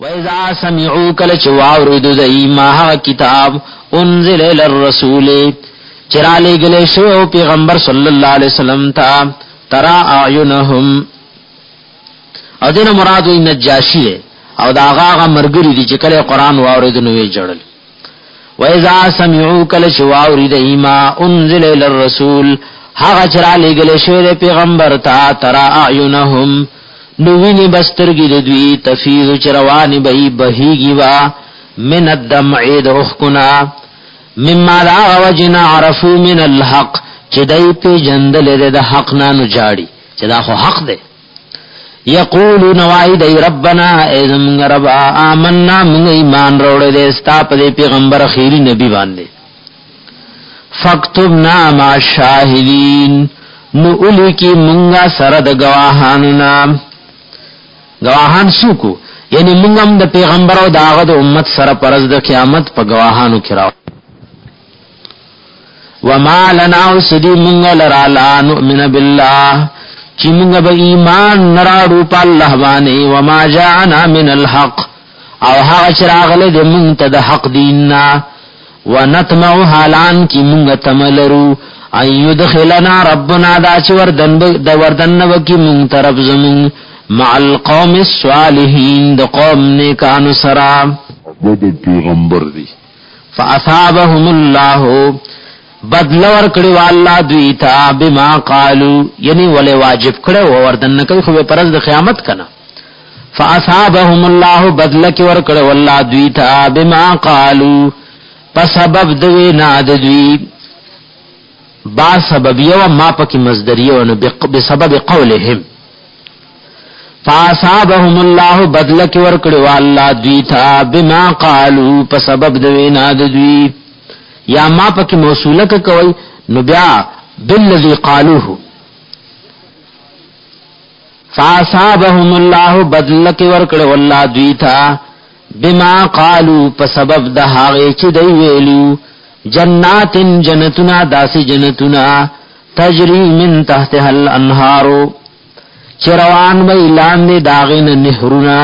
وَإِذَا سَمِعُوا كَلَ چواورد دئی ما کتاب انزل الى چرا لے گلے شو پیغمبر صلی اللہ علیہ وسلم تا ترا اعینهم او دین مراد وی نجاشی ہے، او دا آغا آغا مرگری دی چکل قرآن واورد نوی جڑل۔ وَإِذَا سَمِعُوا كَلَ چواورد ایما انزل الى الرسول چرا لے گلے شو پیغمبر تا ترا اعینهم نوینی بسترگی دوی، تفیض چروانی بئی بہیگی وا. من الدمع دخکنا مما دا وجنا عرفو من الحق. چی دی پی جندل دے دا حق نانو جاڑی. چی دا خو حق دے. یقولو نوائی دی ربنا ایزم ربا آمنا منگ ایمان روڑے دے استاپ دے پیغمبر خیری نبی باندے. فاکتبنا ما شاہدین نو اولی کی منگا سرد گواہانو نام گواهان سوکو یعنی هم د پیغمبر او داغه د امت سره پرز د قیامت په گواهانو کراو وما لنا وسدی موږ لرا لا نؤمن بالله. چې موږ به ایمان نراړو په الله باندې. وما جاءنا من الحق. او هغه چراغله د موږ ته د حق دیننا ونطمع حالان کی موږ تملرو ان يدخلنا ربنا دا چې وردن د وردن وکي موږ طرف زمون مع القوم الصالحین د قوم نیکانو سرا. د پیغمبر دی. فاصابهم الله بدل ور کړي والله دوی تا بما قالو یعنی ولې واجب کړي و وردن کوي خو پرز قیامت کنا. فاصابهم الله بدل کې ور کړي والله دوی تا بما قالو په سبب دوی نه د دوی. با سبب یو ما پکې مصدریه نو بسبب قولهم فاصابهم الله بدل کی ور کړو الله دوی تا بما قالو په سبب د وینا د دوی. یا ما پکې موصوله کوي نو بیا بالذي قالوه. فاصابهم الله بدل کی ور کړو الله دوی تا بما قالو په سبب د هغه چې دی ویلو. جنات جنتنا داسی جنتنا تجری من تحتها الانهارو چروان بی لاندے داغین نہرنا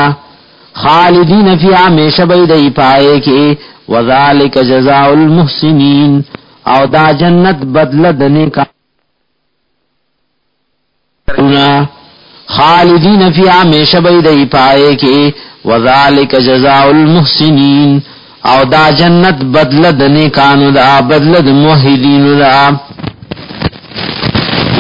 خالدین فی آمیش بی دی پائے کے وذالک جزاء المحسنین، او دا جنت بدل دنے کا خالدین فی آمیش بی دی پائے کے وذالک جزاء المحسنین، او دا جنت بدل دنے کانو دا بدل موحدین دا۔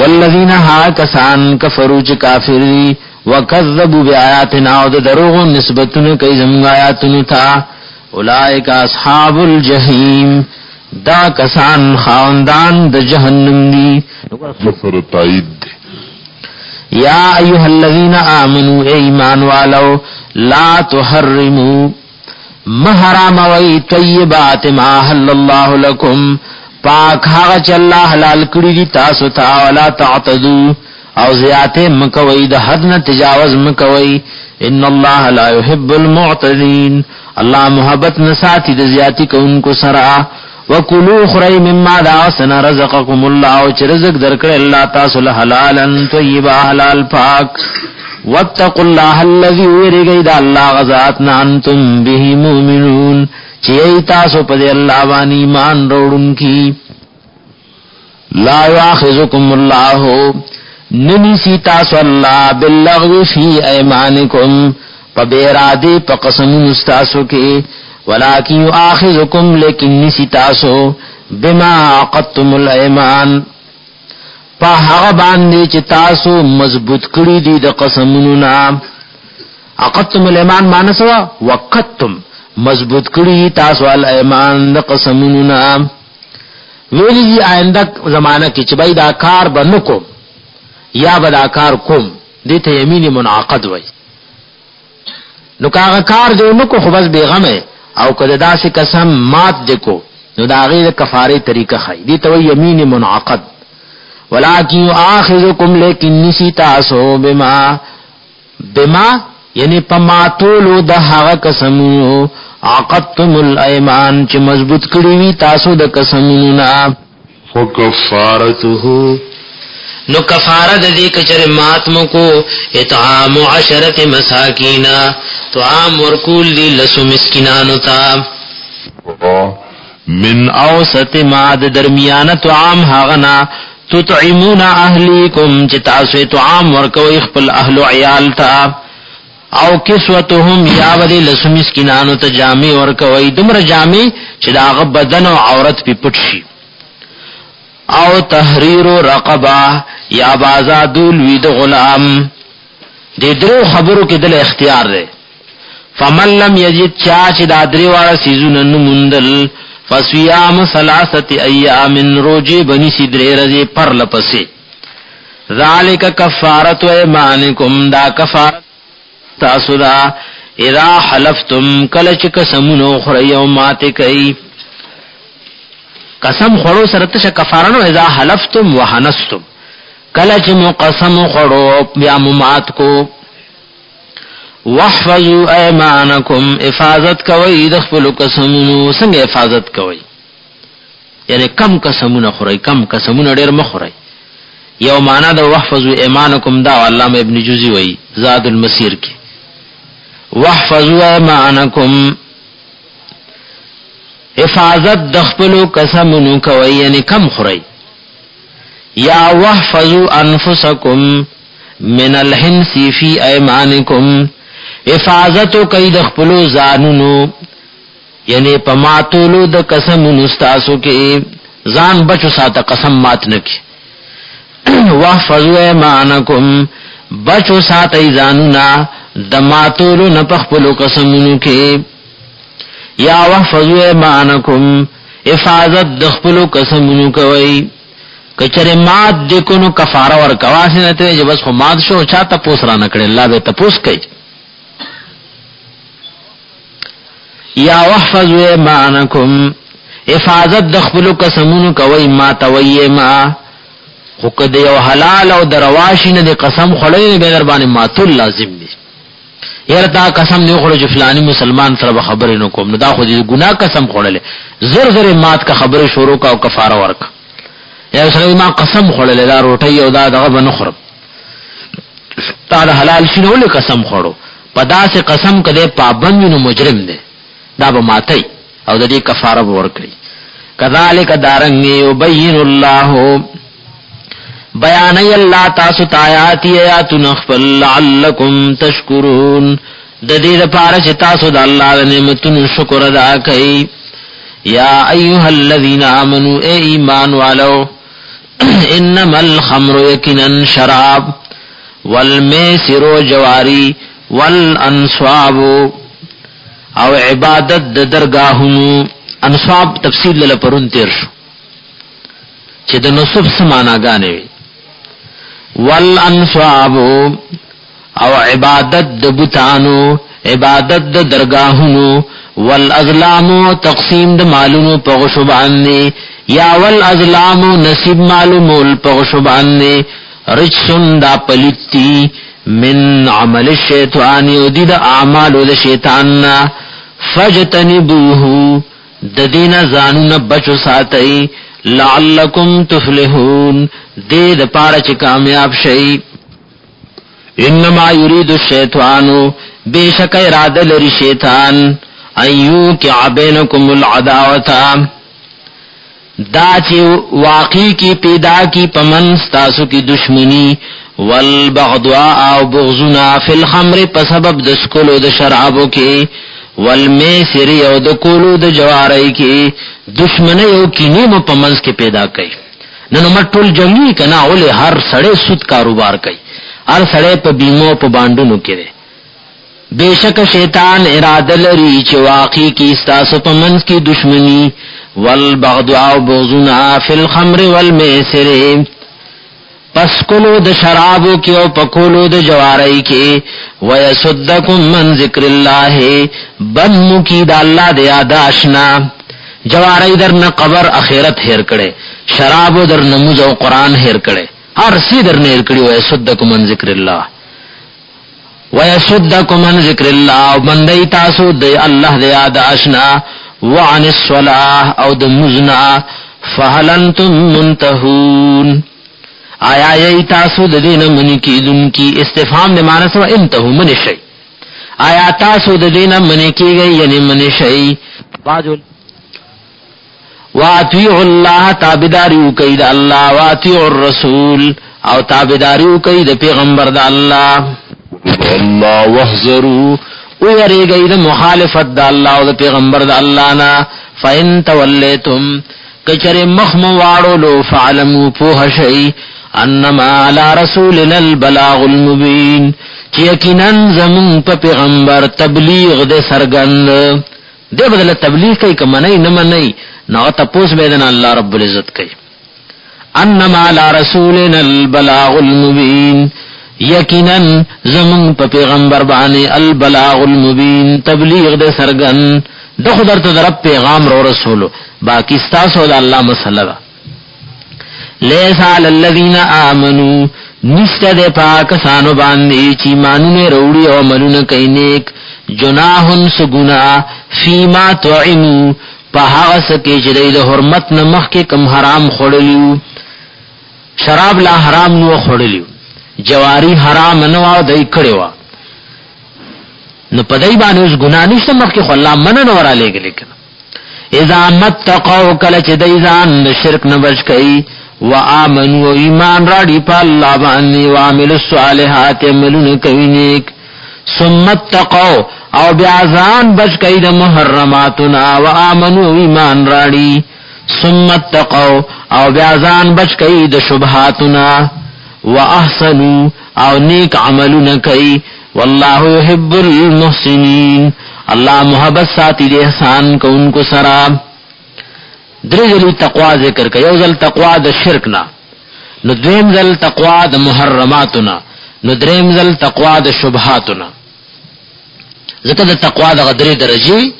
والذین ها کسان کفروا چ کافر دی وکذبوا بیااتنا او دروغ نسبتن کای زمغ آیاتن تھا اولئک اصحاب الجحیم۔ دا کسان خاندان د جهنم دی۔ ظفر تایید یا ایها الذین آمنوا ایمان والو لا تحرموا محرام وی طیبات ما حل الله لكم پاک هغه چې الله حلال کړی دي، تاسو ته ولا تعتدو. او زیاته مکوي د حد نه تجاوز مکوي ان الله لا يحب المعتدين الله محبت نساتی د زیاتی کوونکو سره. وکلوا خری مما دا سن رزقکم الله، او چې رزق درکړي الله تاسو له حلالا طیبا حلال پاک. واتقوا الله الذي ورغید الله غزات انتم به مؤمنون. چی تاسو پا اللہ وانی ایمان روڑن کی. لا یاخذکم اللہ. ننی سی تاسو اللہ باللغو فی ایمانکم. پا بیرادی پا قسم استاسو کے. ولیکی یاخذکم لیکن نسی تاسو بما عقدتم الایمان. پا حغ باندی چی تاسو مضبوط کری دی دا قسمونو نام عقدتم الایمان مانسوا وقدتم. مضبوط کړی تاسو ال ایمان د قسمونو ویلی جی دی آئنده زمانہ کې چې بای دا کار بنو کوم یا بدا کار کوم دې ته یمین منعقد وای نو کاغه کار دی نو کو خو بس بیغمه او کله داسې قسم مات دکو نو دا غیر کفاره طریقه خای دي ته یمین منعقد. ولکن اخذکم لیکن نسی تاسو بما بما یعنی پماتولو د هغه قسمونو. عقدتم الایمان چې مضبوط کړی وي تاسو د قسمونو نه فکفارته نو کفارہ د دې کچره ماتمو کو اطعام عشرت مساکینا تو عام ورکول دی لسو مسکینانو تا. من اوسط ما د درمیان تو عام هاغنا تطعمون اهلیکم چې تاسو ته عام ورکوي خپل اهل عیال تا. او کسوتهم یا ودی لسو مسکینانو ته جامع ورکوي دمر جامع چې داغه بدن او عورت په پټ شي. او تحریر رقبہ یا بازادول وید غلام. دې درو خبرو کې دل اختیار دی. فمن لم یجد چا چې دا درې واړه سيزونه نموندل فسیام ثلاثه ایام روجی بنی سدرې رزي پر لپسې. ذالک کفارت ایمانکم، دا کفارت تاسو دا، اذا حلفتم، کله چې قسمونو خوري او ماته کوي قسم خورو سره تشه کفارانو، اذا حلفتم وحنستم. کله چې مو قسم خورو بیا مو مات کو. واحفظوا ايمانكم حفاظت کوي د خپل قسمونو، څنګه حفاظت کوي یعنی کم قسمونه خوري کم قسمونه ډیر مخوري یو معنا د واحفظوا ايمانكم دا علامه ابن جوزي وای زاد المسیر کې واحفظوا ايمانكم حفاظت د خپل قسمونو کوي یعنی کم خوري یا واحفظوا انفسکم من الحنس فی ایمانکم حفاظت کوي د خپل یعنی پماتولو د قسمونو تاسو کې۔ ځان بچو ساته قسم مات نکي واحفظوا ایمانکم بچو ساته ځانونا د ماتولو نه پخپلو قسمونو کې. یا وحفظو ایمانکم، حفاظت دخپلو قسمونو کوي کچره مات دکو نو کفاره ورکوا سینه ته بس خو مات شو، چا تپوس را نکړي الله به تپوس کوي یا وحفظو ایمانکم، حفاظت دخپلو قسمونو کوي ما توي ما. خو کده یو حلال او درواشی نه د قسم خړې به در باندې ماتول لازم دي یره دا قسم نه خوړو چې فلانی مسلمان سره خبرې نو کوم. نو دا خو دې ګناه قسم خوړلې. زر زر مات کا خبره شروع کا او کفاره ورک یا سره ما قسم خوړلې، دا روټي او دا دغه بنه خورم. تا دا حلال شنو له قسم خوړو؟ پدا سے قسم کده پابند نو مجرم دی. دا به ماتي او د دې کفاره ورکړي کذالک دارنګ یبین الله بیانی اللہ تاسو تایاتی ایاتو نخفل لعلکم تشکرون۔ د دې لپاره تاسو د الله د نعمتونو شکر ادا کړئ یا ایها الذین آمنوا ای ایمان والو، انما الخمر یقینا شراب، والمیسر جواری، والانصاب، او عبادت د درگاهونو انصاب تفصیل لپرون تیر شو، چې د نصب سمانا غانې والانصاب او عبادت د بوتانو، عبادت د درگاهونو والازلام تقسیم د مالونو په غشو باندې، یا والازلام نصیب معلومول په غشو باندې، رجسن دا پلیتی من عمل الشیطان او د اعمال د شیطان فجتنبوه د دین زانو بچو ساتي لعلکم تفلحون. دې د پاره چې کامیاب شي انما یرید الشیطان. بیشک اراده لري شیطان. ایو کی عبینکم العداوتا دا چې واقعی کی پیدا کی پمن ستاسو کی دشمنی. والبغضاء او بغضنا فی الخمر په سبب د سکولو د شرابو کې والمیسر او د کولو د جواری کې دشمنی او کینې مو پمنس کې پیدا کړي. نن مټ ټول جنگي کنا اول هر سړی سود کاروبار کوي. هر سړی په بیمو، په باندونو کې بیشک شیطان اراده لري چې واقعي کې استاسو په منځ کې دشمنی. والبغضاء بغضنا فی الخمر والمیسر پس کلو د شرابو کې او پکولو د جواری کې ويسدکم من ذکر الله بن کی د الله د یاد آشنا جواری در نه قبر اخرت هیر کړي شراب در نموز او قرآن هیر کړي هر سی در نه هیر کړي وای من ذکر الله. وای من ذکر الله، او بندي تاسو د الله د یاد آشنا وعن الصلاه او د مزنا فهل انتم منتهون. آیا یی تاسو د دین منی کی دن کی استفهام د معنی سو انتهو من شی آیا تاسو د دین منی کی گئی یعنی منی شی باجل۔ واطیع الله تابعداریو کوي د الله واطیع الرسول او تابعداریو کوي د پیغمبر د الله الله واحذروا او یریږي د مخالفت د الله او د پیغمبر د الله نه فین تولیتم کچره مخم واړو لو فعلموا پوه شي انما على رسولنا البلاغ المبين. چې یقینا زمون په پیغمبر تبلیغ د سرګند دی بدل تبلیغ کوي کمه نه نه منئ نو تپوس بیدن اللہ رب العزت کئی. انما علی رسولنا البلاغ المبین یقینا زمون په پیغمبر باندې البلاغ المبین تبلیغ د سرګن د خدای ته پیغام رو رسولو. باقی ستاسو د الله مسله لیس علی الذین آمنو نشته د پاک سانو باندې چې مانونه وروړي او عملونه کوي نیک جناحن سګنا فیما تعمو په هغه سکه چې د حرمت نه مخکې کم حرام خړلیو شراب لا حرام نو خړلیو جواری حرام نه و دای کړو نو پدای باندې اوس ګنا نشته مخکې خو الله من نه ورا لګل کړه اذا متقوا کله چې دای ځان شرک نه بچ کړي و امنوا ایمان راړي په الله باندې او عمل الصالحات عملونه کوي نیک. ثم تقوا او بیا بچ کئ د محرماتنا و امنو ایمان راړي ثم تقوا او بیا بچ کئ د شبهاتنا و احسنوا او نیک عملونه کئ والله يحب المحسنين الله محبت ساتي د احسان کوونکو سره درې ځلې تقوا ذکر کړي یو ځل تقوا د شرک نه، نو دویم ځل تقوا د محرمات محرماتنا نو دریم ځل تقوا د شبهاتنا ذکر د تقوا د غدرې درجه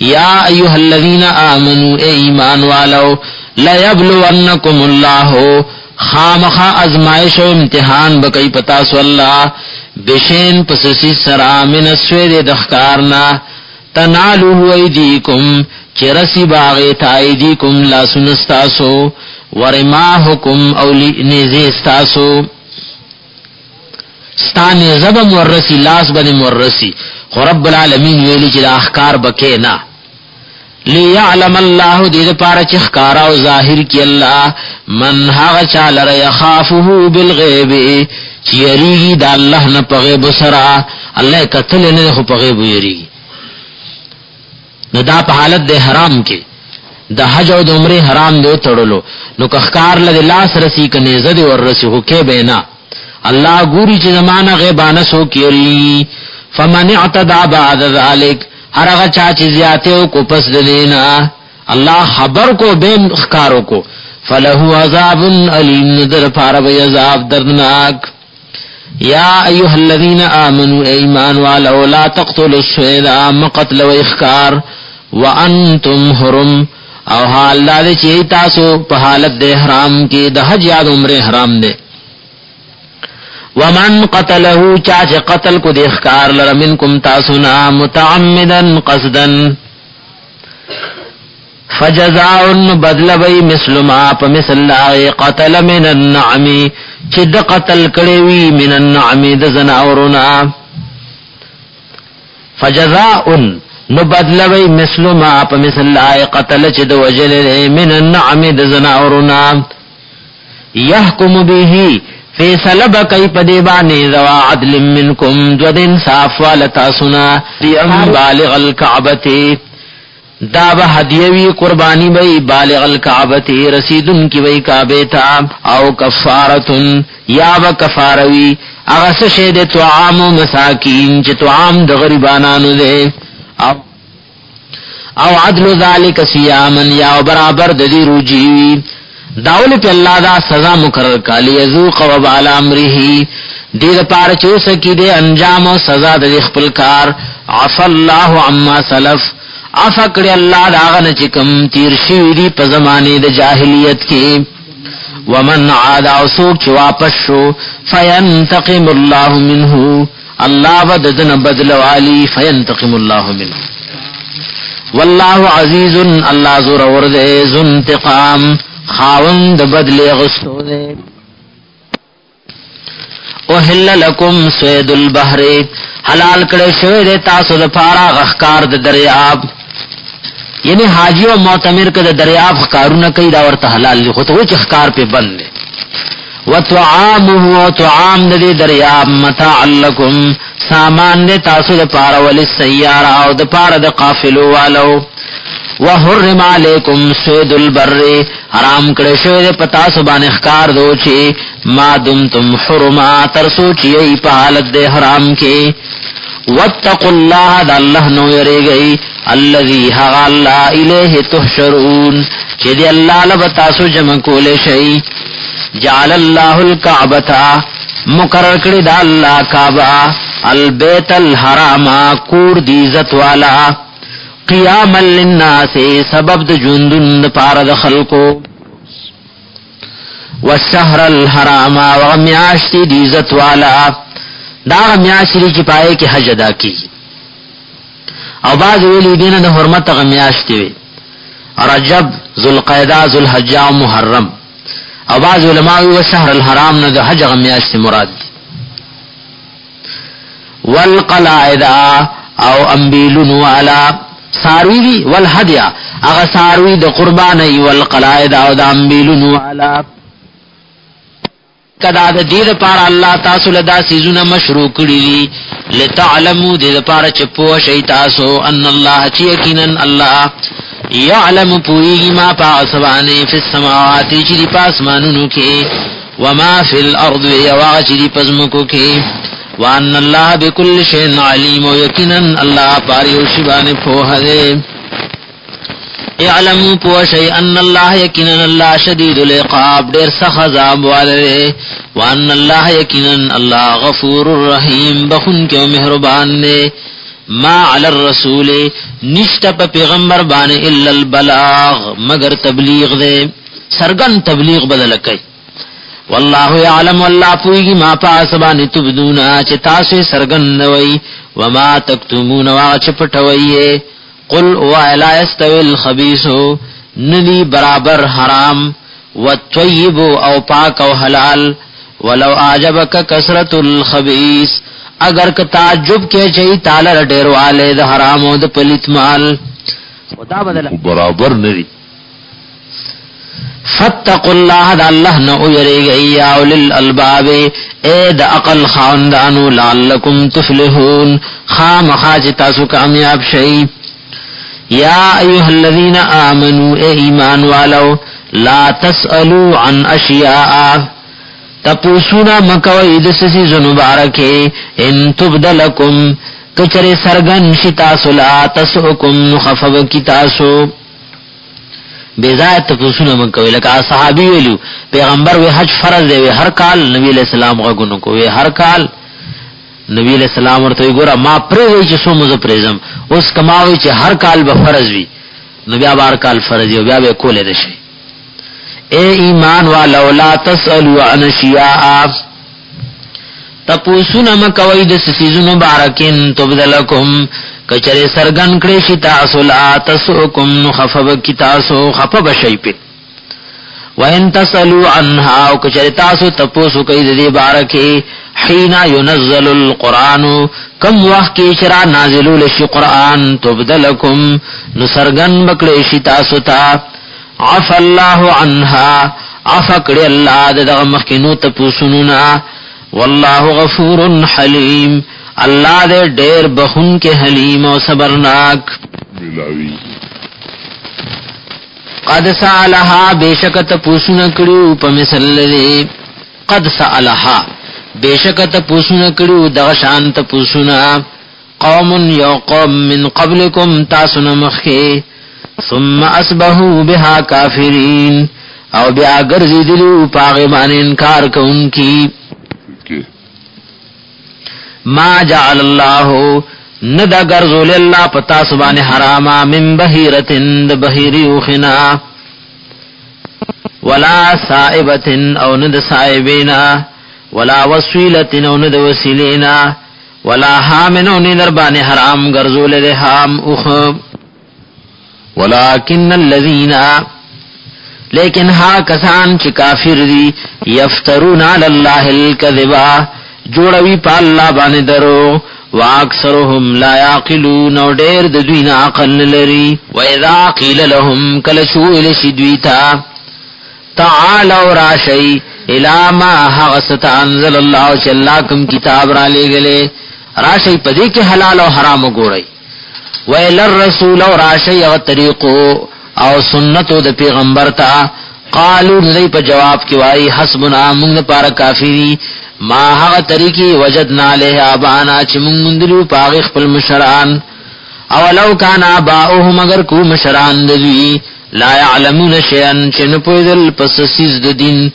یا ایها الذین آمنوا ای ایمان والو لا یبلونکم الله، خامخا ازمائش و امتحان بکئی پتا سو اللہ، بشین پسسی سرا من اسوید دخکارنا تنالو ایدیکم چرسی باغی تا ایدیکم لا سنستاسو ورماحکم اولی نیزیستاسو ستانی زبم ورسی لاس بن ورسی خو رب العالمین ویلی چې د احکار بکې نه. ليعلم الله دې لپاره چې ښکارا او ظاهر کی الله من هغه چا لره يخافه بالغیب. چې یریږي د الله نه په غیب سره الله خو په غیب یریږي نو دا په حالت د حرام کې. د حج او د عمره حرام دی تړلو. نو کخکار له لاس رسی کنه زد ور رسی هو بینا الله ګوري چې زمانہ غیبانه سو کېری فمن اعتدى بعد ذلك، هر هغه چا چې زیاته کو پس دینا الله خبر کو بین اخکارو کو فله عذاب علیم در پار عذاب دردناک. یا ایها الذین آمنوا ایمان والو، لا تقتلوا الشهید مقتل و اخکار. وانتم حرم۔ او حال دا چې تاسو په حالت د احرام کې د حج یا عمره حرام ده ومن قتله چاچ قتل کو دیخکار لرمنکم تاسنا متعمدن قصدن فجزاؤن بدل بی مثل ما، پا مثل لاغی قتل من النعمی چی د قتل کڑیوی من النعمی د زناورنا فجزاؤن نو بدل بی مثل ما پا مثل لاغی قتل چی د وجل من النعمی د زناورنا. یحکم بیهی فیصله بکئی پدی بانی ذوا عدل منکم دو دن صاف والتا سنا. ام بالغ الكعبتی دا با حدیوی قربانی بئی بالغ الكعبتی رسیدن کی بئی کعبے تا. او کفارتن. یا با کفاروی اغس شید توعام و مساکین چه توعام دا غریبانانو دے. او او عدل ذالک سیامن، یا برابر ددی روجیوی داول پی اللہ دا سزا مقرر کالی یزوق و بالا امرہی دید پار چو سکی دے انجام و سزا دے خپل کار. عف اللہ عما سلف. عفا کڑی اللہ دا آغن چکم تیر شوی دی پا زمانے دا جاہلیت کی ومن عاد او سوک چو واپس شو، فینتقم اللہ منہو اللہ وددن بدلوالی فینتقم اللہ منہو واللہ عزیز اللہ زور ورد ذو انتقام، خاوند بدل غستو دے اوحل لکم سوید البحر، حلال کڑے شوی دے تاسو دا پارا غخکار دا دریاب. یعنی حاجی و معتمر که دا دریاب خکارو نکی دا ورطا حلال لی خود وچ خکار پہ بند دے و طعامه و طعام دریاب متاع لكم، سامان دے تاسو دا پارا ولی سیارا او دا پارا دا قافلو والو وحرم علیکم سوید البر، حرام کڑے شوید پتا سبان اخکار دو چی، ما دمتم حرما ترسو چی ای حالت دے حرام کے واتقوا اللہ دا اللہ نو یرے گئی اللذی حغا اللہ الیہ تحشرون چی دی اللہ لبتاسو جمع کولے شئی جعل اللہ الكعبتا مقرر کڑی دا اللہ کعبہ البیت الحراما کور دیزت والا. قیام للناس، سبب د جوندن پار د خلقو. والشهر الحرام وغمیاشتی دی عزت والا. دا غمیاشتی چی پائے کی حج ادا کی او بعض ویلی دین د حرمت غمیاشتی وی رجب ذوالقعدہ ذوالحجہ محرم. او بعض علماء و شهر الحرام نه د حج غمیاشتی مراد دی والقلائد او انبیلن والا ساروی دی والحدیا اغا ساروی د قربانی والقلائد او د انبیلونو علا. کدا د دې لپاره الله تاسو له دا سيزونه مشروع کړی دي. لتعلموا دې لپاره چې پوه شئ تاسو ان الله چې یقینا الله يعلم پوری ما پاسوانه فی السماوات چې دی پاسمانونو کې وما فی الارض یوا چې پزمکو کې. وان اللہ بكل شيء علیم، و یقینا اللہ پاری او شبان پوہ دے اعلموا پوشی ان اللہ یقینا اللہ شدید العقاب، دیر سخذاب والدے وان اللہ یقینا اللہ غفور الرحیم بخن کے مہربان دے۔ ما علی الرسول نشت پا پیغمبر بان الا البلاغ، مگر تبلیغ دے۔ سرگن تبلیغ بدل کئی والله يعلم والله پويږي ما پاس باندې تبدونا چې تاسو سرګندوي وما تكتمون وا چې پټوي قل ولا يستوي الخبيث ندي برابر حرام والطيب او پاک او حلال ولو اعجبك كثرت الخبيث اگر که تعجب کې چي تعالی ډېر والے د حرام او د پلیت مال. خدا بدل. برابر ندي فتقوا الله دا الله نو يريږي يا اول الالباب اے د عقل خاندانو لعلکم تفلحون. خام خاج تاسو کامیاب شئ. یا ایها الذين امنوا اے ایمان والو، لا تسالوا عن اشیاء۔ تپوسونا مکوئی دسسی زنبارکے ان تبدلکم کچر سرگن شتاسو لا تسعکم نخفب کتاسو بے ذات تپوسونه من کوي لکه ویلو، پیغمبر وی حج فرض دی هر کال نبی علیہ السلام غوونو کوي هر کال نبی علیہ السلام ورته ګوره، ما پرې وی چې سو مزه پرېزم اوس کماوي چې هر کال به فرض وي، نو بیا بار کال فرض دی بیا به کولې دشي اے ایمان والا لا تسالوا عن شیاء. تپوسونه مکوي د سيزونو بارکین تبدلکم. کچره سرګن کړي شي، تاسو لا تسوکم خفب کی تاسو خفب شي په وان تسلوا عنها او کچره تاسو تپوسو کوي د دې بارکه حين ينزل القران کم وخت کې شرا نازلول شي قران تبدلکم نو سرګن تاسو ته عف الله عنها عفقړي الله دغه مخکینو تپوسونو نا غفور حلیم، اللہ دے ډیر کے حلیم او صبرناک۔ ملاوی قد سالها بیشکت پوسون کړو په مثل لري قد سالها بیشکت پوسون کړو دغه شانت پوسونا قوم یو قوم من قبلکم تاسن مخی۔ ثم اصبحوا بها کافرین او بیا ګرځیدلو پاغه باندې انکار کوونکی ما جعل الله ندا گرزول اللہ پتا سبان حراما من بحیرتن د بحیری اوخنا ولا سائبتن او ند سائبینا. ولا وسیلتن او ند وسیلینا. ولا حامن او ندر بان حرام گرزول د حام اوخ. ولكن الذين لیکن ہا کسان چی کافر دی، یفترون علی اللہ الكذبا جوړوي په الله باندې درو. واکثرهم لا يعقلون او ډېر د دوی نه عقل لري و اذا قيل لهم، کل شو ال شدویتا تعالوا راشي الى ما حغست انزل الله چې الله کوم کتاب را لېګلې راشي پدې کې حلال او حرام ګوري و الى الرسول راشي او طریقو او سنتو د پیغمبر ته قالو دې په جواب کې وای حسبنا موږ لپاره کافی ما هغه طریقې وجدنا له ابانا چې موږ مندلو پاغ خپل مشران. او لو کان اباؤهم اگر کو مشران دوی لا يعلمون شيئا چې نه پوهدل پس سیز د دین.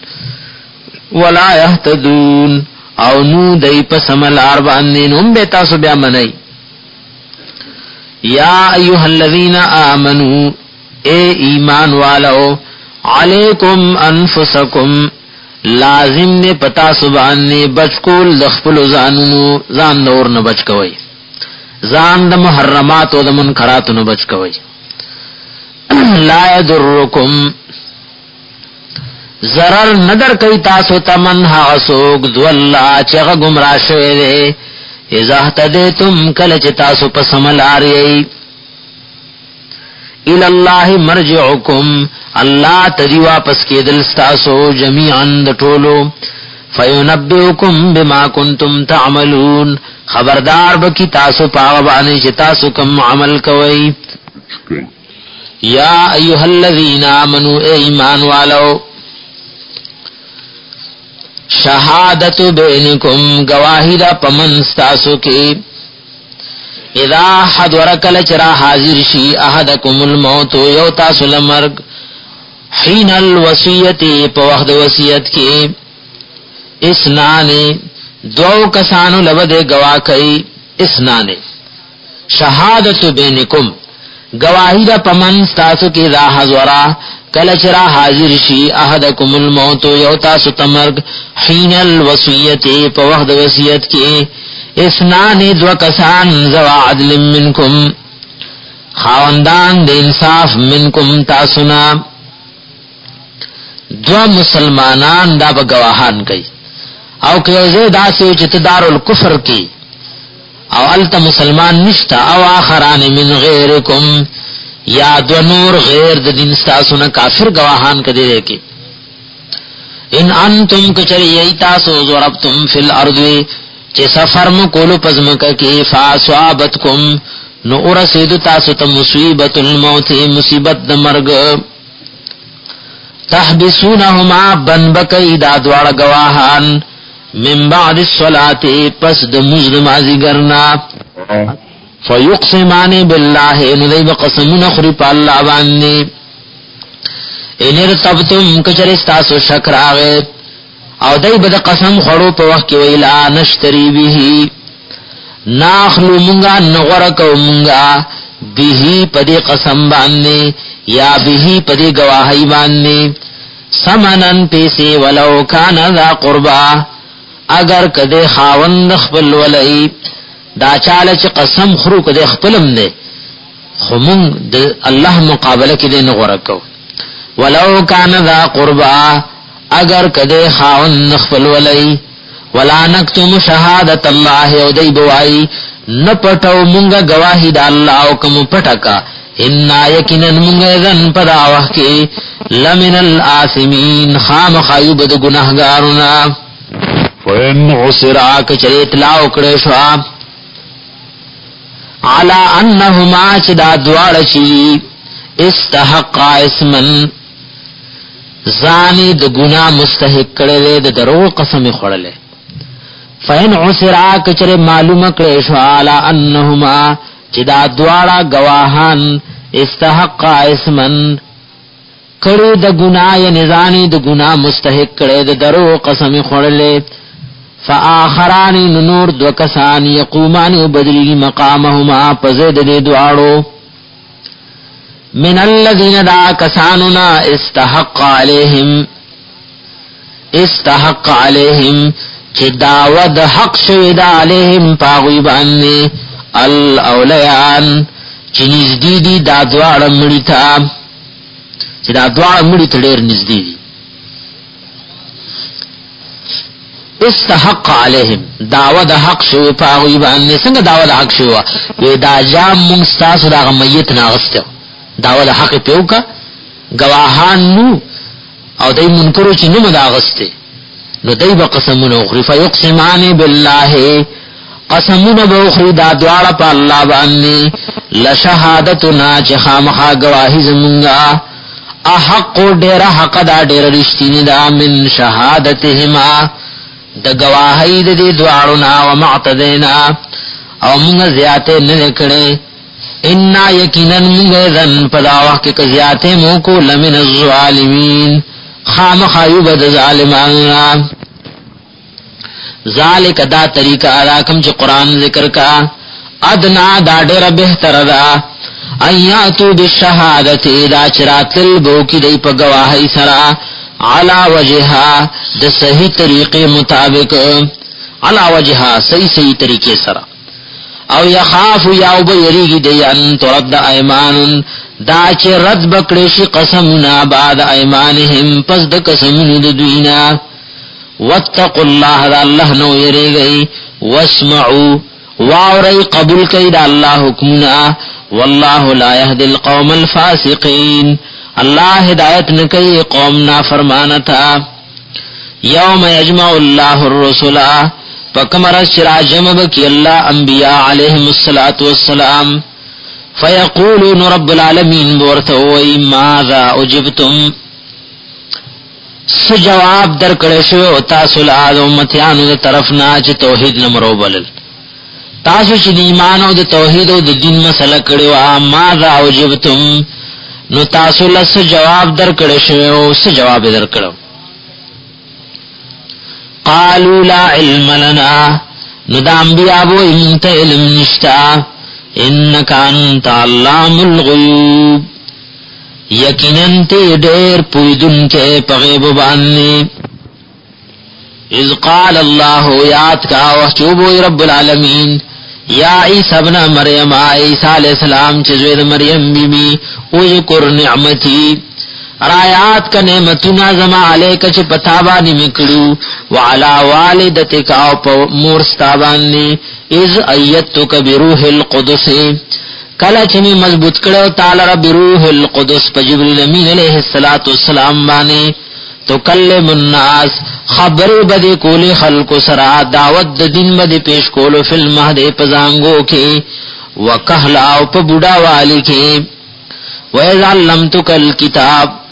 ولا يهتدون او نو دای په سمل ار باندې نوم به تاسو بیا منئ یا ایها الذین آمنو، اے ایمان والو علیکم انفسکم. لازم نے پتا سبحان نے بچ کول دخپل زانونو، زان نور نه بچ کوي زان د محرمات او د منکرات نه بچ کوي لا یذرکم zarar ندر کوي تاسو تمن ها سوق ذولا چغه گمراه شوي دي اذا تدتم کله چې تاسو په سمل اړي الى الله مرجعكم الله تدی واپس کېدل تاسو جميعا د ټولو فینبئکم بما کنتم تعملون. خبردار بکی تاسو پاغ باندې چې تاسو کوم عمل کوئ یا ایها الذین آمنوا ایمان والو. شہادت بینکم گواہی دا پمن ستاسو کی. اذا حضر کل چرا حاضر شی احدکم الموت یو تاسو لمرگ. حین الوسیت پا وقت وسیعت کی. اسنانے دو کسانو لبد گواہ کئی. اسنانے شہادت بینکم. گواہی دا پمن ستاسو کی اذا حضرہ کل چرا حاضر شی احدکم الموت یو تاسو تمرگ. حین الوسیت پا وقت وسیعت کی. اسنان دو کسان زوا عدل منکم. خاوندان د انصاف منکم تاسنا دو مسلمانان دا بگواهان کئی او که یوزے دا سیو چت دار الکفر کی. او التا مسلمان نشتا. او آخران من غیرکم. یا دو نور غیر د دین ستاسونا کافر گواهان کدی دے کی. ان انتم کچری ایتاسو ضربتم فی الارض. چه سفر مو کولو پزمکا کی فاسوابتکم نو ارسید تاسو تا مصیبت الموت مصیبت د مرگ۔ تحبسونهما بنبکی دا دوار گواهان من بعد الصلاة، پس د مزد مازی گرنا۔ فیقسمان باللہ انو دی بقسمون خری اللہ باندی ان ارتبتم کچر استاسو شکر آغے او دای به د قسم خړو په وخت کې ویل انشتری به ناخلو مونږه نغره کو مونږه. به په دې قسم باندې یا به په دې گواهی باندې. سمنن پیسې ولو کان ذا قربا. اگر کده خاوند خپل ولئی دا چاله چې قسم خرو کده خپلم نه خمون د الله مقابله کې نه غره کو ولو کان ذا قربا. اگر کده خاون نخفل ولئی ولا نکتم شهادت الله او دی بوای نه پټو مونږه گواہی د الله او کوم پټکا ان یقینا مونږه ځن پدا واه کې لمن الآثمین خام خایوب د ګناهګارونه فین عسرا کچری اطلاع کړې شو علا انہما چدا دوار چی استحق اسمن زانی د گناہ مستحق کړه د درو قسم خړلې فین عسرا کچره معلومه کړې شو علا انهما چې دا دواړه گواهان استحق اسمن. کړه د گناہ یا یعنی نزانی د گناہ مستحق کړه د درو قسم خړلې فآخران نور دو کسان یقومان بدلی مقامهما پزید دی دوارو من الذین دا کساننا استحق علیہم. استحق علیہم چی داود حق شوید علیہم پاغوی باننے. الاولیان چی نزدی دی دا دوار مڑی تا. چی دا دوار مڑی تا دیر نزدی دی استحق علیہم. دعوت حق شو پاغوی باندې څنګه دعوت حق شو وی دا جام مونږ تاسو دا میت ناغسته دعوت حق پیو کا گواهان نو او دای منکرو چې نو مداغسته نو دای به قسمونه اخری. فیقسمان بالله قسمونه به اخری دا دواړه په الله باندې لشهادتنا چې خامخا گواهی زمونږه احق ډیر حق دا ډیر رښتینی دا من شهادتهما د گواهی د دې دواړو نا او معتدینا. او موږ زیاته نه کړې ان یقینا موږ ذن پدا وخت کې زیاته مو کو لمن الظالمین۔ خام خایوب د ظالمان ذالک دا طریقہ ادا کوم چې قران ذکر کا۔ ادنا دا ډېر بهتر دا۔ ایاتو بالشهادت اذا چراتل بو کی دی په گواهی سره علا وجہا د صحیح طریقے مطابق۔ علا وجہا، صحیح صحیح طریقے سرا۔ او یخاف یاو بیریگی دی ان ترد ایمان دا چه رد بکڑشی قسمنا بعد ایمانهم، پس د قسمنا دوینا. واتقوا الله، دا اللہ نو یری گئی واسمعوا واوری قبول کئی دا اللہ حکمنا واللہ لا يهدي القوم الفاسقین. اللہ ہدایت نے کئی قوم نا یوم یجمع اللہ الرسول پکمر شرا جمع کی اللہ انبیاء علیہم الصلاة والسلام فیقولون رب العالمین بورتوئی ماذا اجبتم سجواب در کڑشو تاسو لعاد امتیانو دا طرفنا چی توحید نمرو بلل۔ تاسو چی دیمانو دا توحید و دا دین مسئلہ کڑو ماذا اجبتم نو تاسو لس جواب در کړی شوی او س در کړو قالوا لا علم لنا. نو دا بو انت علم نشتا. انک انت علام الغیوب. یقیناً تی دیر پویدن کے پغیب باننی اذ قال اللہ یاد کا وحچوبو رب العالمین. یا عیسی ابن مریم عیسی علیہ السلام چزوید مریم بی بی اذکر نعمتی. رایات کا نعمتنا زما علیکا چھ پتابانی مکڑو، وعلا والدتک او پا مورستابانی از ایتو کا بروح القدس. کلا چمی مضبوط کرو تعالی رب بروح القدس پا جبریل امین علیہ السلام بانے تو کلم الناس، خبر بدے کول خلق سرا، دعوت د دین بدے پیش کولو فی المہد پزانگو کے. وکہلا او پا بڑا والی کے. ویز علمتک الكتاب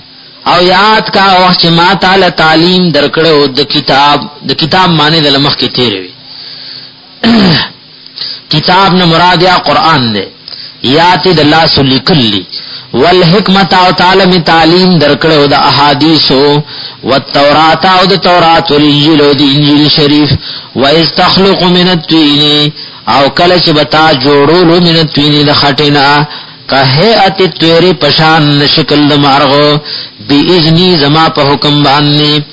او یاد کا وقت ما تعالی تعلیم درکڑو د کتاب د کتاب معنی د لمخ کی تیرے کتاب نہ مراد یا قرآن دے یا تی د لاس لکلی والحکمت او تعالی می تعلیم درکڑو د احادیثو والتورات او د تورات، والانجیل او د انجیل شریف. وَإِذْ تَخْلُقُ مِنَ الطِّينِ او کله چې بتا جوړولو من الطِّينِ د خټینا، که کهیئت الطير پشان شکل د مارغو باذنی زما په حکم باندې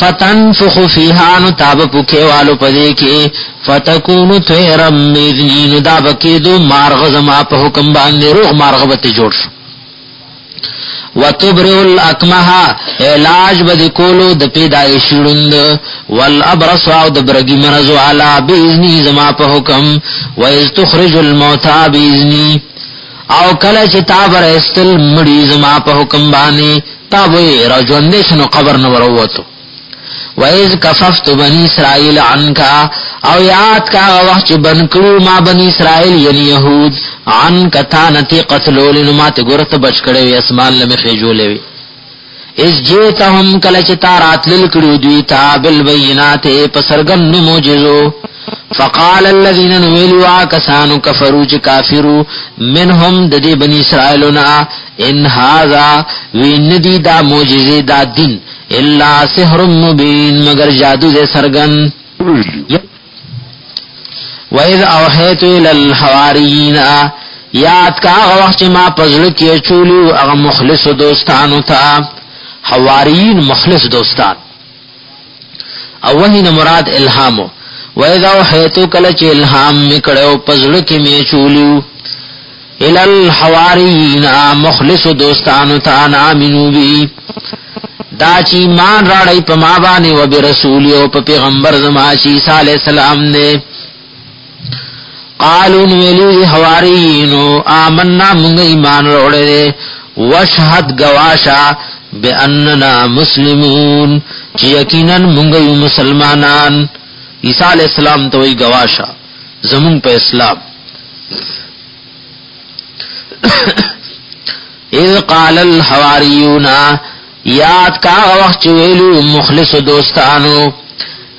فتنفخ فیها نو تاب پوکه والو پدې کې فتكون طيرا باذنی نو دا بکې دو مارغ زما په حکم باندې روح مارغ به جوړ شو. وتبرئ الاکمها علاج بد کولو د پیدایش لوند والابرص او د برګی مرز علا. باذنی زما په حکم. و از تخرج الموتى باذنی او کله چې تا بر استل مړی زما په حکم باندې تا وې راځوندې شنو قبر نو وروته وَإِذْ كَفَفْتُ بَنِي إِسْرَائِيلَ عَنْكَ او یاد کا وخت چې بنکړو ما بني اسرائیل یعنی يهود عن کتا نتی قتلول نو ماته ګورته بچ کړي وي اسمان لمه خېجولې وي اس جیتهم کله چې تارات لل کړو دوی تا بالبينات پسرګن معجزو فقال الذين نويلوا كسانو كفروا چې کافرو منهم د دې بني اسرائیلنا ان هاذا ویندی دا معجزه دا دین الا سحر مبین مگر جادو دے سرگن. وَإِذْ أَوْحَيْتُ إِلَى الْحَوَارِيِّينَ، یاد کا آغا وقت ما پزړ کې چولیو هغه مخلص دوستانو ته حواریین مخلص دوستان. او وحی مراد الهامو وَإِذْ أَوْحَيْتُ کله چې الهام میکړو پزړ کې می چولیو إِلَى الْحَوَارِيِّينَ، مخلص دوستانو ته نامینو بی دا چی ایمان راڑی پا ما بانی و بی رسولی و پا پیغمبر زما چی عیسیٰ علیہ السلام نے. قالون ویلی حواریینو، آمنا منگ ایمان روڑے دے. وشہد گواشا بے اننا مسلمون، چی یقینا منگ مسلمانان. عیسیٰ علیہ السلام تو وی گواشا زمون پہ اسلام۔ اذ قال الحواریون، یاد کا وقت ویلو مخلص دوستانو،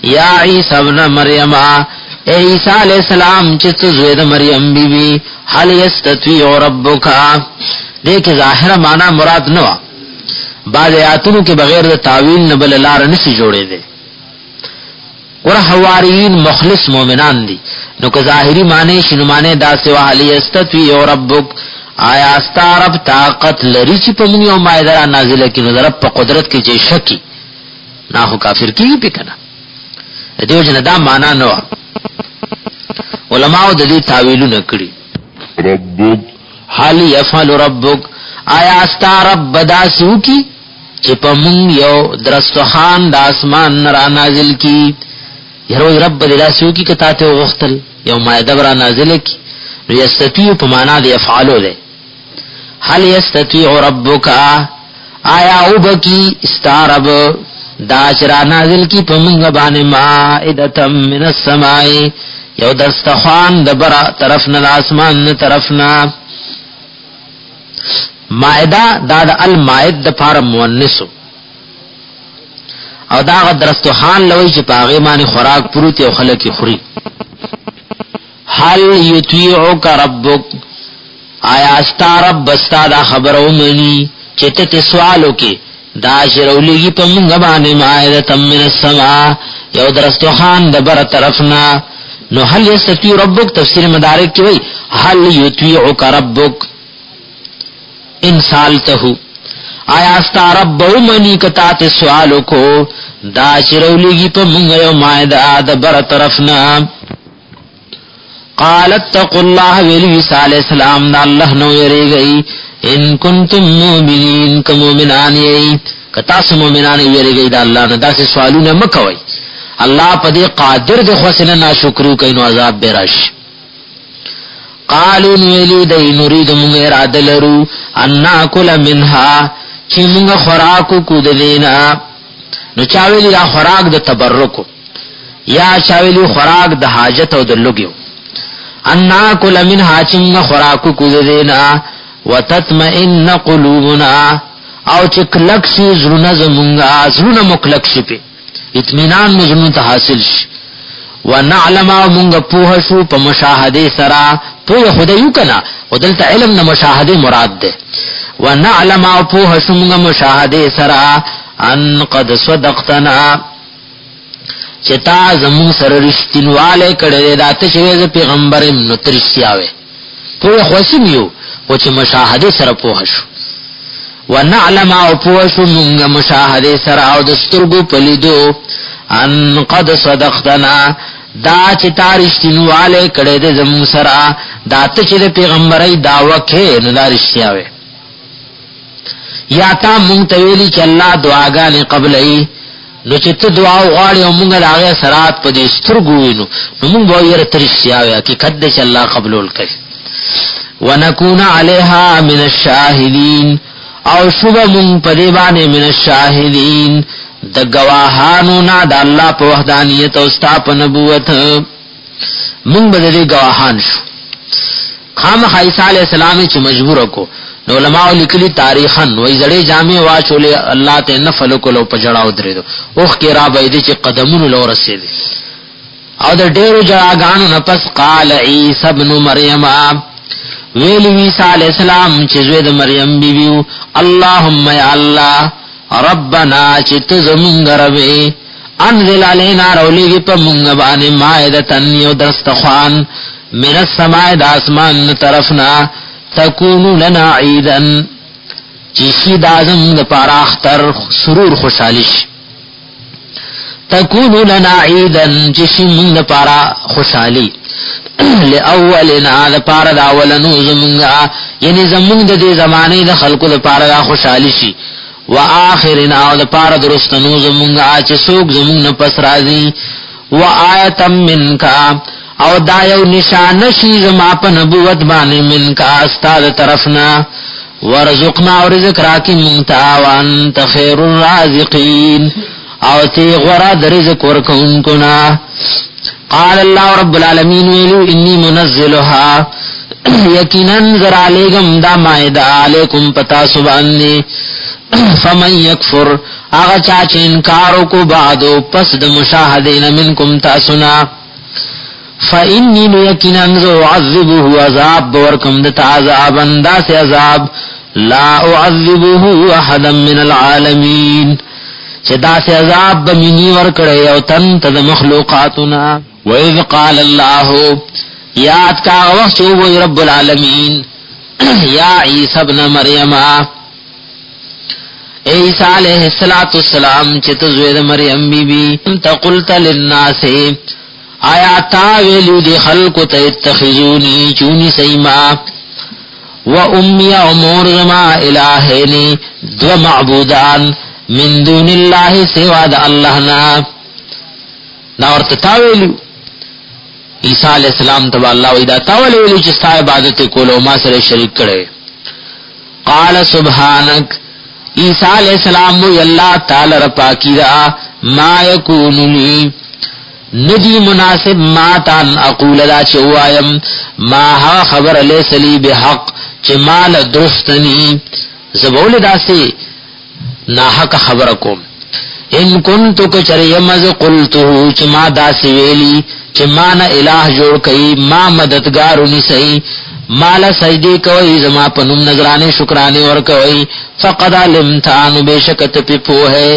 یا عیسی ابن مریم، اے عیسی علیہ السلام، چت زید مریم بی بی حل یستطیع ربک۔ دیکھ ظاہر معنی مراد نوا۔ بعض آیاتوں کے بغیر دا تعویل نبل لار نسی جوڑے دے۔ ور حوارین مخلص مومنان دي نو که ظاهری معنی شنو معنی دا سوا علی استتوی او ربک. آیا استا رب طاقت لري چې په مونږ یو مایدار نازله کې نظر په قدرت کې چې شکی. نه هو کافر کیږي پکنا دیو جن دا معنا نو علماء د دې تعویلونه کړی ربک. حال یفعل ربک؟ آیا استا رب بداسو کی چې په مونږ یو درسخان د اسمان را نازل کی یروز رب بدا سو کی کتا تے غختل یو مائدہ برا نازل کی نو یستطیع پا مانا دی افعالو دے حل یستطیع ربک؟ آیا او بکی استارب دا چرا نازل کی پمنگ بان مائدتم من السمائی یو دستخوان دبرا طرفنا دا طرفنا مائدہ دا دا المائد دا پار مونسو او دا غد دستخوان لوی چی پاغی مانی خوراک پروتی او خلقی خوری حل یتویعو کا ربک؟ آیا استا رب بستا دا خبر او منی چیتا تی سوالو کی دا شرولیگی پا منگا بانی مائدتا من السما، یو درستو خان دا بر طرفنا نو حل یستطیع ربک؟ تفسیر مدارک کی وی حل یتویعو کا ربک؟ ان سالتہو آیا استا رب او منی کتا تی سوالو کو. دا شرولیگی پا منگا یو مائدہ دا بر طرفنا قالت تقو اللہ ویلی عیسیٰ علیہ السلام دا اللہ نو یری گئی. ان کنتم مومنین کا مومنان یئی. کتاس مومنان یری گئی دا اللہ نو دا سے سوالو سوالون مکوئی. اللہ پا دے قادر دے خوصنا ناشکرو کئی نو عذاب بیراش قالون ویلی دی نرید منگ اراد لرو انا کل منها چی منگ خوراکو کود دینا. نو چاویلی دا خوراک دا تبرکو. یا چاویلی خوراک دا حاجت او دا لگیو. انا کل من حاچنگ خوراکو کود دینا. و تطمئن قلوبنا. او چک لکسی زرون زمونگا زرون مکلک شی پی. اتمنان مزرون تا حاصل شی. و نعلم مونگا پوہ شو پا مشاہدے سرا. پوہ خودیو کنا. و دلتا علم نا مشاہدے مراد دے. ونعلم او په سمغه مشاهده سرا ان قد صدقتنا. چتا زمو سره رښتینواله کړه د اتشویز پیغمبر نو ترشتیاوي په خوشم یو او چې مشاهده سره په شو. ونعلم او په سمغه مشاهده سرا او د سترګو پلیدو. ان قد صدقتنا. دا چې تارشتینواله کړه د زمو سره د اتشویز پیغمبري داوکه نو دا رښتیاوي یا تا مونږ ته ویلي چې الله دعاګانې قبلې نو چې ته دعا وغواړې او موږ هغه سرات په دې سترګو وینو، نو موږ به یې ترشیا ویا کې کده چې الله قبول کړي. ونکون علیها من الشاهدین، او شوب مون په دې باندې من الشاهدین. د گواهانو نه، د الله په وحدانیت او ستاپ نبوت. مونږ به دې گواهان شو. خامخ عیسی علیہ السلام چې مجبور کو نو علماء لکلی تاریخن وای زړې جامع واچولې الله ته نفل کولو په جړاو درې دو۔ اوخ کې را بيدې چې قدمونو لور رسېدي او د ډېرو جړاګانو نه پس قال عیسی ابن مریم۔ ویل عیسی علی السلام چې زوی د مریم بیبیو اللهم یا الله ربنا چې ته زمونږ ربې انزل علینا رولیږي په مونږ باندې مائده تن یو دستخوان من السماء د اسمان طرفنا۔ تکونو لنا عیدن چیشی دازم دا پارا اختر سرور خوشحالش تکونو لنا عیدن چیشی من دا پارا خوشحالی. لأولنا دا پارا دا اولنو زمونگا یعنی زمونگ دا دی زمانی دا خلقو دا پارا دا خوشحالی شی و آخرنا دا پار درستنو زمونگا چه سوک زمونگ نپس رازی. و آیتم منکا. او دا یو نشانشی زما پا نبوت بانی منکا استاد طرفنا. ورزقنا و رزق راکی منتا وانت خیر الرازقین. او تی غورا در رزق ورکونکنا قال اللہ رب العالمین ویلو انی منزلها. یقیناً ذرا لےگم دا مائدہ علیکم پتا سبحانی فمن یکفر. آغا چاچ انکارو کو بعدو، پس د مشاہدین منکم تاسنا فإنی لیکنا انزو عذبه عذاب بورکم دتا عذابا دا عذاب، لا اعذبه احدا من العالمین چه دا سے عذاب بمینی ورکڑے او تن تد مخلوقاتنا۔ وَإِذْ قَالَ اللَّهُ یاد کا وقت چوبوی رب العالمین۔ یا عیسی ابن مریمہ عیسیٰ علیہ السلام چت زوید مریم بی بی، انت قلت للناس۔ آیا تاویلو دی خلق تا اتخذونی چونی سیما. و امی امور زما الہینی دو معبودان من دون اللہ سوا دا اللہ نا. ناورت تاویلو عیسیٰ علیہ السلام تبا اللہ ویدہ تاویلو چستا عبادت کولو ما سر شرک کرے. قال سبحانک. عیسیٰ علیہ السلام وی اللہ تعالی رپا کی دا ما یکون لی ندی مناسب ما تان اقول دا چوایم ما ها خبر لیس لی بحق چه مال درستنی زبول دا سی ناحق خبر کم. ان کنتو کچر یمز قلتو چه ما دا سی ویلی چه ما نا الہ جوڑ کئی، ما مددگارو نسی مالا سجدی کوئی، زما پنم نظرانے شکرانے اور کوئی. فقد علمتان بے شکت پی پو ہے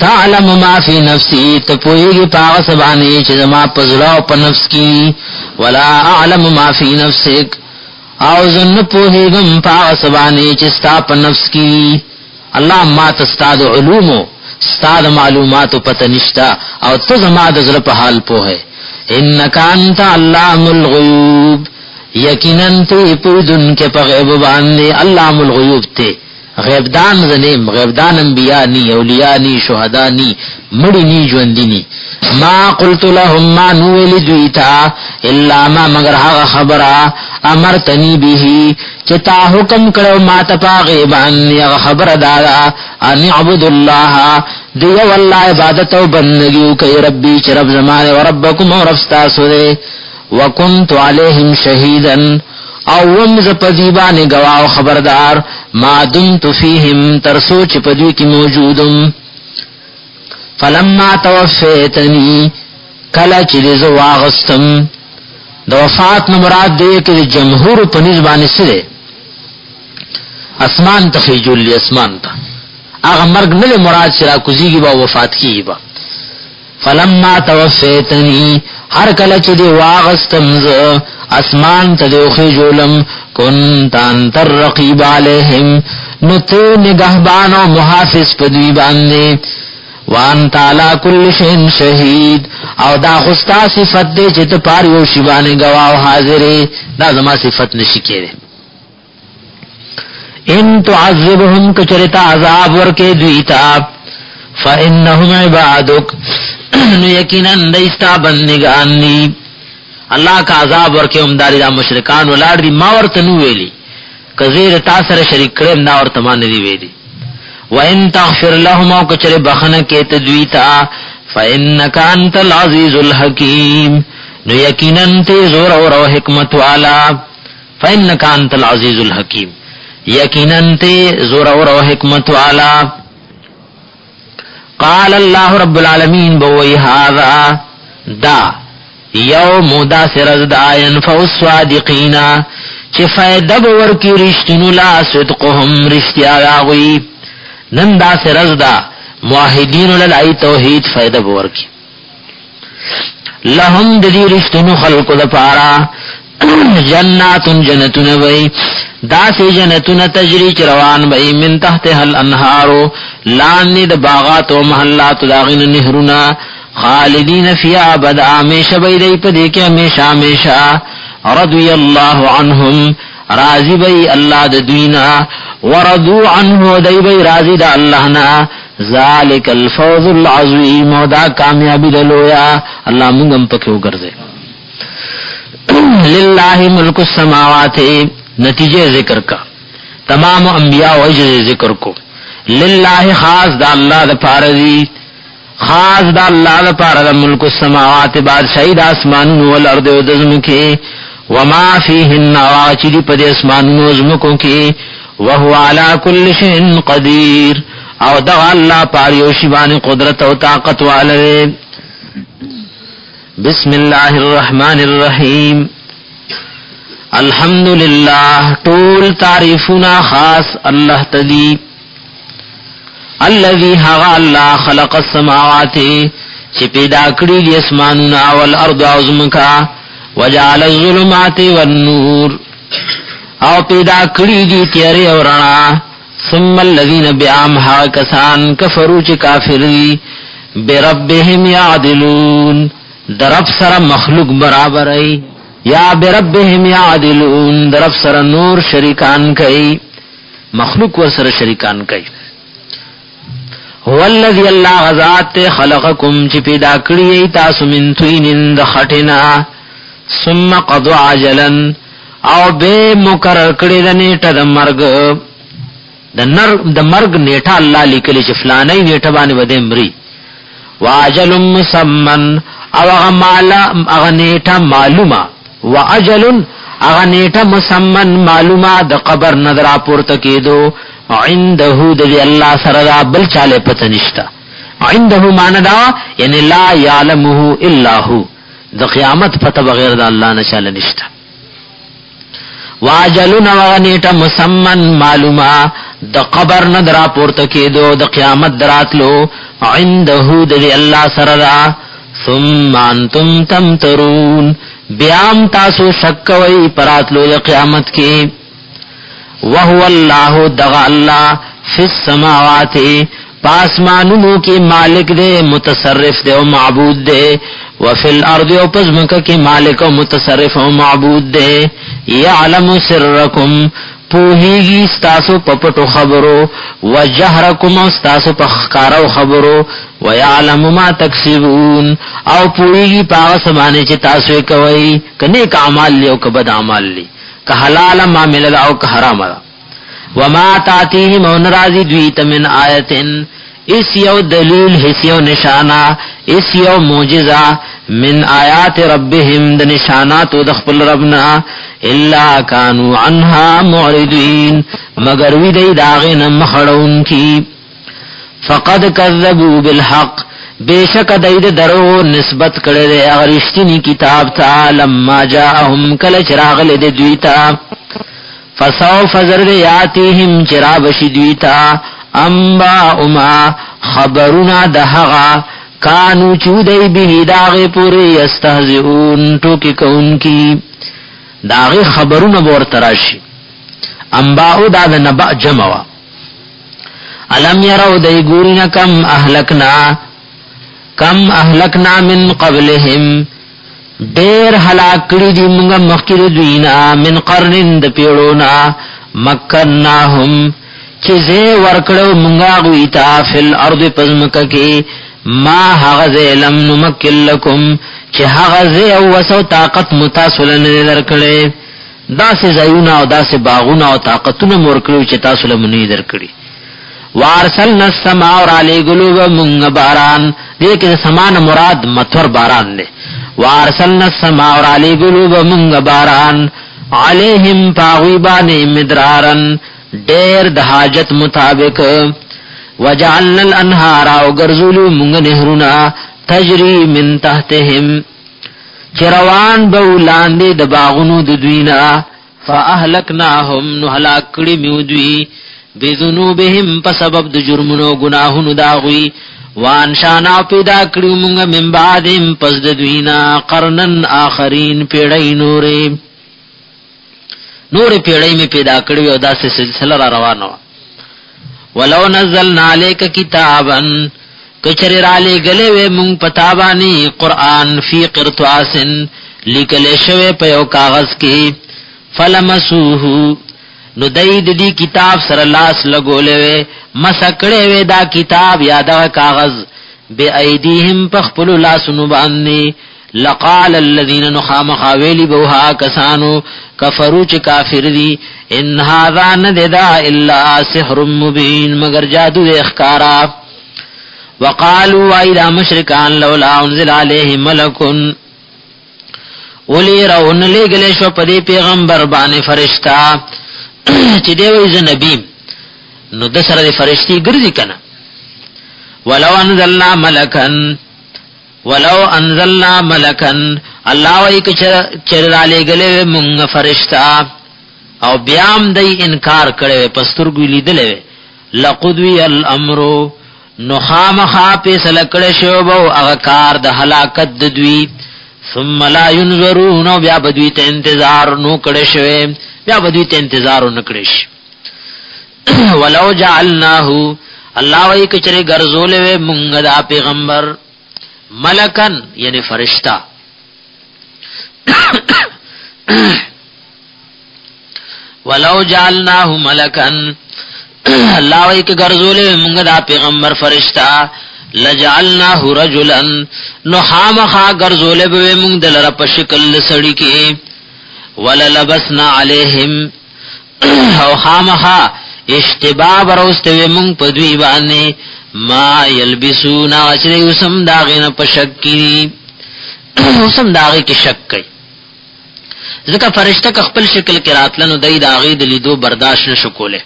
تعلم ما فی نفسی تپوئی گی پاغ سبانی چھ زما پزلاو پا نفس کی ولا اعلم ما فی نفسک۔ او زن پوہی گم پاغ سبانی چھ پا نفس کی اللہ ما تستاد علومو ستاد معلومات پتہ نشتا، او تزما دزر پا حال پو ہے انکا انتا علام الغیوب، یقیناً تے پویدن کے پا غیب باندے، علام الغیوب تے۔ غیب دان زنیم غیب دان انبیاء نی، اولیاء نی، شہداء نی، مڑی نی جوندی نی. ما قلت لهم ما نویلی دویتا اللہ ما، مگر حق خبرا امرتنی بیہی چتا حکم کرو ما تپا غیبان. یا خبر دادا ان عبد اللہ دیو واللہ عبادت و بندگیو کئی ربی چ رب زمانے و ربکم و رفستا سدے وکنت علیہم شہیدن او ومز پدیبان گواہ خبردار ما دمت فیہم ترسو چ پدی کی موجودم. فلما توفیتنی کلا چ واغستم د وفات نمراد دے کہ جمهور پنځ باندې سره اسمان تخیجل اسمان ته اغه مرگ نه مراد شرا کوزیږي با وفات کیږي با. فلما توفیتنی هر کله چې دی واغستم ز، اسمان ته دی خو جولم كنت انت الرقيب عليهم نو ته محافظ پدوی باندې وان تعالی کل شین شهید او دا خستا صفت دے چې ته پار یو شی باندې گواه حاضر دا زما صفت نشی کېره ان تعذبهم کچرتا عذاب ورکے دویتا فإنهم عبادک نو یقینا دیستا بندگان دی اللہ کا عذاب ورکے امداری دا مشرکان ولار دی، ما ورته نو ویلی۔ کزیر تا سره شریک کړم دا ورته مان دی ویلی۔ وان تغفر لهم او کچره بخنه کې تدویتا فإنك انت العزیز الحکیم۔ نو یقینا ته زور او حکمت والا۔ فإنك انت العزیز الحکیم۔ یقیناً تے زور و حکمت والا۔ قال اللہ رب العالمین بوئی هذا دا، یوم دا سرز دا ینفع السوادقین چی فیدب ورکی رشتنو لا صدقهم رشتی آغوی نن دا سرز دا معاہدین للائی توحید فیدب ورکی لهم دی رشتنو خلق دا پارا جنات جنتن وی دا سی جنتن تجری چروان بئی. من تحت حل انہارو. لانی دا باغات و محلات داغین نہرنا خالدین فی آبد آمیش بئی دی پدی کے امیشا امیشا رضوی اللہ عنہم. راضی بی اللہ د وردو عنه دی بی راضی دا اللہ نا. ذالک الفوز العظیم. و دا کامیابی دلویا اللہ منگم پکیو کردے للہ ملک السماوات، نتیجے ذکر کا، تمام انبیاء و عجز ذکر کو۔ للہ خاص دا اللہ دا پارزی خاص دا اللہ دا پارا دا ملک السماوات، بادشاہی دا اسمان والارد و دزم کے۔ وما فیہن واچی دی پدی اسمان و دزمکوں کے۔ وہو علا کل شئن قدیر۔ او دا اللہ پاریو شبان قدرت و طاقت والے۔ بسم اللہ الرحمن الرحیم۔ الحمد للہ ٹول تعریفنا خاص اللہ تدیب الذي هغا الله خلق السماوات چې پیدا کړی دي اسمانونه او الارض او زمکا وجعل الظلمات والنور۔ او پیدا کړی دي تیارې او رڼا ثم الذين بيام ها کسان کفروا چې کافر دي بربهم يعدلون درب سره مخلوق برابر ای. یا بربهم يعدلون درب سره نور شریکان کوي مخلوق ور سره شریکان کوي هو الذي الله غزاد خلقكم چې پیدا کړی تاسو من توین د خټینا ثم قضى عجلا، او به مقرر کړی د نیټه د مرګ د نر د مرګ نیټه الله لیکلی چې فلانه نیټه باندې وده مري واجل مسمن او هغه مالا هغه نیټه معلومه واجل هغه نیټه مسمن معلومه د قبر نظر اپورته کېدو عنده د الله سره دا بل چاله پته نشتا. عنده معنا دا یعنی لا يعلمه الا هو د قیامت پته بغیر د الله نه چاله نشتا. واجلنا وغنیټه مسمن معلومه د قبر نه درا پورته کېدو د قیامت دراتلو. عنده د الله سره دا ثم انتم تمترون. بیام تاسو شک وی پراتلو د قیامت کې وهو الله دغ الله فی السماوات. پاسمانونو کی مالک دے، متصرف دے و معبود دے. وفی الارض و پزمک کی مالک و متصرف و معبود دے. یعلم سرکم پوهیږي ستاسو پپټو خبرو وجهرکم ستاسو په خکارو خبرو ويعلم ما تکسبون. او پوهیږي پاغه سمانه چې تاسو کوي کني کمال له او کبد اعمال له که حلال ما ملل او که حرام وما تاتيهم ونرازي دویت من آیتن. اس یو دلیل حس یو نشانا اس یو موجزہ من آیات ربهم د نشانات د خپل ربنا، الا کانوا عنها معرضین، مگر وی دی داغه نم کی. فقد كذبوا بالحق بیشک دید درو نسبت کړي د اغرشتنی کتاب ته لما جاءهم کل چراغ لید دویتا فسوف زرد یاتیهم چراب شدویتا انبا اما خبرنا دهغا کانو چودئی به داغ پوری استهزئون ټوکی کون کی داغ خبرونه بور تراشی. انباء دا د نبأ جمع علم يروا دای ګورنا کم اهلکنا کم اهلکنا من قبلهم ډیر هلاک کړي دي موږ مخکې دوینا من قرنن د پیړونا مکناهم چې زه ورکړو موږ غویتا فل ارض پزمک کې ما هغه لم نمکل لكم چې هغه زه او وسو طاقت متاسل نه درکړي داسې زایونه او داسې باغونه او طاقتونه مور کړو چې تاسو له منی درکړي وارسلنا السماء علی گلوب منگ باران دیکھ سمان مراد متور باران دے۔ وارسلنا السماء علی گلوب منگ باران علیہم پاغیبان مدرارن ډیر د حاجت مطابق. وجعلنا الانهار او غرزولو مونږ نهرونه تجري من تحتهم. چروان به لاندې د باغونو د دوینا فاهلكناهم نهلاکړي میو دوی. بذنوبهم په سبب د جرمونو گناهونو داغوي وان شانا پیدا کړو مونږ من بعدهم پس د دوینا قرنن آخرین پیړې نورې. نورې پیړی می پیدا کړو او داسې سلسله را روانه ولو نزلنا عليك كتابا کچر را لے گلے وے مونږ پتا باندې قران فی قرطاسن لیکل شوی په یو کاغذ کې. فلمسوه، نو دای د دې کتاب سره لاس لګولې مسکړې وې دا کتاب یا دا کاغذ. بی ایدیهم پخپلو لاسونو باندې. لقال الذين نخام خاویلی بوها کسانو کفرو چ کافر دی، ان هذا نددا الا سحر مبین، مگر جادو اخکارا۔ وقالوا اذا مشرکان لولا انزل عليه ملک۔ ولی رون لګل شو پدې پیغمبر باندې فرشتہ۔ چې دی وې نبی۔ نو د سره فرشتي ګرځي کنه ولو انزلنا ملکن ولو انزلنا ملکن. الله وای ک چر علی گله مونږ فرشتہ. او بیام دای انکار کړي پسترګو لیدلې لقدوی الامر. نو خامخا پیسل کړي شو بو هغه کار د هلاکت دوی. ثم لا ينظرون. بیا بدوی ته انتظار نو کړي شوی بیا بدوی ته انتظار نو کړي شي ولو جعلناه الله وای کچره ګرځولې و مونږ دا پیغمبر. ملکن یعنی فرشتہ. ولو جعلناه ملکن. الله وای ک ګرځولې مونږ دا پیغمبر فرشتہ. لجعلناه رجلا نو خامخا ګرځولې به مونږ دلره په شکل سړی کې وللبسنا عليهم او خامخا اشتباه بروستوی مونږ په دوی باندې ما یلبسونا چې وسم داغه نه په شک کی وسم داغه کې شک کوي ځکه فرشتہ که خپل شکل کې راتلنو دای داغه د لیدو برداشت نشو کوله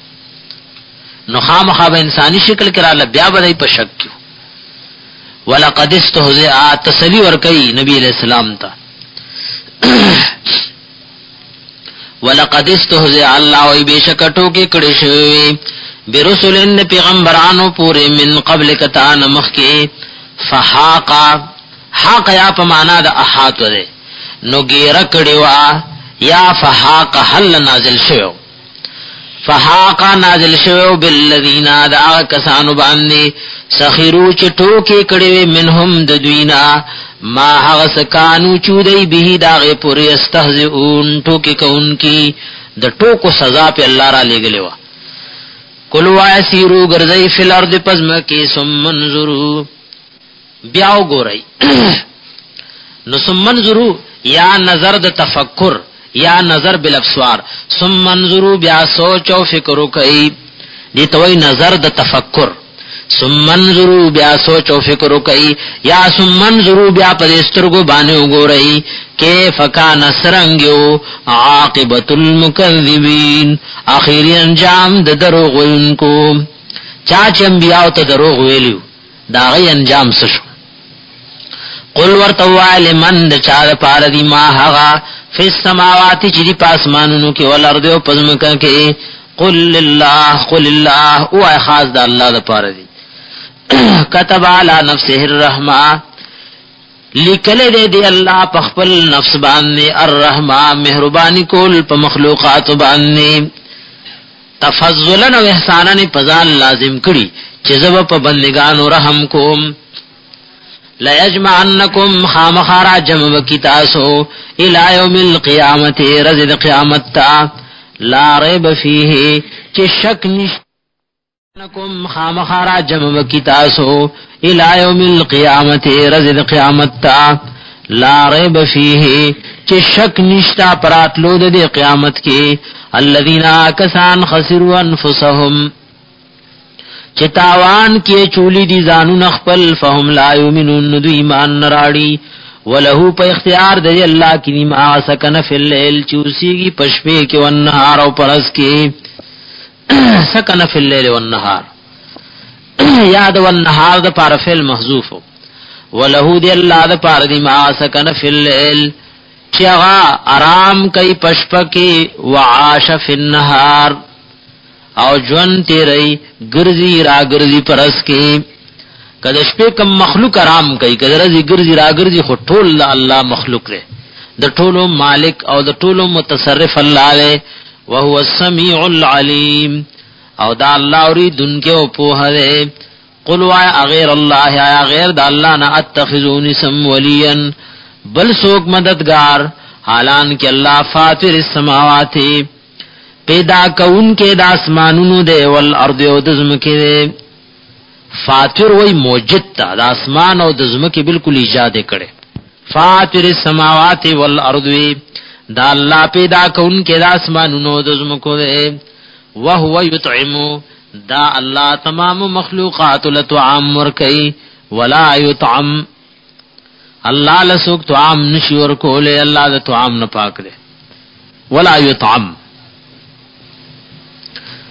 نو خامخا به انساني شکل کې رااله بیا به په شک کیو۔ ولقد استهزئ تسلی ور نبی علیہ السلام ته ولقد استهزئ الله وي بشکټو کې کړي شوی برسولن پیغمبرانو پورې من قبل کتا نمخ کې فحاقا حاق یا په معنا د احاط ده نو ګیر کړي وا یا فحاق حل نازل شوی فحاقا نازل شوی بالذین، دا کسانو باندې سخیرو چټو کې کړي منهم د دوینا ما هغه سکانو چودای به داغه پوری استحزئون استهزئون ټوکی کونکی د ټوکو سزا په الله را لګلې و کلوا یسیرو ګرځي فل ارض پزم کې ثم منظرو بیا وګورئ. نو ثم منظرو یا نظر د تفکر، یا نظر بالابصار ثم منظرو بیا سوچ او فکر وکئ. دي توي نظر د تفکر. ثم منظرو بیا سوچ او فکر وکئی یا ثم منظرو بیا په سترګو باندې وګورئ کیف کان سرنګو عاقبت المکذبین اخیری انجام د دروغ وینکو چا چې انبیاء ته دروغ ویلو دا غي انجام څه شو قل ورتوا لمن د چا پار دی ما هغه فی السماوات چې دی پاسمانونو کې ولر دی او پزمکه کې قل لله قل الله او خاص د الله د پاره دی۔ کتب علی نفسه الرحمه لیکل دې دی الله په خپل نفس باندې الرحمه مهرباني کول په مخلوقات باندې تفضلا او احسانا په ځان لازم کړي چې زب په بندگانو رحم کوم. لا یجمعنکم خامخارا جمع کتاسو الى یوم القیامت رزد قیامت تا. لا ریب فیه چې شک نشته نکم خامخارا جمع بکی تاسو الى یوم القیامت رزد قیامت تا. لا ریب فیه، چه شک نشتا پراتلو د قیامت کې الذین کسان خسروا انفسهم. چې تاوان کې چولی دي زانو نخپل فهم لا یؤمنون دو ایمان نراړي ولهو په اختیار دی الله کې ما سکن فی الليل چوسیږي پشپې کې ونهار او پرس کې سکن فی اللیل والنهار یاد والنهار د پار فعل محذوف ولهو دی الله د پار دی ما سکن فی اللیل. چغا آرام کئی پشپکی وعاش فی النهار او جون تیری گرزی را گرزی پرس کی. کله شپې کم مخلوق آرام کوي کله رزي ګرځي را ګرځي خو ټول الله مخلوق لري د ټولو مالک او د ټولو متصرف الله له وهو السميع العليم. او دا الله اوریدن کې او په هره قل وا غیر الله یا غیر د الله نه اتخذون سم ولیا. بل سوک مددگار، حالان کی اللہ فاطر السماوات. پیدا کون کے داسمانونو دے، والارض و دزم کے دے. فاطر وی موجد تا داسمان او دزم کے بالکل ایجاد کرے. فاطر السماوات والارض. دا اللہ پیدا کون کے داسمانونو دزم کو دے۔ وہو یطعمو۔ دا اللہ تمام مخلوقات لطعام ورکی۔ ولا یطعم۔ اللہ لسوک طعام نشی ورکولے اللہ دا طعام نپاک دے۔ ولا یطعم۔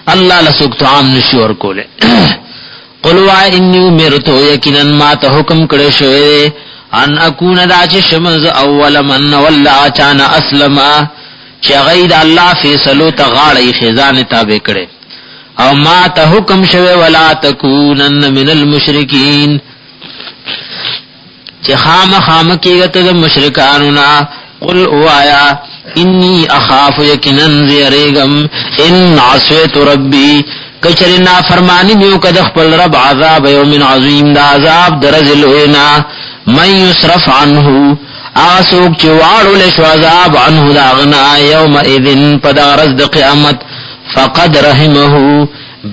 اللہ لسوک طعام نشی ورکولے قلوا انی امرتو یکنن ما تا حکم کڑے شوئے ان اکون دا چی شمز اول من واللہ چانا اسلما چی غید اللہ فیصلو تا غاڑی خیزان تابع کڑے او ما ته حکم شوه ولا تکونن من المشرکین. چې خام خام کېږي ته مشرکانو نا قل وایا انی اخاف یقینا زیریگم ان عصیت ربی. کچرنا فرمانی میو کد خپل رب عذاب یوم عظیم دا عذاب درزل وینا من یصرف عنه آسوک چوارو لشو عذاب عنه داغنا یوم ایذن پدارز دا قیامت. فقد رحمه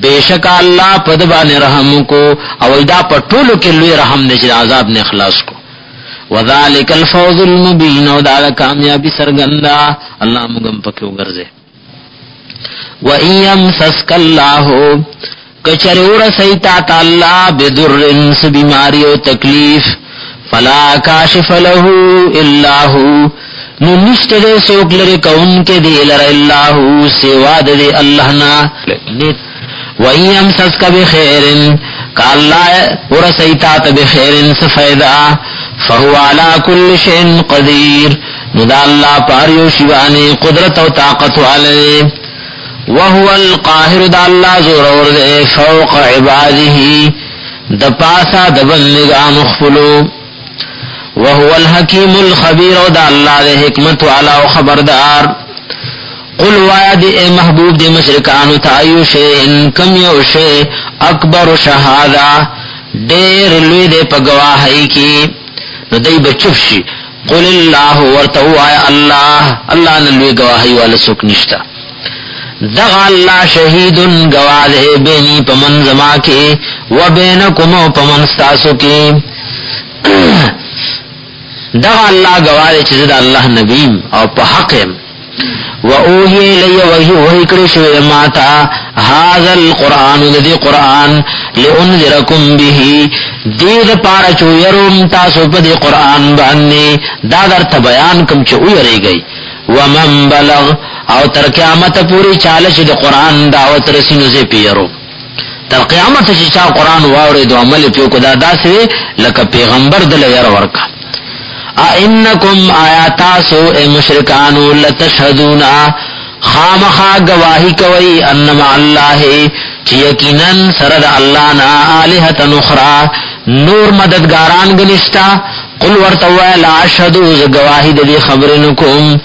بے شک اللہ پد بان رحم کو او دا پٹولو کے لوی رحم نے چیز عذاب نے اخلاص کو. وذالک الفوز المبین، او دا کامیابی سرگندا اللہ مگم پکیو گرزے وَإِن يَمْسَسْكَ اللَّهُ کچرور سیتا تا اللہ بدرن سبیماری و تکلیف. فلا کاشف له الا هو نو نشت دے سوک لرے کون کے دے لر اللہ سوا دے اللہ نا۔ وَإِيَمْ سَسْكَ بِخَيْرٍ کاللہ ورسیتات بخیر سفیدہ فہو علا کل شین قدیر ندا اللہ پاریو شیوانی قدرت و طاقت والے۔ وهو القاہر، دا اللہ زور ورد فوق عباده دپاسا دبن دبندگان اخفلو وهو الحکیم الخبیر او دا اللہ دے حکمت والا و خبردار. قل وایا دی اے محبوب دی مشرکانو تایو شے ان کم یو شے اکبر شہادا دیر لوی دے پگواہی کی. نو دی بچف شی. قل اللہ ورتو آیا اللہ اللہ نلوی گواہی والا سک نشتا. دغا اللہ شہید گواہ دے، بینی پمن زما کے و بینکم پمن ستاسو کے دا اللہ گوارے چیز دا اللہ نبیم او پا حقیم و اوہی لی وحی وحی کرشو ماتا هذا القرآن دی قرآن، لئنذرکم به دید پارا چو یروم، تاسو پا دی قرآن باننی دا در تا بیان کم چو یری ومن بلغ، او تر قیامت پوری چالش دی قرآن دعوت رسینو سے پیرو تر قیامت چی چا قرآن واوری دو عمل پیو کدا دا سے لکا پیغمبر دل یر ورکا. اینکم آیا تاسو اے مشرکانو، لتشہدونا. خامخا گواہی کوئی انما اللہ، چی یقیناً سرد اللہ نا آلہت نخرا نور مددگاران گنشتا قل ورتوا لا اشهدو ز گواہی دلی خبرنکم،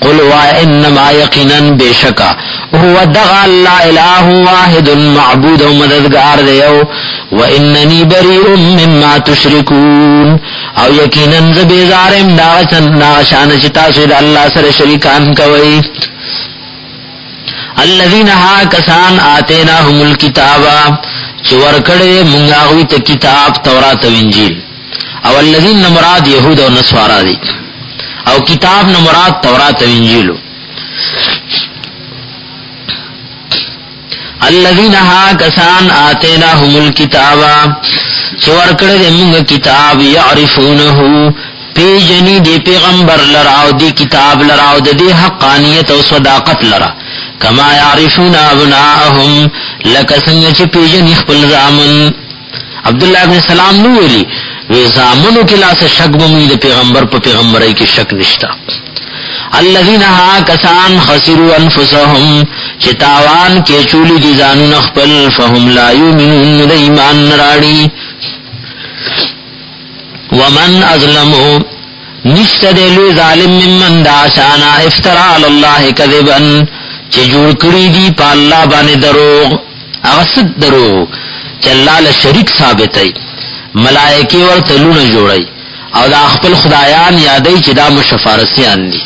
قل وا انما یقینا بشکا هو دغ لا اله واحد معبود و مددگار دیو و اننی بریء مما تشركون او یقینا ز بیزارم دا چن نا شان چتا سید اللہ سر شریکان کوي الذين ها کسان اتیناهم الكتاب چور کړه مونږه وی ته کتاب تورات او انجیل. او الذين نمراد يهود او نصارا دي او کتاب نمراد تورات او انجیل. الذين ها کسان اتیناهم الكتاب چور کړه موږ کتاب يعرفونه پیجنی دی پیغمبر لراو دی کتاب لراو دی حقانیت او صداقت لرا. کما یعرفون ابناءهم لک څنګه چې پیجنی خپل زامن. عبد الله بن سلام نو ویلی وی زامنو کی لاس شک بمی دا پیغمبر پا پیغمبرائی کی شک نشتا. الذین ها کسان خسروا انفسهم چتاوان کے چولی دی زانو نخپل فهم لا یومنون دا ایمان نراڑی. ومن ازلمو، نشت دلو ظالم ممن دا شانا افترا اللہ کذبن چی جوڑ کری دی پا اللہ بان دروغ اغسد دروغ چلال شریک ثابت ہے. ملائکی ور تلون جوړی. او دا خپل خدایان یادای چې دا مشفارسیان دي.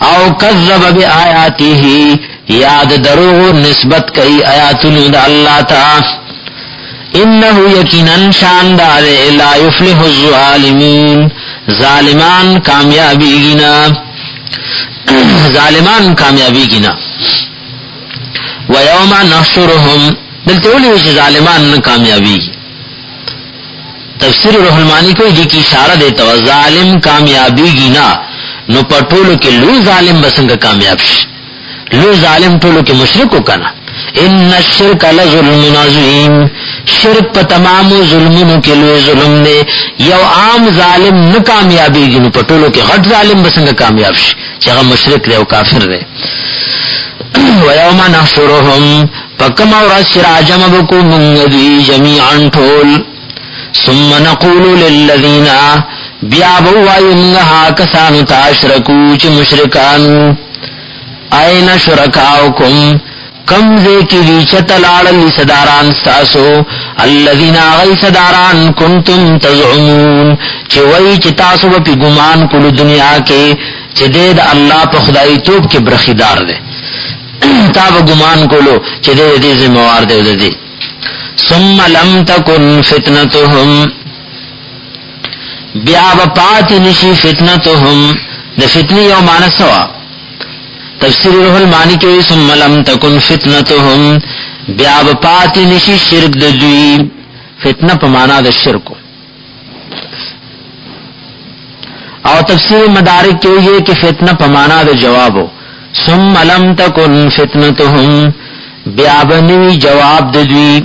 او کذب بی آیاتی ہی یاد درو نسبت کئی آیاتنو دا اللہ تا انہو یقیناً شاندار لا یفلح الظالمین ظالمان کامیابی گنا ظالمان کامیابی گنا ویوم نحشرهم. دلتے اولی وچ ظالمان کامیابی تفسیر روح المانی کو جی کی اشارہ دیتا ہوا ظالم کامیابی گنا نو پٹولو کے لو ظالم بسنگ کامیاب شی۔ لو ظالم ٹولو کے مشرق کا نا۔ ان شرک لظلم عظیم۔ شرک پا تمام ظلمونو کے لوے ظلم دے۔ یو عام ظالم نہ کامیابی گی، نو پٹولو کے غٹ ظالم بسنگ کامیاب شی۔ چاہا مشرق دے و کافر دے۔ ویوم نحشرهم پکم اور اسرا جمع بکو منگدی جمیعا ٹھول۔ ثم نقول للذین بیا بوائی منگا کسانو تاشرکو چی مشرکانو. این شرکاؤکم؟ کم دے کی دی چتلاڑ صداران ستاسو الذین آغی صداران کنتم تزعمون. چی وی چی تاسو با پی گمان کلو دنیا کے، چی دید اللہ پا خدای توب کے برخیدار دے. تا با گمان کلو، چی دید دی زموار دے دے دے. ثم لم تکن فتنتهم. بیا با پاتی نشی فتنتهم. دا فتنی یو مانسوا تفسیر روح المانی کے ثم لم تکن فتنتهم. بیا با پاتی نشی شرک دا دوی. فتنہ پا مانا دا شرکو اور تفسیر مدارک کے یہ کہ فتنہ پمانا دا جوابو ثم لم تکن فتنتهم. بیا بنوی جواب ددوی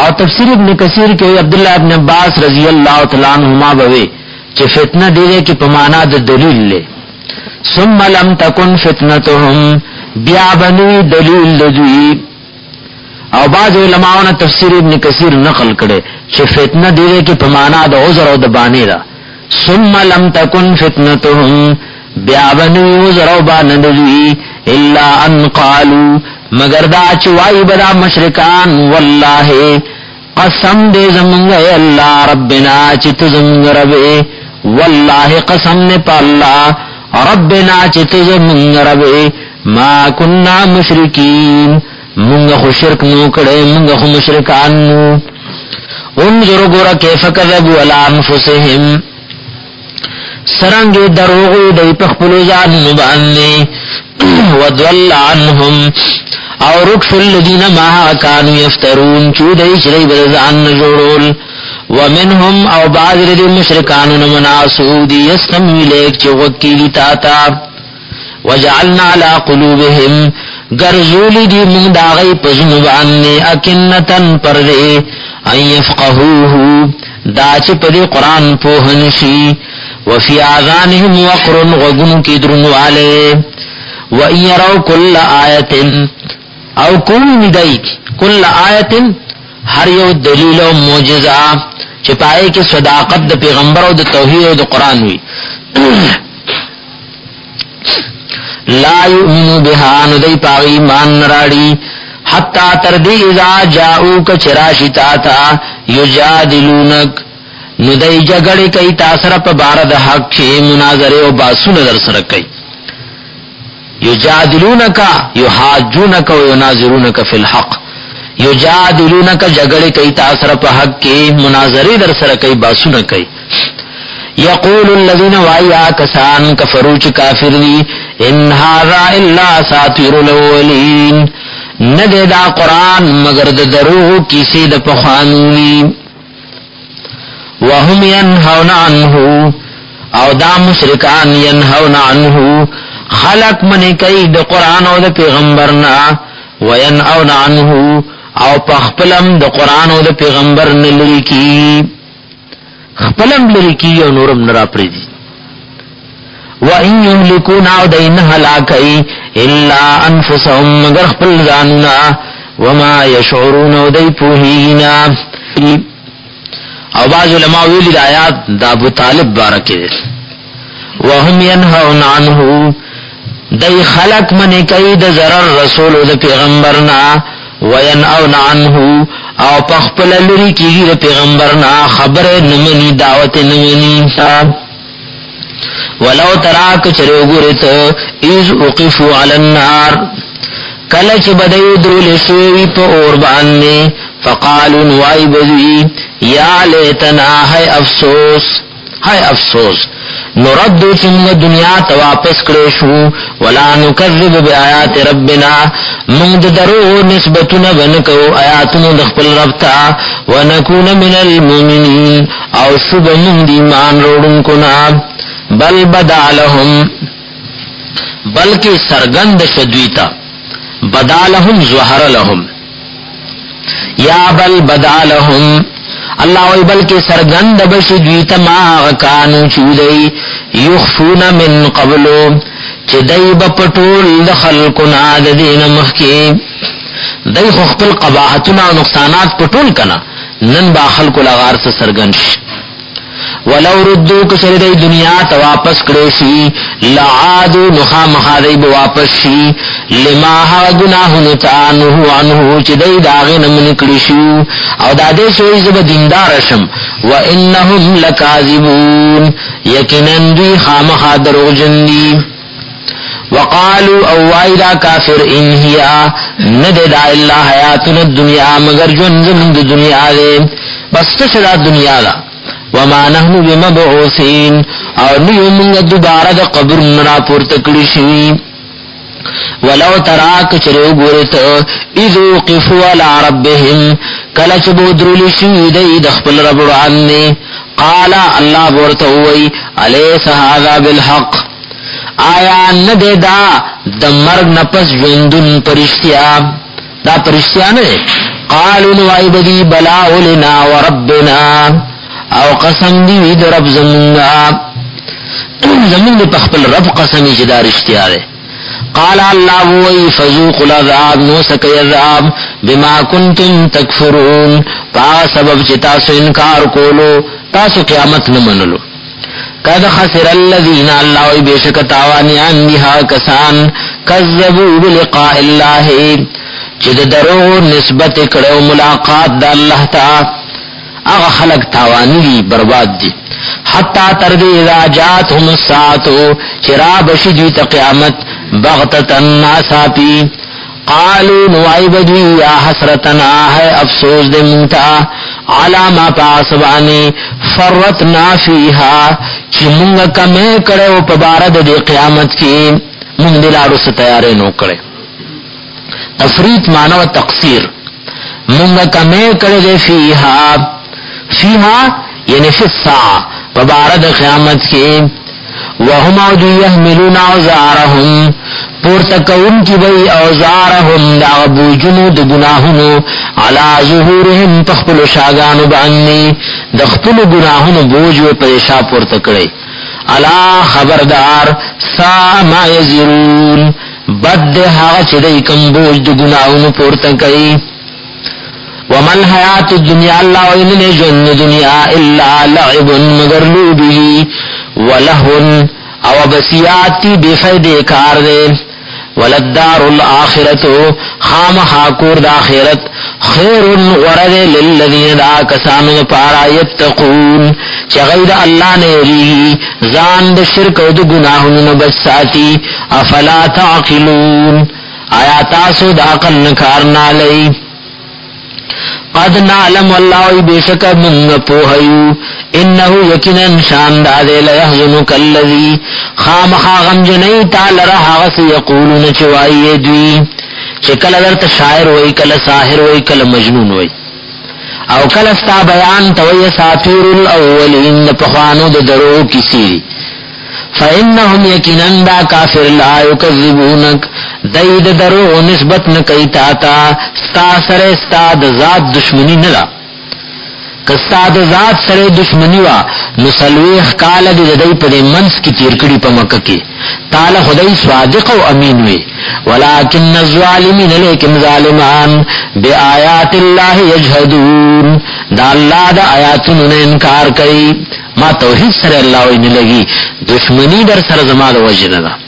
اور تفسیر ابن کثیر کے عبداللہ ابن عباس رضی اللہ تعالیٰ عنہما بوے چھ فتنہ دیرے کی پمانا دا دلیل لے۔ ثم لم تکن فتنتهم بیا بنوی دلیل ددوی او بعض علماء نے تفسیر ابن کثیر نقل کرے چھ فتنہ دیرے کی پمانا دا عذر او دا بانے دا۔ ثم لم تکن فتنتهم بیا بنوی عذر او باندوی الا ان قالوا مگر دا چوائی بدا مشرکان، واللہ قسم دے زمنگ اے اللہ ربنا چت زمنگ ربے، واللہ قسم نے پا اللہ ربنا چت زمنگ ربے۔ ما کننا مشرکین منگ خو شرک نو کڑے منگ خو مشرکان نو۔ انظر گورا کیف کذبو علا انفسهم سرنگ دروغو دی پخپلو جانو باندے ودول عنهم. او رکش الذین ما کانو یفترون. چودئی چرئی بدزان نجوڑول ومنهم او بعض ردی مشرکانو نمناسو دی. یستم ولیک چی غکی دی تاتا وجعلنا علا قلوبهم. گرزولی دی من داغی پزنباننے اکنتن پردے ان یفقهوه. دا چی پدی قرآن پوہنشی وفی آذانهم وقرن غگن کی درنوالے وَإِن يَرَوْا كُلَّ آيَةٍ او کوم ندائی کل آیت ہر یو دلیل و موجزہ چپائے کی صداقت دا پیغمبر و دا توحید و دا قرآن ہوئی لا یؤمنو بها ندائی پاغی ایمان نراڑی. حتی تردی اذا جاؤک چراشی تاتا یجادلونک. ندائی جگڑی کئی تاثر پا بارد حق کے مناظرے و باسو نظر سرک کئی. یجادلونکا یحاجونکا و ینازرونکا فی الحق. یجادلونکا جگڑے کئی تاثر پا حق کے مناظری در سر کئی باسونا کئی. یقول الذین وائی آکسان کفروچ کافر دی، ان هذا الا ساتیر الاولین. ندے دا قرآن مگر دا درو کسی دا پخانونی وهم ینہون عنہو او دا مشرکان ینہون عنہو خلق من کئی د قرآن او د پیغمبرنا وین او عنه، او پخپلم د قرآن او د پیغمبر نلری کی۔ خپلم لری کی او نورم نرا پریدی۔ وَإِن يُهْلِكُونَ عَوْدَيْنَ هَلَاكَئِ إِلَّا أَنفُسَهُمْ مَگَرْ خْبِلْ ذَانُنَا وَمَا يَشْعُرُونَ وَدَيْ پُوهِينَا او بعض علماء ویلی دا آیات دا ابو طالب بارکی دے وَهُمْ يَنْهَوْنَ عَنْهُ۔ دای خلق منی کئی دا ضرر رسول دا پیغمبرنا وَيَنْأَوْنَ عَنْهُ۔ او پخپل لری کیږي د پیغمبرنا خبره نمنې دعوت نمنې صاحب ولو تراک چرے گرت از اقفو علی النار. کلچ بدئی درول شوی پا اور باننے فقالوا نوائی بدوی یا لیتنا ہے افسوس ہے افسوس. نردو چنگ دنیا تا واپس کریشو ولا نکذب بی آیات ربنا. منگ درو نسبتنا بنکو آیاتنا دخپل ربتا. ونکون من المومنین، او شب من دیمان روڑن کنا. بل بدا لهم بلکہ سرگند شدویتا بدا لهم زہر لهم یا بل بدا لهم اللہ وی بلکہ سرگند بش دویتا ما کانو چودئی یخفون من قبلو، چی دی بپٹول دخلقنا دین مخکی دی خخپل قباحتنا و نقصانات پٹول کنا، نن با خلق لغار سے سرگنش۔ ولو ردو کچر دی دنیا تا واپس کرے کریشی لعادو نخا مخادی بواپس شی لما ها گناہنو تا نهو عنہو چی دی داغی نمن کریشو او دادے سوئی زب دیندارشم و انہم لکازبون یکنن دی خامخا درو جندی۔ وقالو او وائدا کافر انہیا ند دا اللہ حیاتنا الدنیا مگر جن زمن دنیا دے۔ بس تشدا دنیا دا۔ وما نحن بمبعوثین۔ اور نیو منگا دوبارہ دا قبر منا پور تکڑی شوی۔ ولو تراک چرو گورت اذو قفو علا ربهم کلچ بودرولی شوی دی دخپل رب رعنی قالا اللہ بورتووی علیس هذا بالحق؟ آیا ندے دا دا مرگ نپس جندن پرشتیا۔ دا پرشتیا نے؟ قالوا نوائی بدی بلا لنا وربنا او قسم دی وی در رب زمونگا زمون دی پخپل رب قسمی چی دار اشتیارے قال اللہ وی فزوق العذاب، نو سکی عذاب؟ بما کنتم تکفرون. پا سبب چی تاسو انکار کولو، تاسو قیامت نمنلو قد خسر الذین اللہ وی بیشک تاوانیان دیہا کسان. کذبو بلقاء اللہ چی درو نسبت کڑو ملاقات دا اللہ تا اغا خلق تاوانی دی، برباد دی۔ حتی تردی اذا جات هم الساعتو، چرا بشی دی تقیامت بغتتا ناسا پی قالو نوائی بدوی یا حسرتنا ہے افسوس دے منتا علاما پاسبانی فرتنا فیہا۔ چی منگا کمے کرے و پبارد دے قیامت کی، منگ دلارو سے تیارے نو کرے۔ تفریت معنی و تقصیر۔ منگا کمے کرے دے فیہا۔ فیہا یعنی فی الساعة وبارد قیامت کے وهم او یحملون اوزارهم پورتکون کی بئی اوزارهم دا بوجنو دا گناہنو علا ظهورهم تخپل شاگانو بانی دخپل گناہنو بوجو پریشا پورتکڑے علا خبردار سا ما یزرون بد حاغ چدئی کم بوج دا گناہنو پورتکڑے ومن حیات الدنیا اللہ وینن جن دنیا الا لعب مگر لوبی ولہن او بسیاتی بے فیدے کار دے ولدار الاخرت خام خاکور دا خیرت خیر ورد للذین دا کسانو پارا یتقون چغید اللہ نے ری زان دا شرک و دا گناہن بچ ساتی افلا تعقلون آیا تاسو دا قل نکارنا لئی قد نعلم والله بشك من پوهیو انه یقینا شان دادے لیحزنک الذی خامخا غم جنئی تعالی رہا غس یقولون چوائی دوی چکل درت شاعر وئی کل ساحر وئی کل مجنون وئی او کل استا بیان توی ساتیر الاولین، پخوانو درو کسی فإنهم يكنن دا کافر لا يكذبونك دید درو نسبت نکی تا ستا سر ستا ذات دشمنی نلا کستا ذات سر دشمنی وا نسلویخ کالا دی دی پا دی منس کی تیرکڑی پا مکہ کی تالا خدای صادق و امین وی ولیکن الظالمین لیکن ظالمان بی آیات اللہ یجہدون دا اللہ دا آیاتن انکار کئی ما توحید سر اللہ وی نلگی دشمنی در سر زما د وجنه دا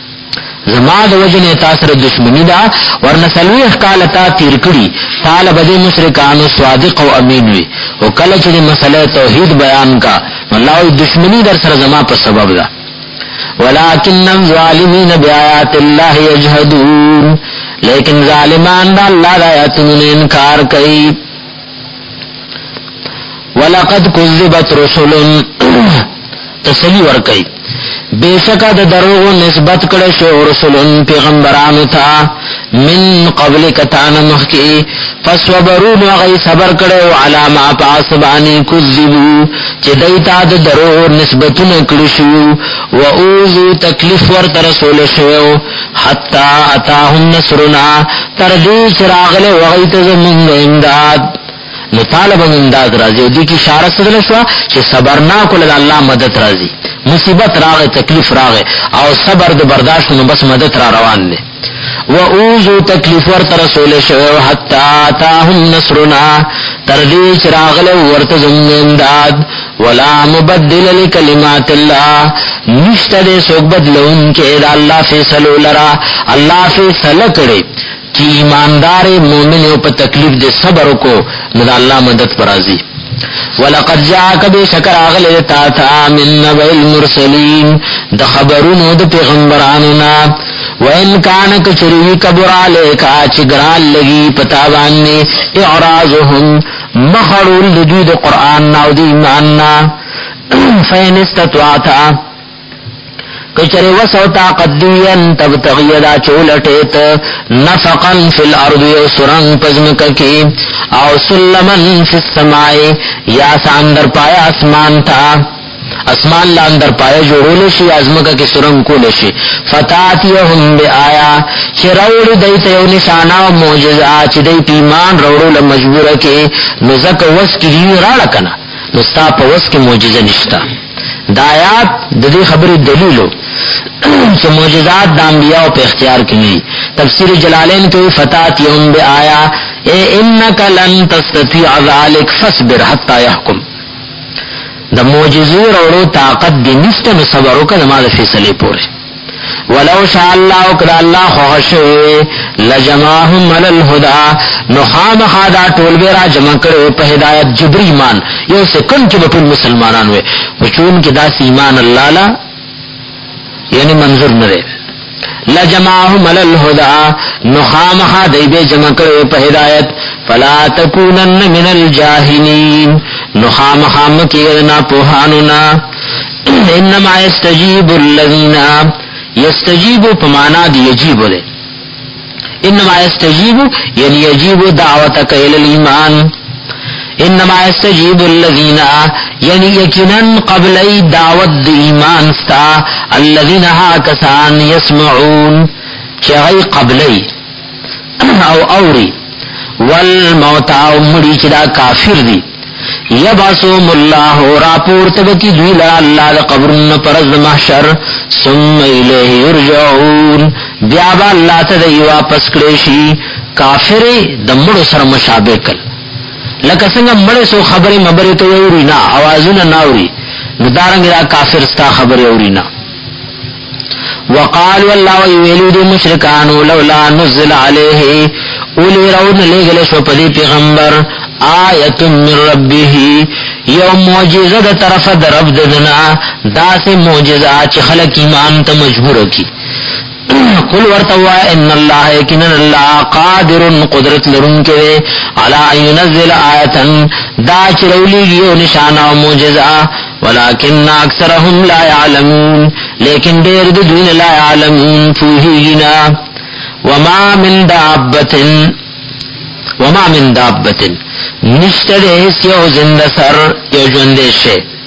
زما د وجنه تا سره دشمنی دا ورنه سلوی احکال تا تیر کړي طالب دې مشرکانو صادق او امین وي. او کله چې مسله توحید بیان کا الله دشمنی در سره زما په سبب دا ولكن الظالمين بآيات الله يجهدون لیکن ظالمان دا اللہ دا آیاتن انکار کئی ولقد كذبت رسل تسلی ور بے شکا د دروغ نسبت کړه شو رسولن پیغمبرانو ته من قبل کتان مخکی فصبروا وغی صبر کړه علامه پاسبانی کذبوا چې دیتا د دروغ نسبتونه کړی شو و اوذو تکلیف ور رسول شو حتا اتاهم نصرنا تر دې چراغله وغی ته زمونږ امداد نو طالب امداد راځي دې کی اشاره سره شو چې صبر نه کول الله مدد راځي مصیبت راغ تکلیف راغ او صبر د برداشت نو بس مدد را روان دي و اوزو تکلیف ورت رسول شو حتا تاهم نصرنا۔ تر دې چراغله ورته زموږ امداد۔ ولا مبدل لکلمات الله نشته دې سوک بدلون کې دا الله فیصلو لرا۔ الله فیصله کړي چې ایماندار مومن او په تکلیف دې صبر کو نو الله مدد پر راځي ولقد جاءك بشكر اغل تا تا من نبأ المرسلين، د خبرونو د پیغمبرانو نا وان کان کچری کبر علیکا چگرال لگی پتا باندې اعراضهم مخړول د د قران نو د ایمان نا فین استطاعتا کچره وسو طاقت دین تب تغیدا چولټیت نفقن فی الارض یو سرنگ پزمک کی او سلمن فی السماء، یا ساندر پایا اسمان تا۔ اسمان لاندر پایا جوړول شي ازمکه کې سرنگ کول شي فتاتيهم بیایا چې راوړي دایته یو نشانه او معجزه چې دای پیمان راوړل مجبور کې نو زکه وس کې دی راړه کنه نو ستا په وس کې معجزه نشتا۔ دایات ددی خبر دلیلو. سو معجزات دامبیا پہ اختیار کی گئی تفسیر جلالین تو فتح یوم بے آیا. اے انک لن تستطيع ذلك فصبر حتى حکم دا معجزو اور طاقت دی نشته، نو صبر نماز فیصلے پورے ولو شاء الله وکړه الله خوښه لجمعهم على الهدى نو خامخا دا ټول به را جمع کړو په هدایت جبر ایمان یو سکند کې ټول مسلمانان وي چون کې داس ایمان الله لا یعنی منظور نه دی لجمعهم على الهدى نخامها دی به جمع کړو په هدایت فلا تکونن من الجاهلین نخامها مکینا پوهانونا انما يستجيب الذين يستجيب پمانا دی یجیب دے۔ انما يستجيب یعنی یجیب دعوتک الى الايمان انما يستجيب الذين یعنی یقینا قبل دعوت د ایمان ستا الذين ها کسان يسمعون چغی قبلی او اوری۔ والموت او مڑی چدا کافر دی۔ یباسوم اللہ راپورتب کی دویلہ اللہ لقبرن پرز محشر سم الیہ یرجعون۔ بیابا اللہ تدئی واپس کریشی، کافر دمڑو سر مشابه کل۔ لکه څنګه مړې سو خبر مبرې تو یوری نا اوازونه نه اوري نو دا کافر ستا خبر یوری نا۔ وقال والله ویلو دي مشرکانو لولا نزل عليه اولی رون لګل شو په پیغمبر آیت من ربه، یو معجزه د طرف د رب دنا داسې معجزه چې خلق ایمان ته مجبور کی. قل ورتوا ان الله یقینا الله قادر قدرت لرون کې علی ينزل آیتا، دا چرولی یو نشانه او معجزه ولكن اکثرهم لا يعلمون لیکن ډیر د دوی لا يعلمون فوهینا وما من دابه وما من دابه نشته د یو زنده سر یو ژوند شي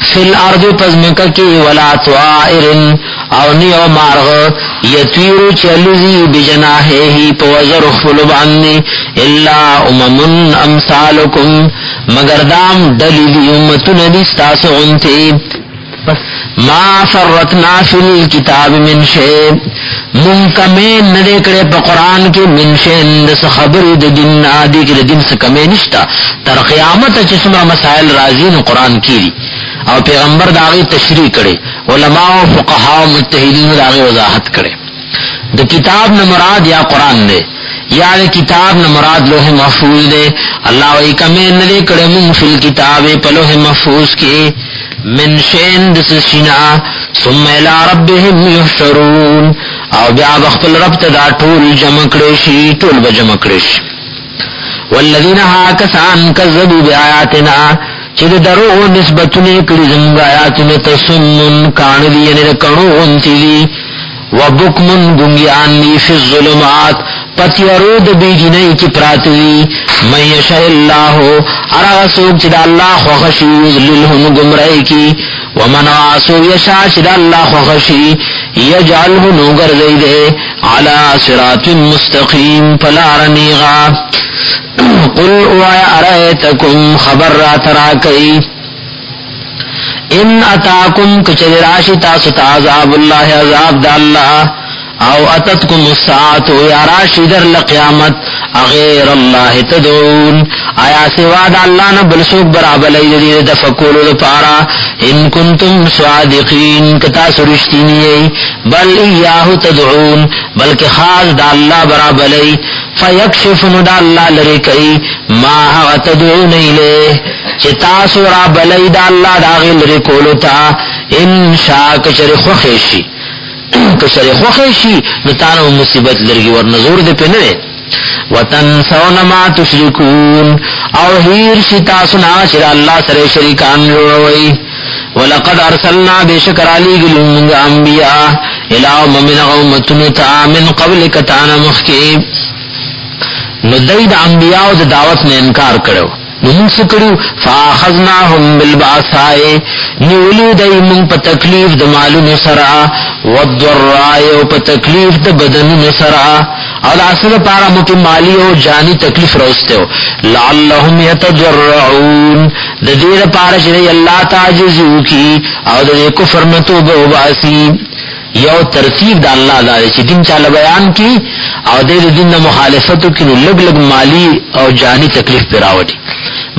فل ارض پزمکا کی ولا طائر او نیو مارغ یتیرو چلزی بجناحه ہی پوزر خفل باندی الا اممن امثالکم، مگر دام دلیلی امتن دستاس غنتی ما فرتنا فی الكتاب من شے من ندے کرے پا قرآن کے، من شین دس خبر دے دن آدی کے دن سکمے نشتا. تر قیامت چسمہ مسائل رازین قرآن کی دی او پیغمبر داغی تشریح کرے. علماء و فقہاء و متحدین داغی وضاحت کرے. دا کتاب نہ مراد یا قرآن دے، یا دا کتاب نہ مراد لوح محفوظ دے۔ اللہ وی کمین ندے کڑے من فی الکتاب پلوح محفوظ کے۔ من شین دس شنا ثم الى ربهم يحشرون او بیا بخپل رب تدا ټول جمع کړي ټول به جمع کړي والذین ها کسان کذبوا بیااتنا چې درو نسبتونه کړي زموږ آیاتونه تسمن کان یعنی دی یعنی کڼو اونتی دی وبکمن گنگیان دی فی الظلمات پتیارو د بیجنئی کی پراتوی، من یشاء اللہ ارغا سوک چدا اللہ خوخشی یزللہم گمرائی کی، ومن آسو یشا چدا اللہ خوخشی، یجعلہ نوگر زیدے علا صراط مستقیم پلارنیغا قل اوایا ارائیتکم، خبر را تراکی ان اتاکم کچھ راشی تاسو تعذاب اللہ عذاب دا اللہ۔ او اتتکم الساعت یا راشی در لقیامت، اغیر اللہ تدعون. آیا سوا دا اللہ نا بلسوک برابر لیدی دا فکولو پارا؟ ان کنتم سوادقین کتا سرشتینی ای بل ایاہو تدعون، بلکہ خاص دا اللہ برابر لی فیکشفن دا اللہ لرکی ما ہوا تدعون ایلے. چتا سورا بلی دا اللہ دا غیر لرکولو تا ان شاک شرخ خیشی کشر خوخشی نتانا مصیبت لرگی ور نزور دے پہ نوے وطن سون ما تشرکون، او ہیر شتا سنا شرا اللہ سر شریکان روئی ولقد ارسلنا بے شکر علی گلوں انبیاء الہ ممن غومتنتا من قبل کتانا مخی ندید انبیاء دا دعوت نے انکار کرو نمون سکڑو فاخذناهم بالباسائے نیولی دی من پا تکلیف دا معلوم سرا ودرائی و پا تکلیف دا بدن سرا او دا اصل پارا مپی مالی و جانی تکلیف روستے ہو لعلهم یتجرعون دا دیر پارا چلی اللہ تاجزو کی او دا دی کفر نتو باسی یو ترتیب دا اللہ دا دی چی دن چالا بیان کی، او دے دے دن دا مخالفتو کی نو لگ لگ مالی او جانی تکلیف پیراوٹی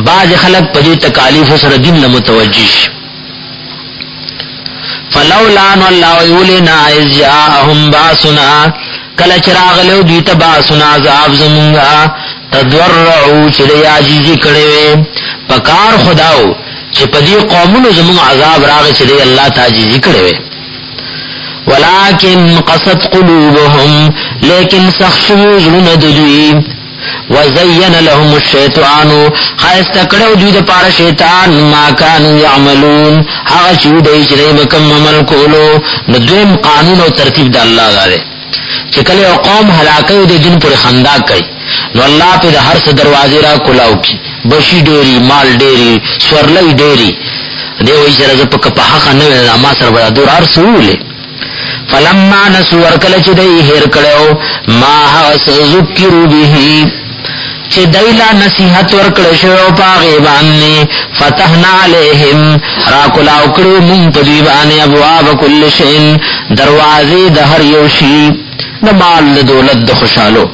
بعض خلق پدی تکالیف سر دین لمتوجیش فلولا نو اللہ ویولنا از جاہم باسنا، کل چراغ لیو دیتا باسنا عذاب زمونگا۔ تدورعو چلی عجیزی کڑوے پکار خداو، چی پدی قومونو زمونگ عذاب راغ چلی اللہ تا عجیزی کڑوے ولیکن قصد قلوبهم، لیکن سخشو زلون دجوی وزین لهم الشیطان خیست کڑو دوی دا پار شیطان، ما کانو یعملون حقا چو دی چرے مکم عمل کولو ندویم قانون و ترتیب دا اللہ دا دے۔ چکل او قوم حلاکی دے دن پر خندا کئی۔ نو اللہ پہ دا ہر سے دروازے را کلاو کی۔ بشی ڈیری، مال ڈیری سورلی ڈیری۔ دے وہی سر از پک پا حقا نوے دا، ما سر بڑا دور آر سولے فلما نسو ورکل چی دی ہیر کڑو ما حس ذکرو بیہی چی دیلا نصیحت ورکل شو پا غیبانی فتحنا علیہم. راکلا اکڑو من پدیبان ابواب کل شن دروازی دہر یوشی. نمال دولت دخشالو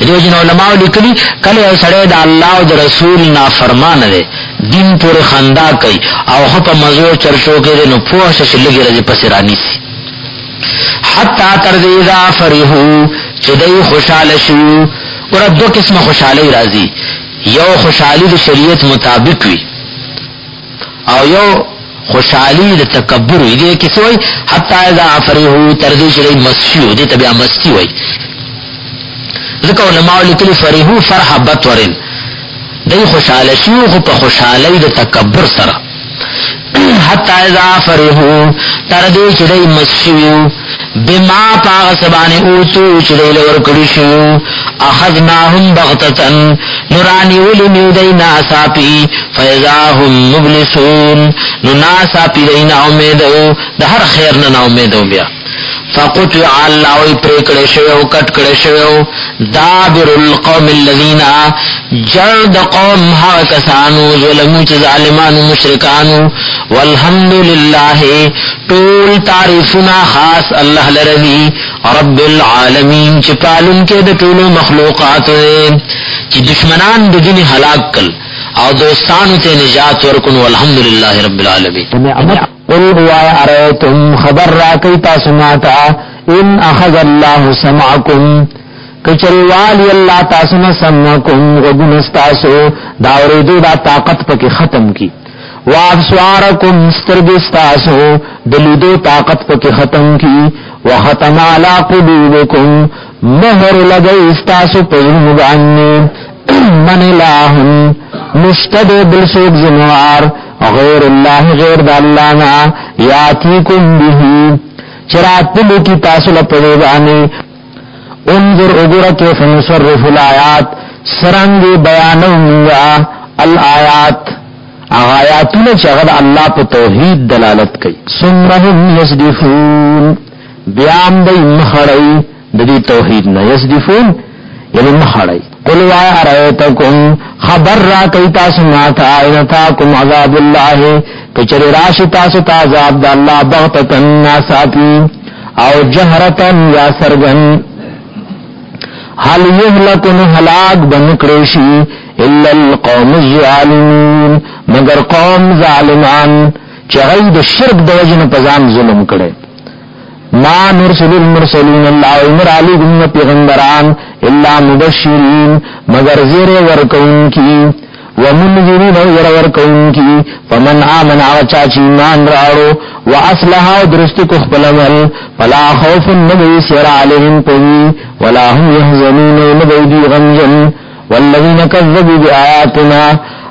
دیو جن علماء لکلی کلی او سڑے دا اللہ و دا رسول نا فرمان دے دین پور خندا کئی او خپ مزور چرشو کے دے نو پوش لگی رجی پسرانی سی حتی تردیدہ فریحو چدئی خوشحال شو اور دو قسم خوشحالی راضی یو خوشحالی د شریعت مطابق وی او یو خوشحالی د تکبر وی دی کس وی حتی اذا فرحو تردی شری مسیو دی تبیا مستی وی ذکر علماء لکلی فرحو فرح بطورن. دی خوشحال شیو خو په خوشحالی د تکبر سره حتی اذا فرحو تردی شری مسیو بما پاغ سبانے اوتو چلیل ورکڑی شو اخذناهم بغتتن نرانی ولی نیودی ناساپی فیضاهم مبلسون نو ناساپی دی نا امیدو. دا ہر خیر نا امیدو بیا. فقطع اللہ وی پریکڑے شویو کٹ کڑے شویو دابر القوم اللذین جرد قوم ہا کسانو، ظلمو چ ظالمانو، مشرکانو، والحمد والحمدللہ طول تعریفنا خاص اللہ لرضی رب العالمین چ پالن کے د طول مخلوقات چ دشمنان د دین ہلاک کل او دوستانو تے نجات ورکن والحمدللہ رب العالمین. قل ہوا ارائیتم خبر را کئی تاسماتا ان اخذ اللہ سمعکم. کچریوالی اللہ تاسم سمعکم غبن استاسو داوریدو دا طاقت پک ختم کی. وابسوارکم سترگستاسو دلیدو طاقت پک ختم کی. وختم علا قلوبکم، مہر لگئی استاسو پزرمگانی من الہن مشتد بلسوک زنوار غیر اللہ، غیر دالانا یاتیکم بھی چرات پلو کی تاسو لپدیبانی انظر اگر کیف نصرف الآیات، سرنگ بیانو منگا الآیات۔ آیاتونه چې هغه الله په توحید دلالت کوي سمهم یصدفون بیان دی مخړی د دې توحید نه یصدفون یعنی مخړی قل وا ارایتکم خبر را کوي تاسو ما ته اينتاکم عذاب الله کچری راشي تاسو ته عذاب د الله بغتتن ناساتی، او جهرتن یا سرغن حال یهلکن هلاک بنکړشی الا القوم الظالمون مگر قوم ظالمان چغی د شرک د وجنه پزان ظلم کړي ما نرسل المرسلین الله عمر علی ګم پیغمبران إلا مبشرین مگر زیر ورکون کی ومنذرین ور ورکون کی فمن آمن آچا چی ایمان راړو وأصلح درست کو خپل عمل فلا خوف نبی سر علیهم پوی ولا هم يحزنون نبی غمجن والذین کذبوا بآیاتنا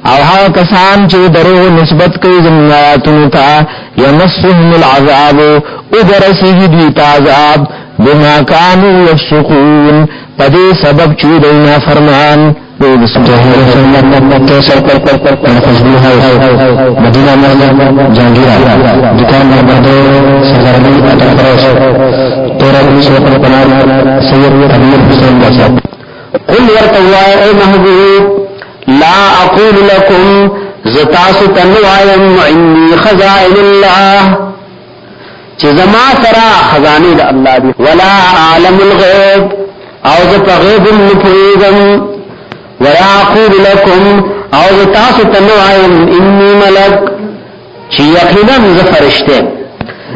او ها کسان چې درو نسبت کوي زموږ آیاتونو ته یمسهم العذاب ادرسیږي دوی ته عذاب، بما كانوا يفسقون پدې سبب چې دوی نه فرمان مدینہ جہانگیرہ، دکان نمبر سید امیر حسین قل ورتوا اے محبوب لا أقول لكم زتاس تنوایم عندي خزائن الله. چې زما سره خزانه د الله دي ولا عالم الغيب أو ز غیب نپویګم ولا أقول لكم أو زتاس تنوایم اني ملک. چې یقینا ز فرشته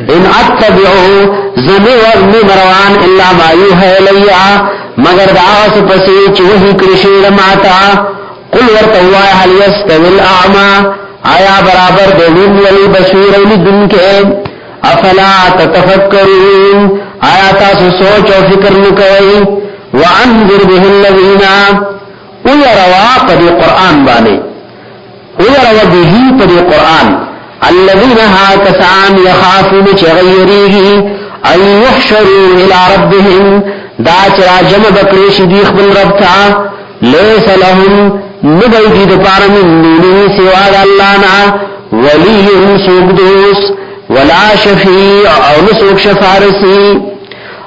ان اتبعو زمي ورمي مروان الا ما يوحى اليّ مگر دا آس پسې چې وਹੀ کرشي لماتا قل ورتوا هل يستوي الاعمى آیا برابر دین ولی بصیر ولی دن کې افلا تتفکرون؟ آیا تاسو سوچ او فکر نکوي وانذر به الذين ويروا قد القران باندې ويروا به قد القران الذين ها كسان يخافون چغيريه ان يحشروا الى ربهم۔ دا چرا جمع بکری شدی خبل رب تا۔ لیس لهم نبی دید پارا من دونی سوا دا اللہ نا ولی سوک دوس ولا شفیع او نسوک شفارسی.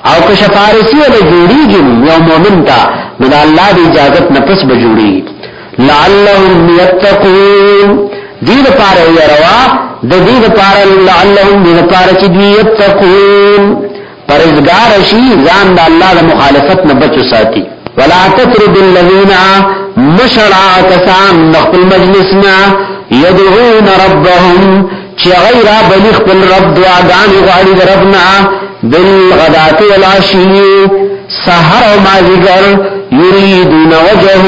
او که شفارسی ولی جوڑی جن یو مومن تا من اللہ دی اجازت نفس بجوڑی لعلهم یتقون. دید پارا یروا د دید پارا لعلهم دید پارا چی دی یتقون. پرزگار شي ځان د الله د مخالفت نه بچو ساتي ولا تترد الذين مشرع كسان نخل مجلسنا يدعون ربهم چې غیر بلغ بل رب دعاګان غواړي د ربنا بالغدات والعشي سحر او مازیګر یریدون وجهه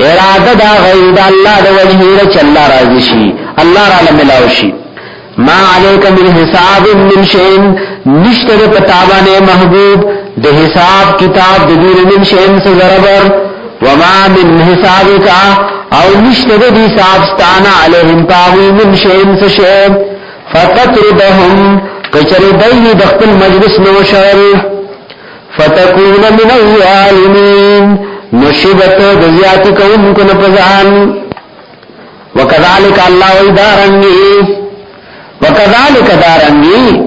اراده دا غیر د الله د وجهه چلا راضي شي الله را ملاوي شي ما علیک من حساب من شین نشتر پتابان محبوب، د حساب کتاب د دین من شین سے ضربر وما من حسابك او نشته د دې صاحب ستانه عليهم پاوی من شيم سشيم فتطردهم کچره دای د خپل مجلس نو شاعر فتكون من الظالمين نشبت ذیات کوم کو نپزان وكذلك الله يدارني وكذلك دارني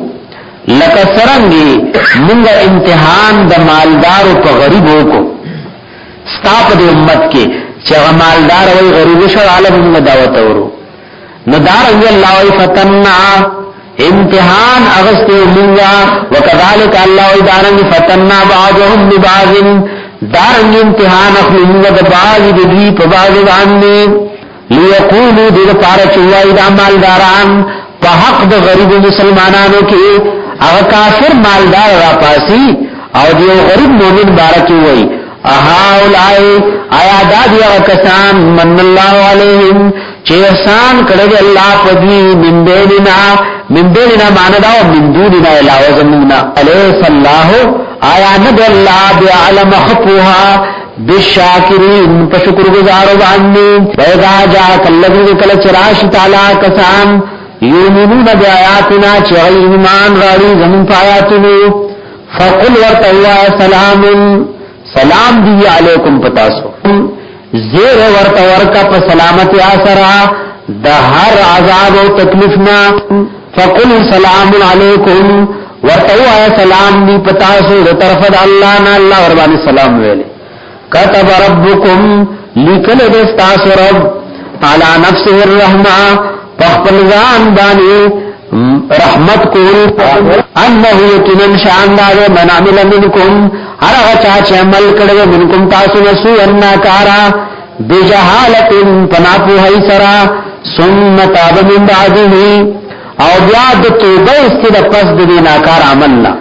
لکه سرنګي موږ امتحان د مالدارو په غریبو کو. ستاپ د امت کې چې مالدار او غریب شو، عالم موږ دعوت ورو نو دارنګ الله وی فتننا امتحان اغسطه موږ وکذالک الله وی دارنګ فتننا بعضهم ببعض. دارنګ امتحان اخلو موږ د بعض، د دې په بعض باندې. ليقولوا دې لپاره چې وای د مالداران، په حق د غریب مسلمانانو کې هغه کافر مالدار را پاسي او دی غریب مؤمن بارکی وای. اها اولای آیا دا دی کسان، من الله علیهم چې احسان کړی الله په دې من بیننا من بیننا معنا دا او من دوننا علاوه زمونا الیس الله آیا نه الله بعلم خطوها بالشاکرین په شکر گزارو باندې پیدا جا کلذین کل چراش تعالی کسان یومنون بیااتنا چې ایمان راړي زمون پایاتونو فقل ورتوا سلام. سلام دی علیکم پتاسو زیر ورطا ورکا پا سلامت آسرا دا هر عذاب و تکلیفنا فقل سلام علیکم. ورطاو آیا سلام دی پتاسو دا طرف دا اللہ نا اللہ وربانی سلام ویلے کتب ربکم لکل دستاس رب. علا نفسه الرحمہ پخپل ځان باندې رحمت کول انه یقینا شان دا من عمل منکم هر چا چې عمل کړو منکم تاسو نسو ان کارا بجهالت پنا په هي سرا ثم تاب من بعده او بیا د توبه استد پس د دې ناکار عمل لا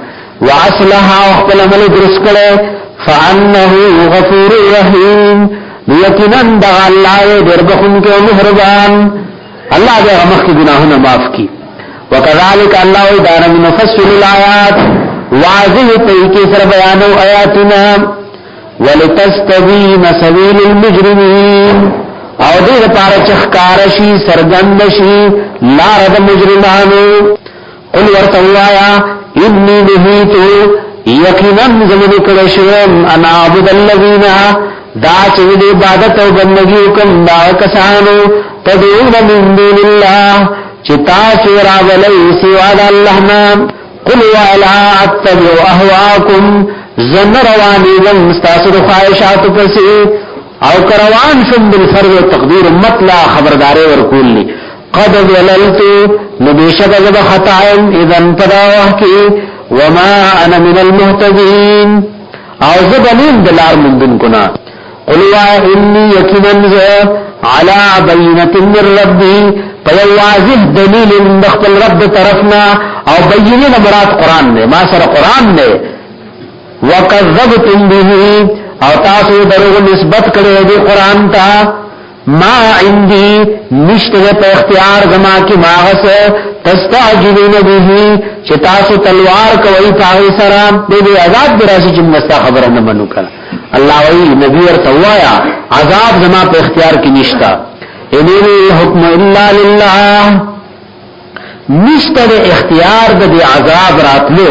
واصلح او خپل عمل درس کړي فانه غفور رحیم یقینا د الله دې بخون کې مهربان الله دې مخ کې ګناهونه معاف کړي وکذالک الله ادارا من فصل الآیات واضح طریقے سر بیانو آیاتنا. ولتستبین سبیل المجرمین. او دیر پارا چخکارشی سرگندشی لارد مجرمانو. قل ورطوایا انی نهیتو یقیناً زمن کرشویم ان عبد اللذین دا چوید عبادت و بندگی اکم دا کسانو تدعون من دون اللہ چتا سورا ولی سواد اللہنام قل ولا اتبع اهواكم زن رواني زم استاسو خواهشات پسې او کروان شم بالفرض تقدیر مطلع خبرداري ورکول لی قد وللت نبیشک زب خطائم اذن پداوه کی وما انا من المهتدین او زبنین دلار مندن کنا قلوا انی یکنن علا بینت من ربی پیو واضح دلیل من خپل رب طرفنا او بینین مراد قرآن دے ما سر قرآن دے وکذبتم به او تاسو دروغ نسبت کړی دی قرآن ته. ما عندي نشته په اختیار زما کې ماغس تستعجلون به چې تاسو تلوار کوي پاوی سره. دې عذاب دراسي چې مستا خبره نه منو کړه. الله وی نبی ورته وایا عذاب زما په اختیار کې نشتا ان الحكم الا لله. نشته اختیار د عذاب راتلو.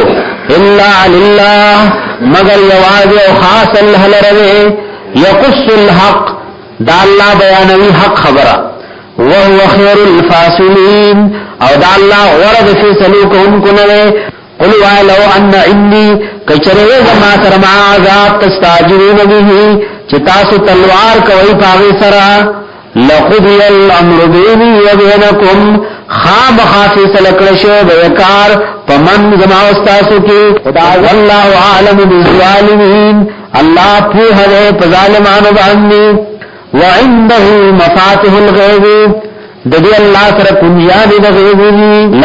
الا لله. مگر یواز او خاص الله لره یقص الحق. دا الله بیانوي حق خبره. وهو خير الفاصلين او دا الله ورد في سلوكهم كنه قل لو ان عندي. کچره زما سره ما عذاب تستاجرون به چې تاسو تلوار کوي پاوي سره لقضي الامر بيني وبينكم خام خاصی سلکل بیکار پمن زما استاسو کی. خدا والله عالم بالظالمین الله په هغه په ظالمانو وعنده مفاتيح الغيب د دې الله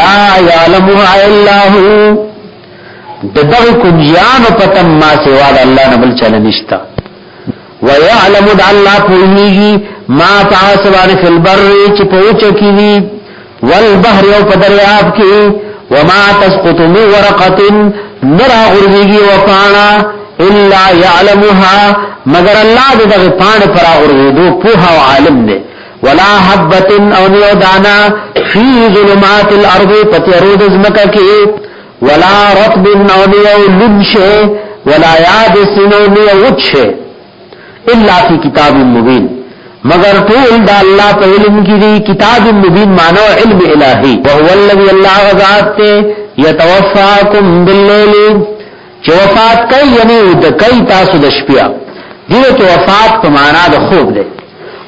لا يعلمها الا هو د پتم ما سوا د الله بل چل ويعلم د الله په ما تاسوان فی البر چې پوچ کی والبحر او په دریاب کې وما تسقط من ورقه نرا غرزيږي وفانا الا يعلمها مگر الله دغه پان پر غرزو په او عالم دی ولا حبه او نیو دانا فی ظلمات الارض پتیرود زمکه کې ولا رطب او نیو لنشه ولا یابس او نیو وچه الا فی کتاب مبین مگر ټول دا الله په علم کې دی کتاب مبین مانو علم الهی او هو الذی الله غذات ته یتوفاکم باللیل. چې وفات کوي یعنی د کوي تاسو د شپیا. دیو ته وفات په معنا د خوب دی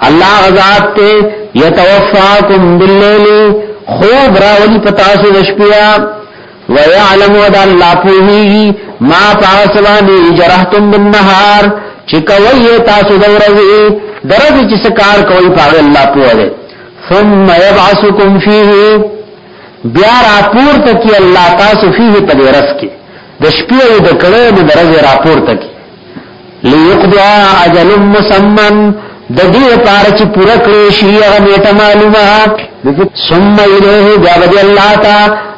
الله غذات ته یتوفاکم باللیل. خوب راولي په تاسو د شپیا. ويعلم ود الله په ما تاسو باندې جرحتم بالنهار چې کوي تاسو د ورځې درځي چې سکار کوي په الله پوهه ثم يبعثكم فيه بیا راپور ته کی الله تاسو فيه په درس کې. د شپې د کړه د درځي راپور ته کی ليقضى اجل مسمن د دې لپاره چې پوره کړی شي هغه نیټه معلومه. ثم الیه بیا الله تا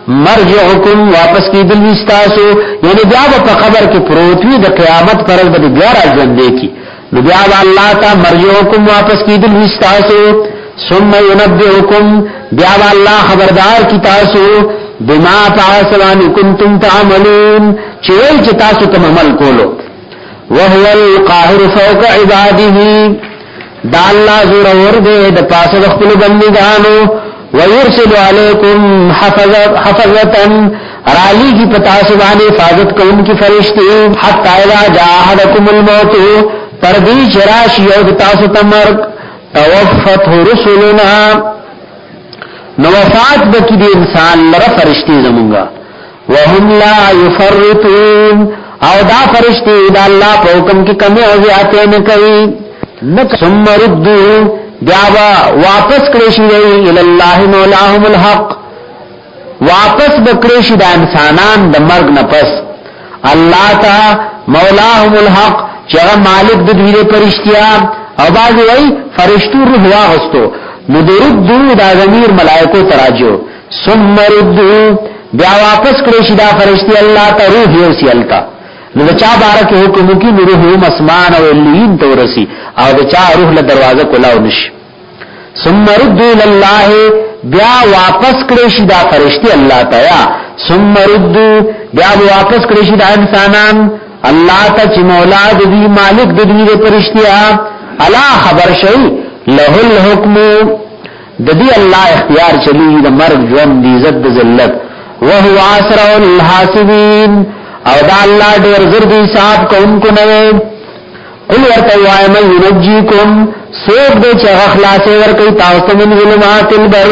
مرجعکم، واپس کیدل وستاسو یعنی بیا په خبر کې پروت وي، د قیامت پر ورځ به بیا راځندې کی. نو بیا الله تا مرجعکم، واپس کی کیدل وستاسو ثم ينبئكم بیا الله خبردار کی تاسو. بما تاسوان کنتم تعملون، چې چې تاسو کوم عمل کولو. وهو القاهر فوق عباده. دا الله زور اور دے د پاسه د خپل بندګانو ويرسل علیکم حفظتا رالی کی پتا سبحانه حفاظت کوم کی فرشتي حتا اذا جاءحدكم الموت پردی چراشی او تاسو تمرک توفت رسلنا نو وفات بکی دی انسان لره فرشتي زمونږه وهم لا يفرطون۔ او دا فرشتي دا الله په حکم کې کمی او زیاتې نه کوي نک ثم ردو بیا واپس کړی شي ال مولاهم الحق. واپس بکړی شي د انسانان د مرګ نه پس الله تا مولاهم الحق چې مالک د دې پرشتیا. او باز وای فرشتو روح واغستو نو دردو دا ضمیر ملائکو تراجو. ثم ردو بیا واپس کړی شي دا فرشتي الله ته روح یو سیلتا نو چا بارک حکم کی نور هم اسمان او لین تورسی او چا روح له دروازه کولاو نشي ثم ردوا لله بیا واپس کړی شي دا فرشتي الله ته. ثم ردوا بیا واپس کړی شي دا انسانان. الله ته چې مولا دې مالک د دې فرشتیا الا خبر شي له الحكم د دې الله اختیار چلی د مرګ ژوند عزت ذلت. وهو اسرع الحاسبين او دا الله ډېر زر دي حساب کوونکو نه قل ورته وای مې ينجيكم سوق دې چې اخلاص ورکړي تاسو من ظلمات البر۔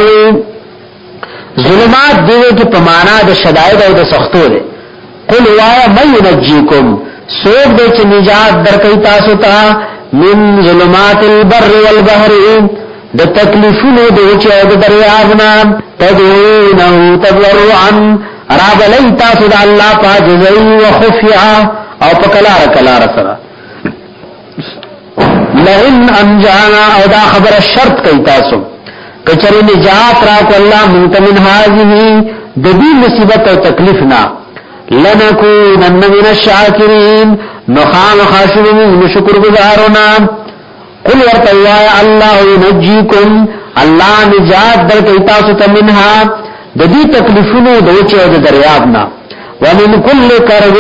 ظلمات دې کې پمانا د شدائد او د سختو دي قل وای مې ينجيكم سوق دې چې نجات درکړي تاسو ته من ظلمات البر والبحر۔ د تکلیفونو د چې د دریابنا تدعونه تضرعا را بلی تاسو دا اللہ پا جزئی و خفیا او پا کلار کلار سرا لئن انجانا او دا خبر شرط کئی تاسو. کچر نجات راکو اللہ منتمن حاضی دبی مصیبت او تکلیفنا لنکونن من الشاکرین. نخام خاشن من شکر گزارونا قل ورطوایا اللہ ینجیکم. اللہ نجات در کئی تاسو تمنها د دې تکلیفونو د وچه او د دریاب نه. ومن کل کرب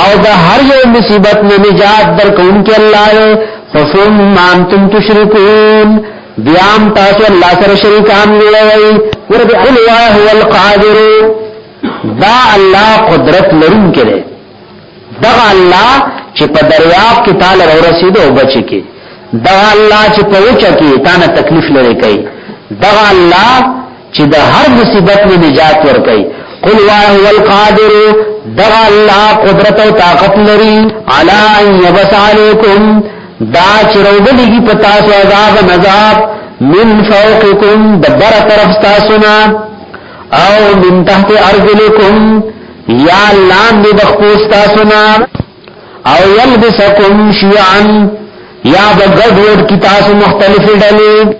او د هر یو مصیبت نه نجات درکون کې الله فصم ما انتم تشركون بیام تاسو الله سره شریکان لوي ورته وا هو القادر دا الله قدرت لرون کړي دا الله چې په دریاب کې تعالی ورسېد او بچ کې دا الله چې په وچه کې تانه تکلیف لري کوي دا الله چې د هر مصیبت نه نجات ورکړي. قل واه القادر دغ الله قدرت او طاقت لري. علا ان يبس عليكم. دا چروبلږي پتا سو عذاب. نذاب من فوقكم دبر طرف تاسونا او من تحت ارجلكم یا لاندې د خپوس تاسونا او يلبسكم شيعا یا بغد ور کی تاسو مختلف ډلې.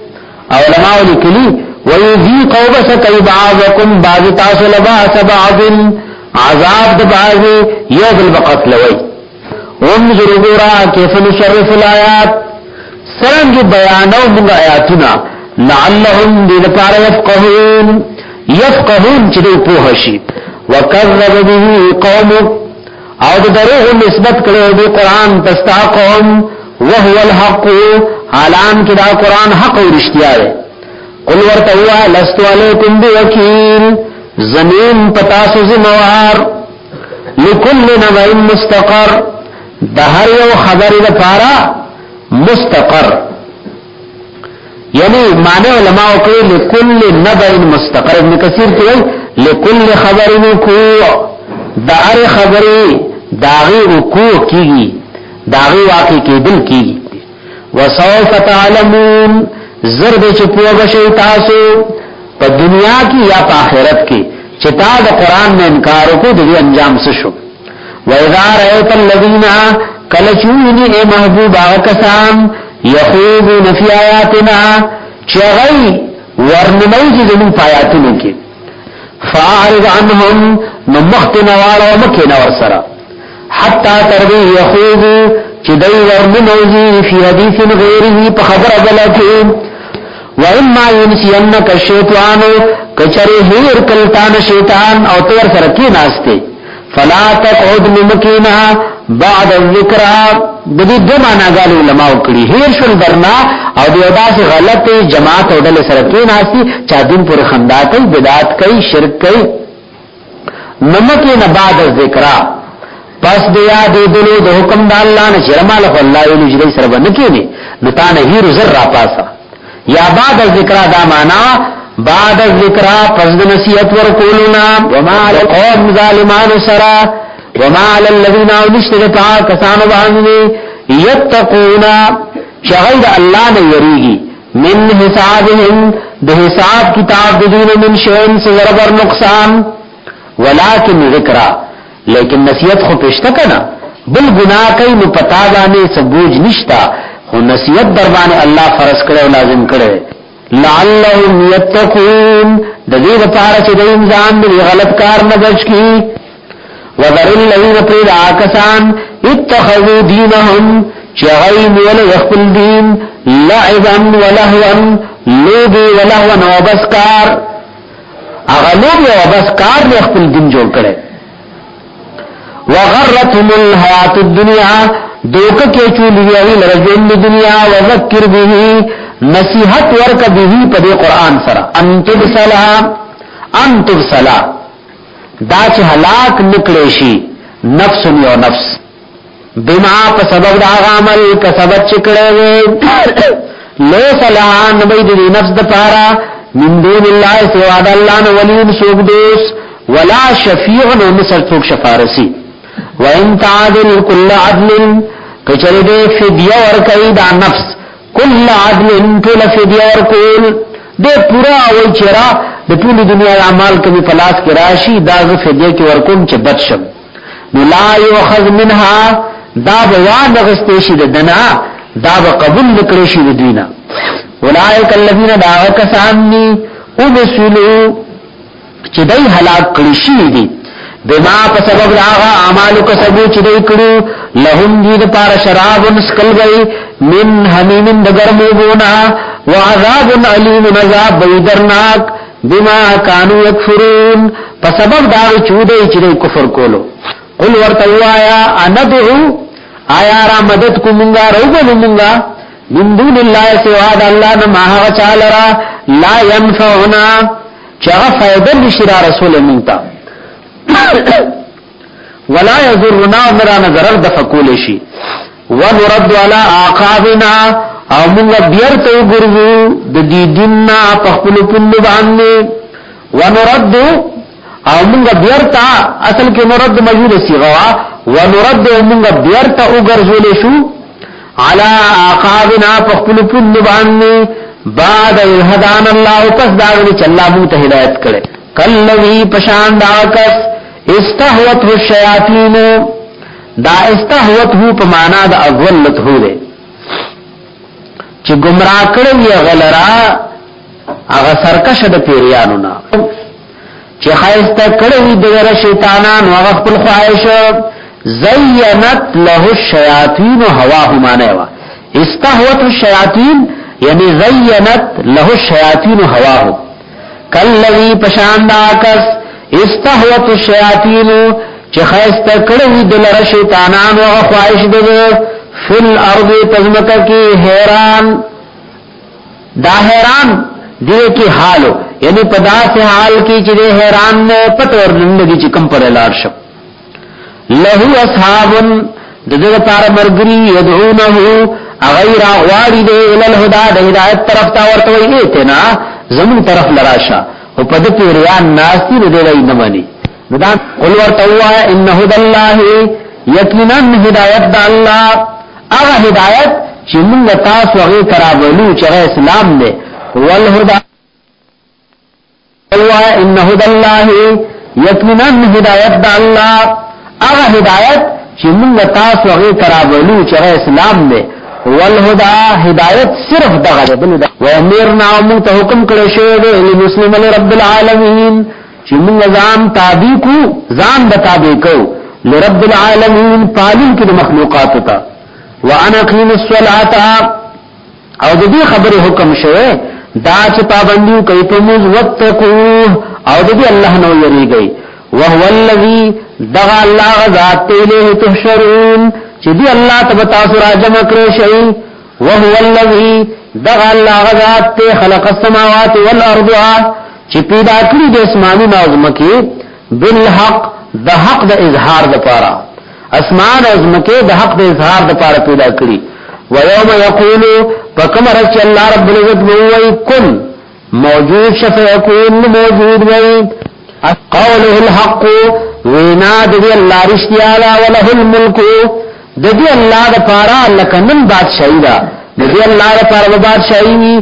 علماء لیکلي ويذيق وبس كي بعضكم بعض عذاب سرنگ بیانو من آیاتنا، لعلهم او دروغ نسبت کړو تستا قوم. وهو الحق. حالان کې دا قران حق او رښتیا قل ورتوا لست علیکم بوکیل زمین پتاسو زموار لکل نبع مستقر دهر یو خبر دپارا مستقر. یعنی معنی علماء کوي لکل نبع مستقر. ابن کثیر کوي لکل خبر وکوع دهر خبري داغي وکوع کیږي داغي واقع کېدل کیږي. وسوف تعلمون زر به چې پوه بشي تاسو په دنیا کې یا په آخرت کې چې تا د قران نه انکار وکړو د انجام څه شو۔ واذا رايت الذين کله چوینی اے محبوب هغه کسان یخوضون فی آیاتنا چې غي ورنمای چې زموږ آیاتونه کې فاعرض عنهم نو مخت نوار او مکه نور سره حتا تر دې یخوض چې دوی ورنمای فی حدیث غیره په خبره بلکې و اما ینسینک الشیطانو کچری هیر کلتان شیطان او تور سرکی ناستے۔ فلا تقعد ممکینا بعد الذکرہ د دې دوه معناګانې علماء کړي هیر شول درنا او د داسې غلط جماعت او ډلې سره کې ناسي چا دین پر خندا کوي بدعت کوي شرک کوي نمک نه بعد ذکر پس د یاد دلو د حکم د الله نه شرماله الله یې نجری سره باندې نه نو تا نه هیر زر را پاسا یا بعد ذکر دا معنا بعد ذکر پس نصیحت ور کولنا وما القوم ظالمان سرا، وما على الذين نشتر پا کسانو باندې یتقونا شغید الله نه یریږي من حسابهم د حساب کتاب د دین من شین سے ضرر نقصان ولکن ذکر، لیکن نصیحت خو پښته کنا بل گناہ کوي نو پتا باندې سبوج نشتا خو نصیحت در باندې الله فرض کړو او لازم کړو لعلهم یتقون. د دې لپاره چې د انسان د غلط کار نه بچ کی. وذر الذين قيل عاكسان اتخذوا دينهم چغی مول یخپل دین. لعبا ولهوا لوبی ولهوا وبسکار اغا لوبی وبسکار دی خپل دین جوړ کړي وغرتهم الحیات الدنیا. دوک کې چولی وی لرجن دنیا وذکر به نصیحت ورک به په قرآن سره ان تبصلا ان تبصلا دا چې هلاک نکړې شي نفس یو نفس بما په سبب دا عمل که سبب چکړې وي لو سلام نبی دې نفس د پارا من دون الله سوا د الله نو ولی سوق دوس ولا شفیع نو مثل څوک شفارسی وان تعدل كل عدل کچره دې فدیه ور کوي دا نفس. کل عدل ټول فدیه ور کول دې پورا او چرا د ټول دنیا اعمال کمی پلاس کې راشي دا غ فدیه کې ورکوم چې نو لا یؤخذ منها دا بیان غستې شي د دنا دا به قبول نکړي شي د دینه اولئک الذین دعوا کسانی او مسلو چې دای هلاک کړي شي دي بما په سبب داغه اعمال کسبو چې دای کړو لهم دې د پار شراب نسکل گئی، من حمیم دګرمو بونا وعذاب علیم عذاب بیدرناک، بما كانوا يكفرون په سبب دا چودې چې کفر کولو۔ قل ورته وایا اندعو، آیا را مدد کو مونږه روبه مونږه من دون الله سوا د الله نه ما هغه چالرا لا ينفعنا چغه فائدہ نشي رسول مونږ ولا يضرنا مرا نظر د فقول شي ونرد على عقابنا او موږ بیرته وګورو د دې دیننا په خپل پند باندې ونرد او موږ بیرته اصل کې مرد مجهول صيغه ونرد موږ بیرته وګرځول شو. على عقابنا په خپل پند باندې بعد الهدان الله پس دا چې الله موږ ته هدایت کړي کلوی پشان داکس استحوت ہو شیاطین دا استحوت ہو پمانا دا اغولت ہو دے۔ چی گمراہ کرو یا غلرا اغا سرکش دا پیریانونا۔ چی خائستا کرو دیر شیطانان و اغا خپل خواہش زینت له الشیاطین و هواه مانیوا استحوت الشیاطین یعنی زینت له الشیاطین و هواه کلوی پشان دا کس استهوت الشیاطین چې خیست کړی د لره شیطانان او خواهش دغه فل ارض پزمک کی حیران. دا حیران دی کی حالو یعنی پدا سے حال کی چې حیران نه پټ ور زندگی چې کم پر لار شپ له اصحاب دغه پار مرګری یدعونه غیر غواړي د الهدى د هدایت طرف تا ورته ویته نه زمین طرف لراشا او پد پیریان ناستی ندے وی نمانی ندان قل ورطوہ انہو دا اللہ یقینا ہدایت دا اللہ هغه هدایت چې موږ تاسو هغه ترابلو چې اسلام دی. والهدى الله ان هدى الله یقینا هدایت د الله. هغه هدایت چې موږ تاسو هغه ترابلو چې اسلام دی والهدى هدایت صرف دغه ده بل ده. و امرنا موږ ته حکم کړی شوی دی چې مسلم رب العالمین چې موږ ځان تابع کو ځان د تابع کو لرب العالمین پالن کې د مخلوقات ته. وانا قیم الصلاه او د دې خبره حکم شوی دا چې پابندي کوي په موږ وتقو. او د دې الله نو یریږي وهو الذي دغا الله غذات الیه تحشرون چې دی الله تبارک تاسو را جمع کړی شي وهو الذي دغا الله غذات ته خلق السماوات والارض چې پیدا کړی د اسماني نظمکه بالحق د حق د اظهار لپاره اسمان او زمکه د حق د اظهار لپاره پیدا کړی و یوم یقول فکم رچ الله رب العزت وی کن موجود شفیکون موجود وی قوله الحق. وینا د الله رښتیا لا وله الملك د دې الله د پارا لکنن بادشاہی دا د دې الله د پارا بادشاہی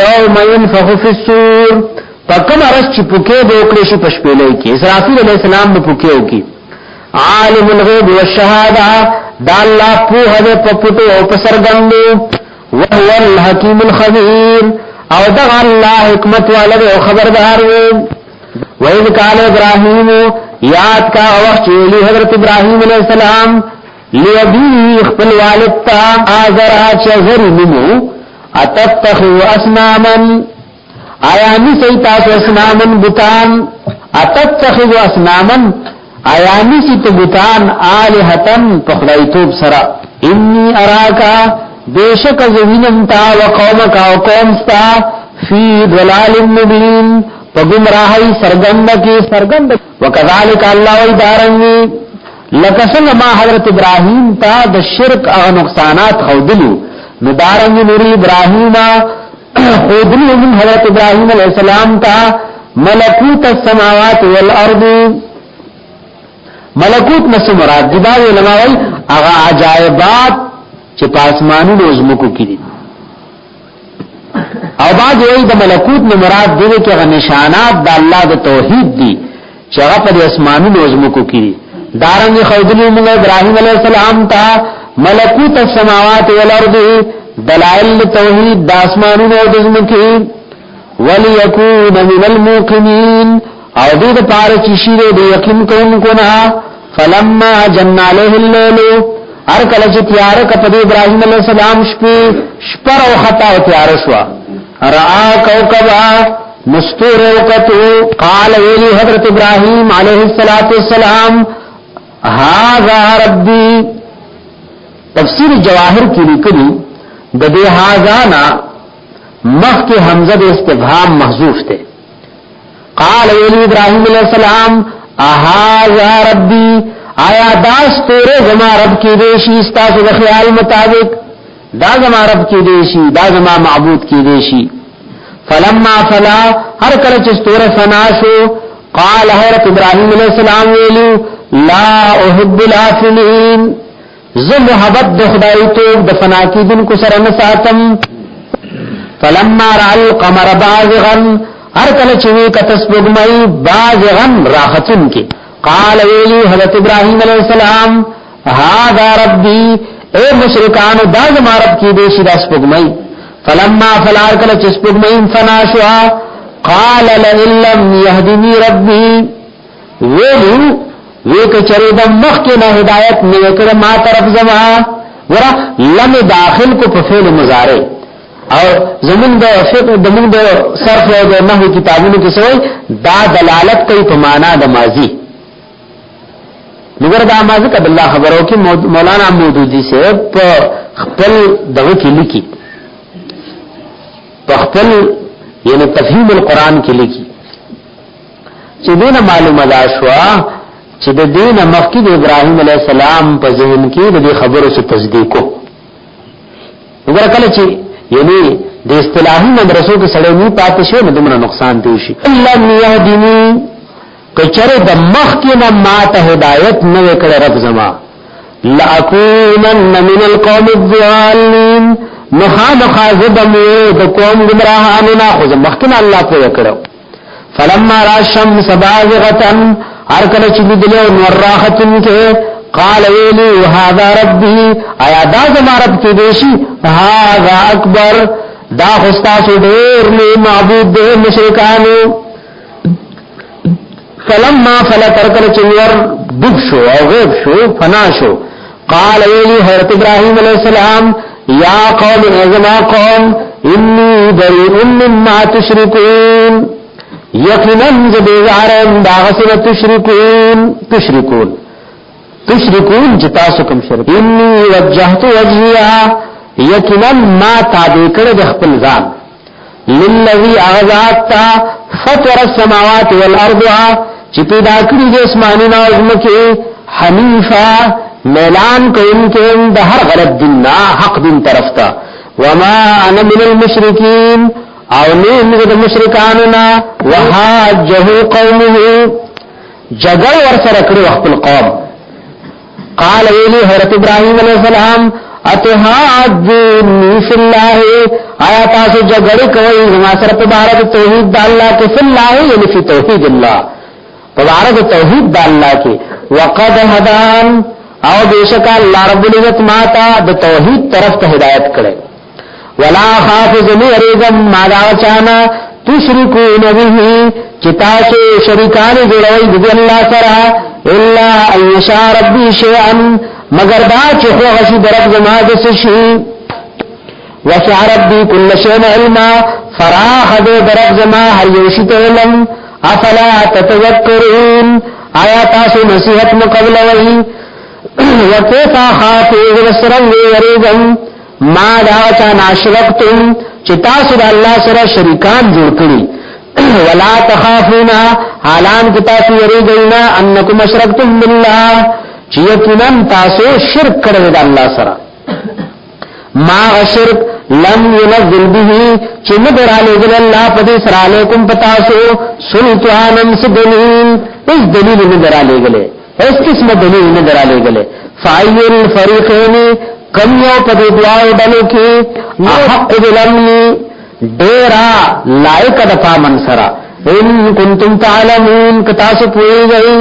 یوم ينفخ في الصور. پکم ارس چې پوکې د وکړې شي پښپېلې کې. اسرافیل علیہ السلام په پوکې وکي عالم الغیب والشهاده دا الله په هغه په پټو او په سرګندو وهو الحکیم الخبیر. او دا الله حکمت والا او خبردار وي وَإِذْ قَالَ إِبْرَاهِيمُ یاد کا وقت چولی حضرت ابراہیم علیہ السلام لیبی اخپل والدتا آزر آچا غری نمو اتتخو اسنامن آیا نیسی تاسو اسنامن بطان اتتخو اسنامن آیا نیسی تو بطان آلہتن پخلائیتوب سرا انی اراکا بیشک زمینم تا و قومکا و قومستا فی دلال مبین. په گمراهی سرګند کې سرګند وکذالک الله وی دارنګي لکسن ما حضرت ابراهیم تا د شرک او نقصانات خودلو نو دارنګي نور ابراهیم خودلو من حضرت ابراهیم علیہ السلام تا ملکوت السماوات والارض ملکوت نس مراد دی دا علماء اغا عجائبات چې پاسمانونو زمکو کې دي او بعد وی د ملکوت نه مراد دی چې هغه نشانات د الله د توحید دی چې هغه په اسمانو نوزمکو کی دی دارنګ خودلی من ابراهیم علیہ السلام تا ملکوت السماوات والارض دلائل توحید د اسمانونو او د زمکه وليكون من الموقنين. او دې د پاره چې شي د یقین کوونکو نه فلما جن عليه الليل. هر کله چې تیار کړه ابراهيم عليه السلام شپې شپر او خطا او تیار شو را کوكبا مستور وقتو قال ویلی حضرت ابراهيم عليه الصلاه والسلام هذا ربي تفسیر جواهر کې لیکلي د دې مخ کې حمزه د استفهام محذوف ته قال ویلی ابراهیم علیہ السلام اها ربی. آیا داس تیرے زما رب کی دیشی استاسو د خیال مطابق دا زما رب کی دیشی دا زما معبود کی دیشی فلما فلا هر کله چې ستوره فنا شو قال حضرت ابراهیم علیہ السلام ویلو لا احب الافلین زه محبت د خدای ته د فنا کې دن کو سره نه ساتم. فلما را القمر بازغا هر کله چې وی کتس بګمای بازغا راحتن کې قال ویلی حضرت ابراهيم عليه السلام هذا ربي اے مشرکانو دا زمارب کی دے شی دا سپگمئی فلما فلار کل چی سپگمئی انفنا شوا قال لئلم یهدنی ربی. ویلو ویک چرید مخکنا ہدایت نیکر ما طرف زما. ورا لم داخل کو پفیل مزارے اور زمین دا فقر دمون دا صرف دا نحو کتابونو کسوئی دا دلالت کئی پمانا دا ماضی نګر دا ماضی کله الله خبرو کې مولانا مودودی سے په خپل دغه کې لیکي. په خپل یعنی تفهیم القرآن کې لیکي. چې دینه معلومه ده شوا چې د دین مخکې د ابراهيم عليه السلام په ذهن کې د خبرو څخه تصدیق کو. وګوره کله چې یعنی د اصطلاحي مدرسو کې سړی نه پاتې شي نو دومره نقصان دی شي الله یهدینی کچره د مخکې نه ما ته هدایت نه وکړه رب زما. لاکونن من القوم الضالین. نخام خازدم د قوم گمراهانو نه خو مخکې الله په وکړو فلما را الشمس بازغه هر کله چې لیدل او نور راحتن کې قال ویلی هذا ربی آیا دا زمارت کی دیشی هذا اکبر. دا خستاسو دیر لی معبود دے مشرکانو فلما فلا ترکل چنور دب شو او غیب شو فنا شو. قال ویلی حضرت ابراہیم علیہ السلام یا قوم ازما قوم انی بریئن مما تشرکون یقینا زبیزارم داغسن تشرکون تشرکون تشرکون جتا سکم شرک انی وجہت وجہیا یقینا ما تابع کړه د خپل ځان للذي اغذات تا فطر السماوات والارض چې پیدا کړی د اسماني نازمکه حنیفا ميلان کوونکې د هر غلط دین نه حق دین طرف ته وما انا من المشرکین، او نه موږ د مشرکانو نه وحاجه قومه جګړه ور سره کړو خپل قال ویلی حضرت ابراہیم علیہ السلام اتحاجونی ہاں فی اللہ۔ آیا تاسو جگڑی کوئی؟ زما سره بارد توحید د الله کې فی الله یعنی فی توحید الله په توحید د الله کې وقد هدان او بیشک الله رب العزت ماتا د توحید طرف ته هدایت کړي ولا خافظ میریدم ما دا چانا تشرکون به. چتاسو شریکان جوړوي د الله سره الا ان يشاء ربي شيئا مگر دا چې خو غشي درب زما د سشي وسع ربي كل شيء علما. فراخ دې درب زما هر یو شي علم افلا تتذکرون آیا تاسو نصیحت مقبل وئی وکیفا خافو وسرنگ وریگم ما داوچا ناشرکتم چی تاسو دا اللہ سر شرکان جوڑ کری. ولا تخافونا. حالان کی تاسو وریگینا انکم اشرکتم باللہ. چی یکنن تاسو شرک کرد دا اللہ سر ما غشرک لم ينزل به. چې نه دراله ګل الله پدې سره علیکم پتاسو سلطانم سدلیل اس دلیل نه دراله ګلې اس قسم دلیل نه دراله ګلې فایل فریقین کم یو پدې دعا ډلو کې حق بالامن ډیرا لایق د پامن ان کنتم تعلمون. کتاس پوئی گئی.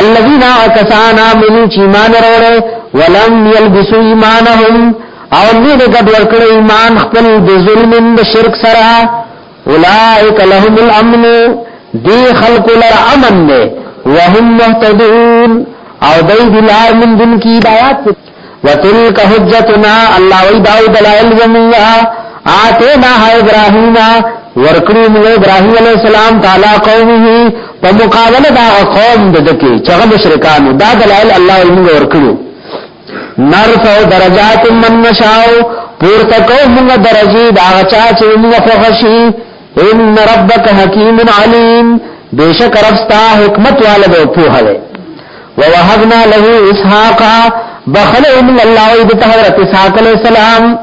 الذين كسانا من ایمان وروړي ولم يلبسوا ایمانهم او دې ګډ ورکړ ایمان خپل د ظلم د شرک سره اولئک لهم الامن دی خلق لر امن دے وهم مهتدون او دی دلار من دن کی ہدایت وتلک حجتنا الله وی داود دلائل زمیا آتے نا ابراہیم ورکڑی مو ابراہیم علیہ السلام تعالی قومه په مقابله دا قوم ددکی چغه مشرکان دا دلائل الله علم ورکړو نرفع درجات من نشاو پورته کو موږ درجه دا چا چې موږ خوښي ان ربک حکیم علیم بیشک ربستا حکمت والد او په هله ووهبنا له اسحاق بخل من الله ایت حضرت اسحاق علیہ السلام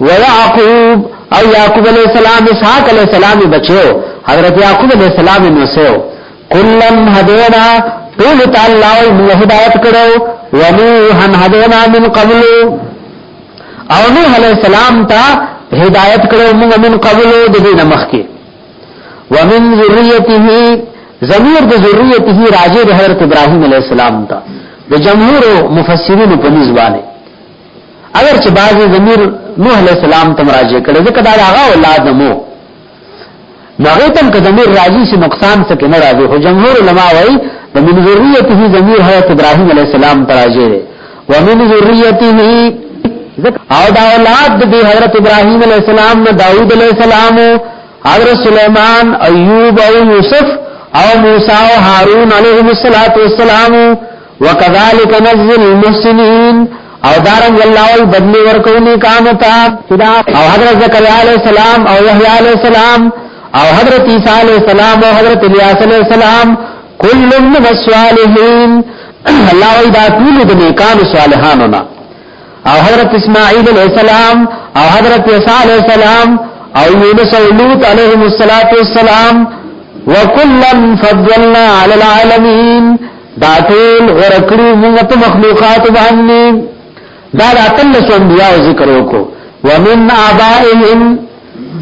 ويعقوب او یعقوب علیہ السلام اسحاق علیہ السلام بچو حضرت یعقوب علیہ السلام نو کلن هدینا طول تعالی او هدایت کړو ونوحا هدینا من قبل او نوح علیہ السلام ته هدایت کړو موږ من قبل د دې نمخ ومن ذریته ضمیر د ذریته راجه د حضرت ابراهیم علیہ السلام ته د جمهور مفسرین په نسبانه اگر چې بعضی ضمیر نوح علیہ السلام تم راجع کړي ځکه دا هغه اولاد مو نو که ضمیر راجی سے نقصان سے کنه راځي خو جمهور علما وایي، د من ذریته ضمیر حضرت ابراهیم علیہ السلام تراجه ده ومن ذریته او دا اولاد د حضرت ابراهیم علیہ السلام نه داوود علیہ السلام حضرت سلیمان، ایوب او یوسف او موسی او هارون علیهم السلام وکذالک نزل المحسنین. او دارنګ الله ول بدلی ورکونی کامتا او حضرت زکریا علیہ السلام او یحیی علیہ السلام او حضرت عیسی علیہ السلام او حضرت الیاس علیہ السلام کل من الصالحین. الله وی دا ټول د نیکانو صالحانو نا او حضرت اسماعیل علیہ السلام او حضرت عیسی علیہ السلام او یونس او لوط علیهم السلام وکلا فضلنا علی العالمین. دا ټول ورکړي موږ په مخلوقات باندې. دا د اتلس انبیاء ذکر وکړو. ومن آبائهم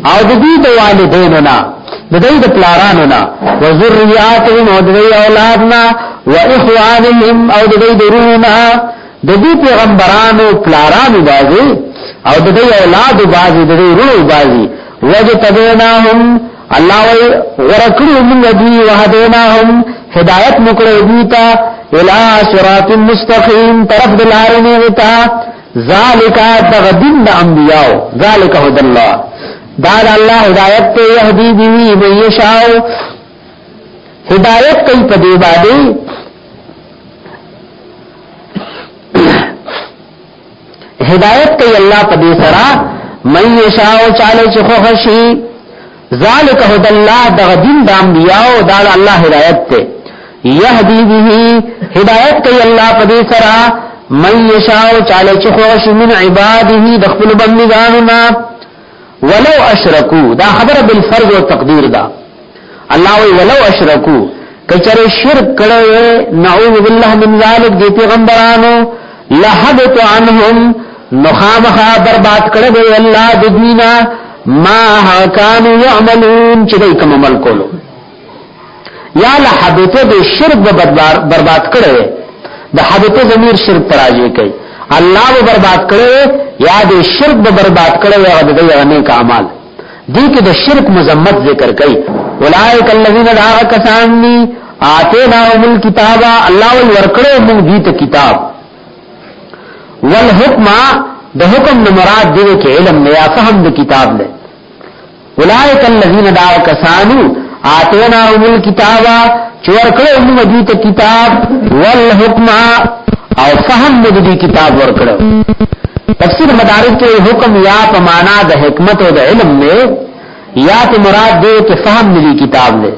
او د دې د والدینو نه د دې د پلارانو نه و ذریاتهم او د دې اولادنا و اخوانهم او د دې درونه د دې پیغمبرانو پلارانو بازي او د دې اولاد بازي د دې ورو بازي وجتبناهم الله وی ورکړو موږ دې وهديناهم هدایت مکړو دې ته الى صراط مستقيم طرف دلارنه وتا ذالک تغدین انبیاء ذالک هدى الله دا الله هدایت ته يهدي به من يشاء هدایت کوي په دې باندې. هدایت کوي الله په دې سره. من یشاء چاله چې خو خشي ذالک هد الله دغه دین د انبیاء دا الله هدایت ته یهدی به هدایت کوي الله په دې سره. من یشاء چاله چې خو خشي من عباده د خپل بندگانو نا ولو اشرکو دا خبره بالفرض او تقدیر دا الله وی ولو اشرکو کچره شرک کړه نعوذ بالله من ذلک دی پیغمبرانو لحبت عنهم نخامخا برباد کړه دی الله د دینا ما کانوا يعملون چې دوی کوم عمل کولو. یا لحبت د شرک برباد کړه د حبت ضمیر شرک تراجه کوي الله به برباد کړي یا د شرک به برباد کړي یا د دې نیک اعمال۔ دي کې د شرک مذمت ذکر کوي اولائک الذین دعا کسانی آتیناهم الكتاب الله ورکړو موږ دې ته کتاب۔ والحکم د حکم نه مراد دی کې علم نه یا فهم د کتاب نه اولائک الذین دعا کسانو آتیناهم الكتاب چې ورکړو موږ دې ته کتاب۔ والحکم او فهم موږ دې کتاب ورکړو. تفسیر مدارک کې حکم یا په معنا د حکمت او د علم نه یا ته مراد دې کې فهم ملي کتاب نه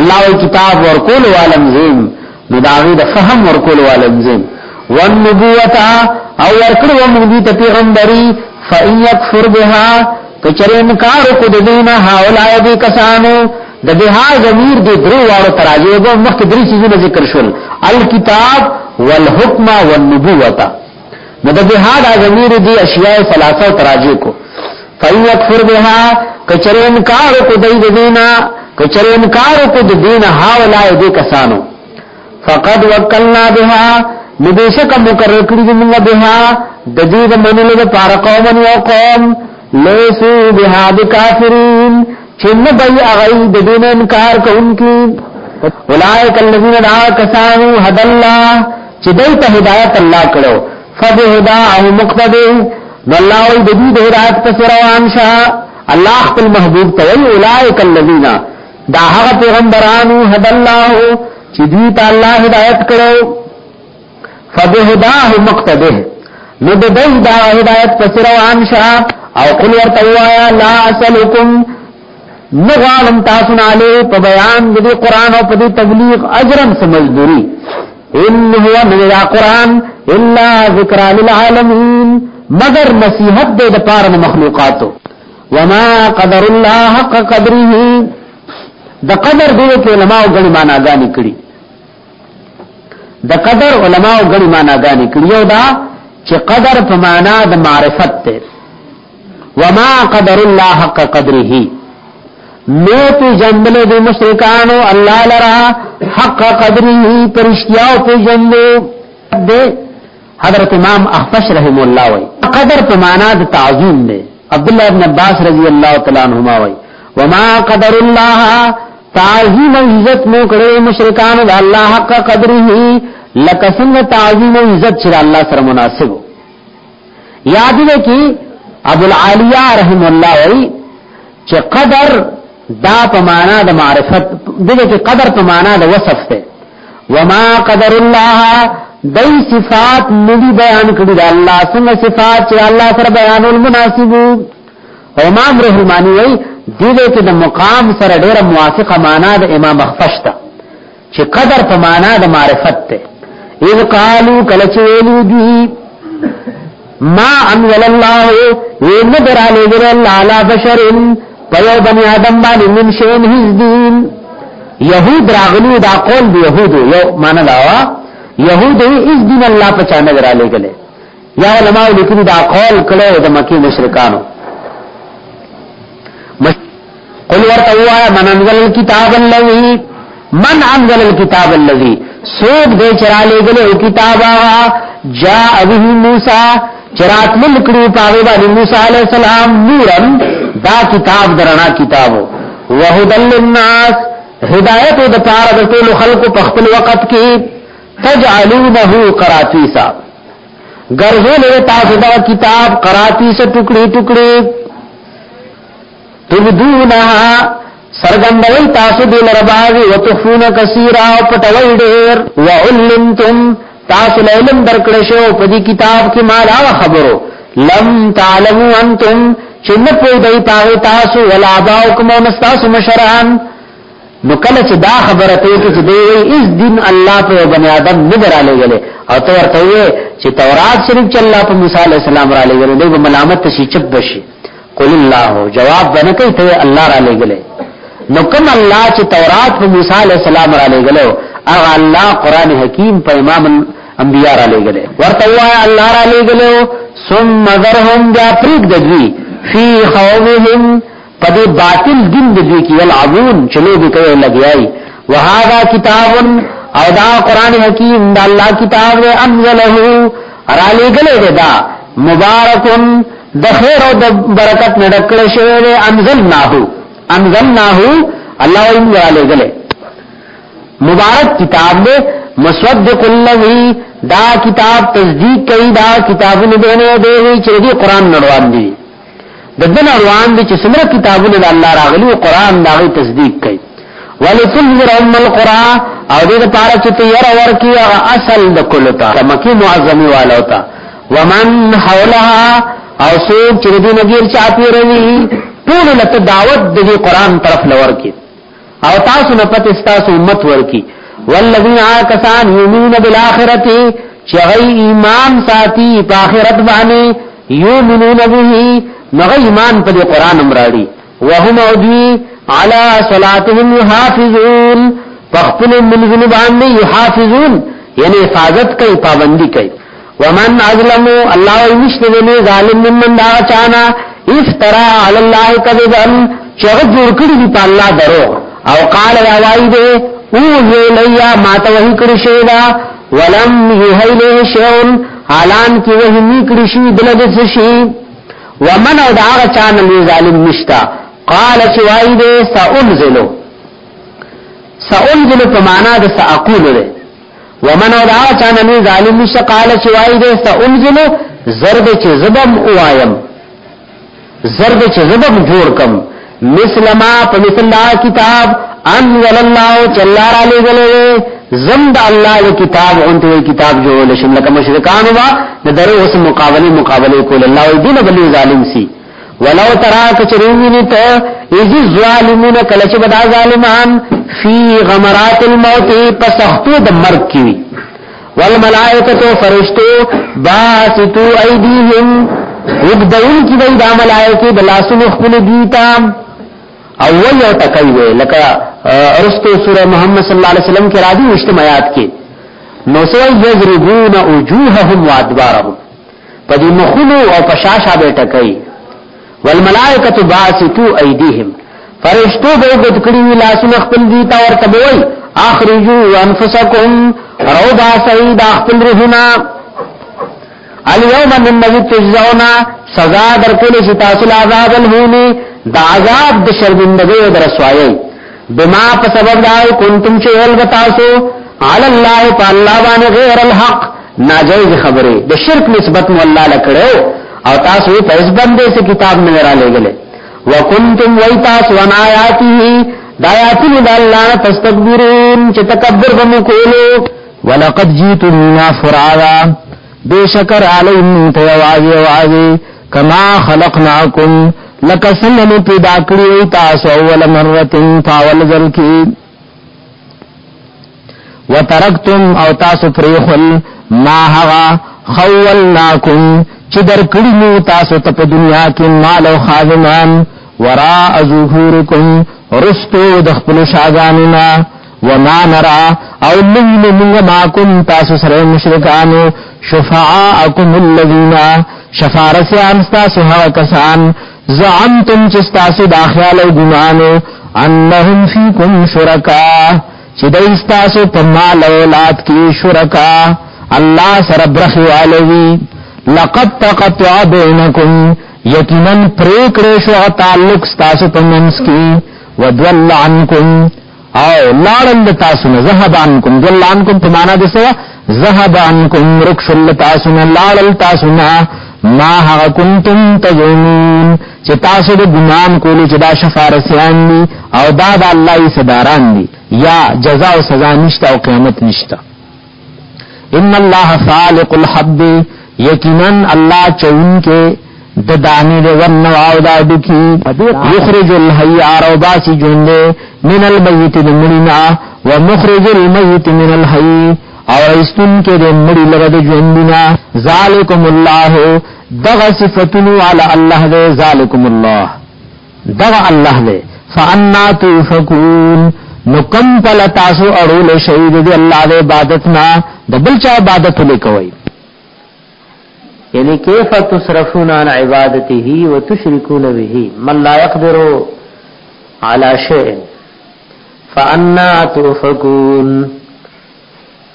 الله او کتاب ورکول والم زم داغي د فهم ورکول والم زم والنبوتا او ورکړو موږ دې پیغمبري فإن يكفر بها کچره انکار کو د دینه هاولای دې کسانو د بها ضمیر دې درو واړو تراجه به مخکې درې چیزونه ذکر شول. الکتاب والحکم والنبوتا نو د بها د ضمیر دې اشیاء ثلاثه تراجه کو. فإن يكفر بها کچره انکار کو د دینه کچر انکار کو د دین هاولای دې کسانو. فقد وکلنا بها مدیشک مقرر کړی موږ بها د دې د منلو لپاره قوم او قوم. لیسو بها بکافرین چې نه بای اغای د دین انکار کوونکی اولائک الذین دعا کسانو هد الله چې دای ته هدایت الله کړو. فبهدا او مقتدی الله د دې د هدایت په روان شه. الله خپل محبوب ته اولائک الذین. دا هغه پیغمبرانو هد الله چې دوی ته الله هدایت کړو. فبهداه مقتده نو د دې دا هدایت پس روان شه. او قل ورته وایا لا اسلکم نغالم تاسو علی په بیان د قرآن او په تبلیغ اجرا سمجدوري ان هو من القرآن الا ذکر للعالمین مگر نصیحت دې د پاره مخلوقاتو. وما قدر الله حق قدره. د قدر دغه کې علماء غني معناګانې کړي د قدر علماء غني معناګانې کړي یو دا چې قدر په معنا د معرفت ته وما قدر الله حق قدره نو په جنبل د مشرکانو الله لرا حق قدره پرشتیاو په جنبو د حضرت امام احفش رحم الله وای قدر په معنا د تعظیم دی عبد الله ابن عباس رضی الله تعالی عنهما وای وما قدر الله تعظیم عزت مو کړو مشرکان د الله حق قدره لکه څنګه تعظیم عزت چې الله سره مناسب یاد دې کې ابو العالیہ رحم الله وی چې قدر دا په معنا د معرفت دغه کې قدر په معنا د وصف ده وما قدر الله دای صفات ندی بیان کړی دا الله څنګه صفات چې الله سره بیان المناسب۔ او امام رحمانی وی دیده کې د مقام سره ډیره موافقه معنا د امام اخفش ته چې قدر په معنا د معرفت ته اذ قالو کله چې ویلو دي ما انزل الله ونذر علی ذر الله علی بشر۔ پیو بنی آدم باندې من شین هیڅ دین یهود راغلی دا قول دی یهود یو معنا دا وا یهود دین الله په چا نظر علی غله یا علماء لیکلي دا قول کړه د مکی مشرکانو۔ قل ورتوا من انزل الكتاب الذي من انزل الكتاب الذي سوق دے چرا لے گلے او کتاب آغا جا ابھی موسا چرات ملکڑی پاوے والی موسا علیہ السلام نورن۔ دا کتاب درنا کتاب وحد الناس ہدایت د پار د ټول خلق په خپل وخت کې تجعلونه قراتیسا ګرځول تاسو دا کتاب قراتیس ټوکړي ټوکړي تبدونها سرګندوي تاسو دې لرباغي وتخفون كثيرا او پټوي ډېر. وعلمتم تاسو علم درکړې شو په دې کتاب کې مال او خبرو. لم تعلموا انتم چې نه پوي دی پاوي تاسو ولا باوکم او نستاسو مشران. نو کله چې دا خبره ته چې دی اس دین الله په بنی آدم نه درالې غلې او ته ورته وې چې تورات شریف چې الله په موسی عليه السلام را لګلې دی ملامت شي چپ بشي قل الله جواب بنه کوي ته الله را لګلې نو کوم الله چې تورات په موسی عليه السلام را لګلو هغه الله قران حکیم په امام انبیاء را لګلې ورته وای الله را لګلو ثم ذرهم جا پریک دجوی فی خومهم پدې باطل دین دې کې العبون چلو دې کوي لګیای وهذا کتاب او دا قران حکیم دا الله کتاب دې انزله را لګلې دا مبارکون د خیر او د برکت نډکړې شوی دې انزلناه انزلناه الله یې را لګلې مبارک کتاب دې مصدق الذی دا کتاب تصدیق کوي دا کتابونه دې نه دی چې قرآن نړوان دي د دن روان دي چې څومره کتابونه د الله راغلي او قران دا غي تصدیق کوي ولتنذر ام القرى او دې لپاره چې تیار ورکی اصل د کولتا مکی معظمي والا ہوتا ومن حولها او سوق چې دې نګیر چاپی روي ټول لته دعوت د قران طرف لور کی او تاسو نه پته تاسو امت ورکی والذین آکسان یؤمنون بالآخرة چې غي ایمان ساتي په آخرت باندې یؤمنون به نغه ایمان په قرآن امراړي وهم ودي على صلاتهم يحافظون فخپل منزل باندې يحافظون یعنی حفاظت کوي پابندي کوي. ومن اظلم الله ومشتنی ظالم ممن دا چانا افترا علی الله کذبا. چغ جوړ کړی دی په الله درو او قال یا وای دې او یې لیا ما ته وਹੀ کړی شی دا. ولم یهیله شیون حالان کې وਹੀ نکړی شی بلد شي ومن او دا هغه چا نه ظالم نشتا قال چې وای دې سأنزلو سأنزلو په معنا د سأقول دې ومن او دا هغه چا نه ظالم نشتا قال چې وای دې سأنزلو ضرب چې زبم اوایم ضرب چې زبم جوړ کم مثل ما په مثل دا کتاب انزل الله چلار علی گلے زم دا اللہ له کتاب اونته کتاب جو لشم لك مشرکان وا د درو اوس مقابله مقابله کول الله وی دین بلی ظالم سی۔ ولو ترا کچرینی ته ایزی ظالمون کلچ بدا ظالمان فی غمرات الموت پسختو د مرگ کی۔ والملائکه فرشتو باسطو ایدیهم وګدون کی دا ملائکه بلاسو خپل دیتا اول یو تکای وې لکه ارستو سوره محمد صلی الله علیه وسلم کې راځي اجتماعات کې نو سو یضربون وجوههم وادبارهم په دې مخلو او پشاشا به تکای والملائکه باسطو ایدیهم فرشتو به ګد کړی لاسونه خپل دي تا ورته وای اخرجوا انفسکم. رو دا سید اخپل روحنا اليوم من مجد تجزونا سزا در کل شتاس العذاب الهونی دا عذاب دا شرمندگی و در رسوائی بما په سبب دا کنتم چې ول بتاسو علی الله الله باندې غیر الحق. ناجایز خبره د شرک نسبت مو الله لکړو او تاسو په اس باندې سے کتاب نه را لګلې وکنتم وایتاس ونایاته دایاتن د الله تستكبرون چې تکبر بمو کولو. ولقد جئتنا فرادا. بشکر علیهم تواجی واجی کما خلقناکم لکه څنګه مو پیدا کړی تاسو اول مرتين فاول ذل کی وترکتم او تاسو پریخل ما هوا خولناکم چې در کړی مو تاسو ته په دنیا کې مال او خادمان. ورا ظهورکم رستو د خپل شاګاننا وما نرى او من من ما كنت تاسو سره مشرکانو شفاعاکم الذین شفارسیان تاسو هوا کسان زعمتم چستاسو دا خیال او گمانو انهم فیکم شرکا چې د استاسو په اولاد کې شرکا الله سره برخي والوي لقد تقطع بينكم یقینا پریکړې شو تعلق ستاسو په منځ کې ودول عنكم او لاړل تاسو نه ذهب عنكم دول عنكم په معنا د سوا ذهب عنكم رکشل تاسو نه لاړل تاسو نه ما هغه کنتم تجنون چې تاسو د ګمان کولو چې دا شفارسیان دي او دا د الله ای صداران دي یا جزاء او سزا نشته او قیامت نشته. ان الله خالق الحب یقینا الله چون کې د دانی د ون او دا دکی یخرج الحی او باسی جوندے من المیت دمڑینا ومخرج المیت من الحی او ایستون کې د مړي لره د ژوندنا ذالکم الله دغه صفاتونو علی الله دې ذالکم الله دغه الله دې فانا تفکون نو کم پل تاسو اړول شهید دې الله دې عبادت نه د بل چا عبادت لیکوي یعنی کیف تصرفون عن عبادته وتشركون به من لا يقدر على شيء فانا تفکون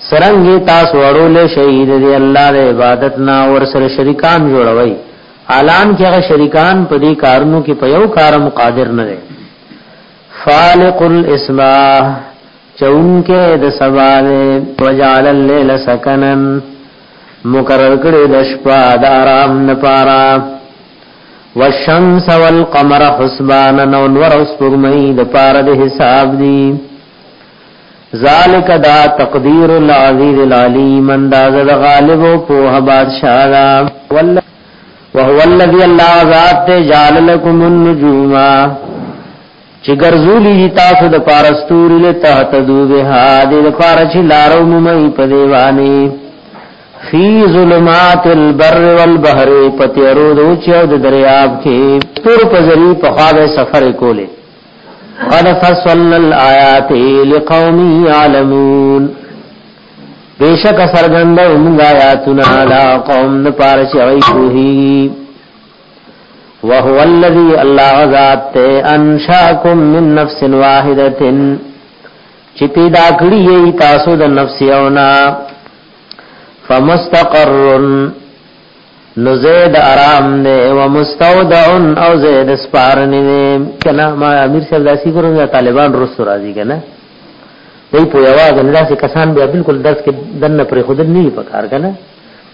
سرنګي تاسو وړول شهید دی الله د عبادت نا ور سره شریکان جوړوي اعلان کې هغه شریکان په دې کارونو کې په یو کار مقادر نه دي فالق الاسماء چونکه د سوال وجعل الليل سكنا مقرر کړي د شپه د آرام نپارا والشمس والقمر حسبانا نور اسپغمی د پاره د حساب دی ذالک دا تقدیر العزیز العلیم انداز دا غالب و پوہ بادشاہ دا. وهو الذی اللہ ذات تے جال لکم النجوما چی گرزولی جی تاسو دا پارستوری لی تحت دو بہا دے دا پارچی لارو ممئی پا دیوانی فی ظلمات البر والبحر پتیرو دو چیو دا دریاب کے. تور پزری پخواب سفر کولے. قد فصلنا الآیات لقوم یعلمون بیشک سرګند موږ آیاتنا لا قوم د پارش اوی کوهی وهو الذي الله ذات انشاکم من نفس واحدة. چې پیدا کړی تاسو د نفس یونا فمستقر نو زید آرام دے و مستودع او زید سپارنی دے. کنا ما امیر صاحب داسی کروں گا طالبان رسو راضی کنا؟ دی پویوا غندا سے کسان بیا بالکل درس کې دنه پر خود نه پکار کنه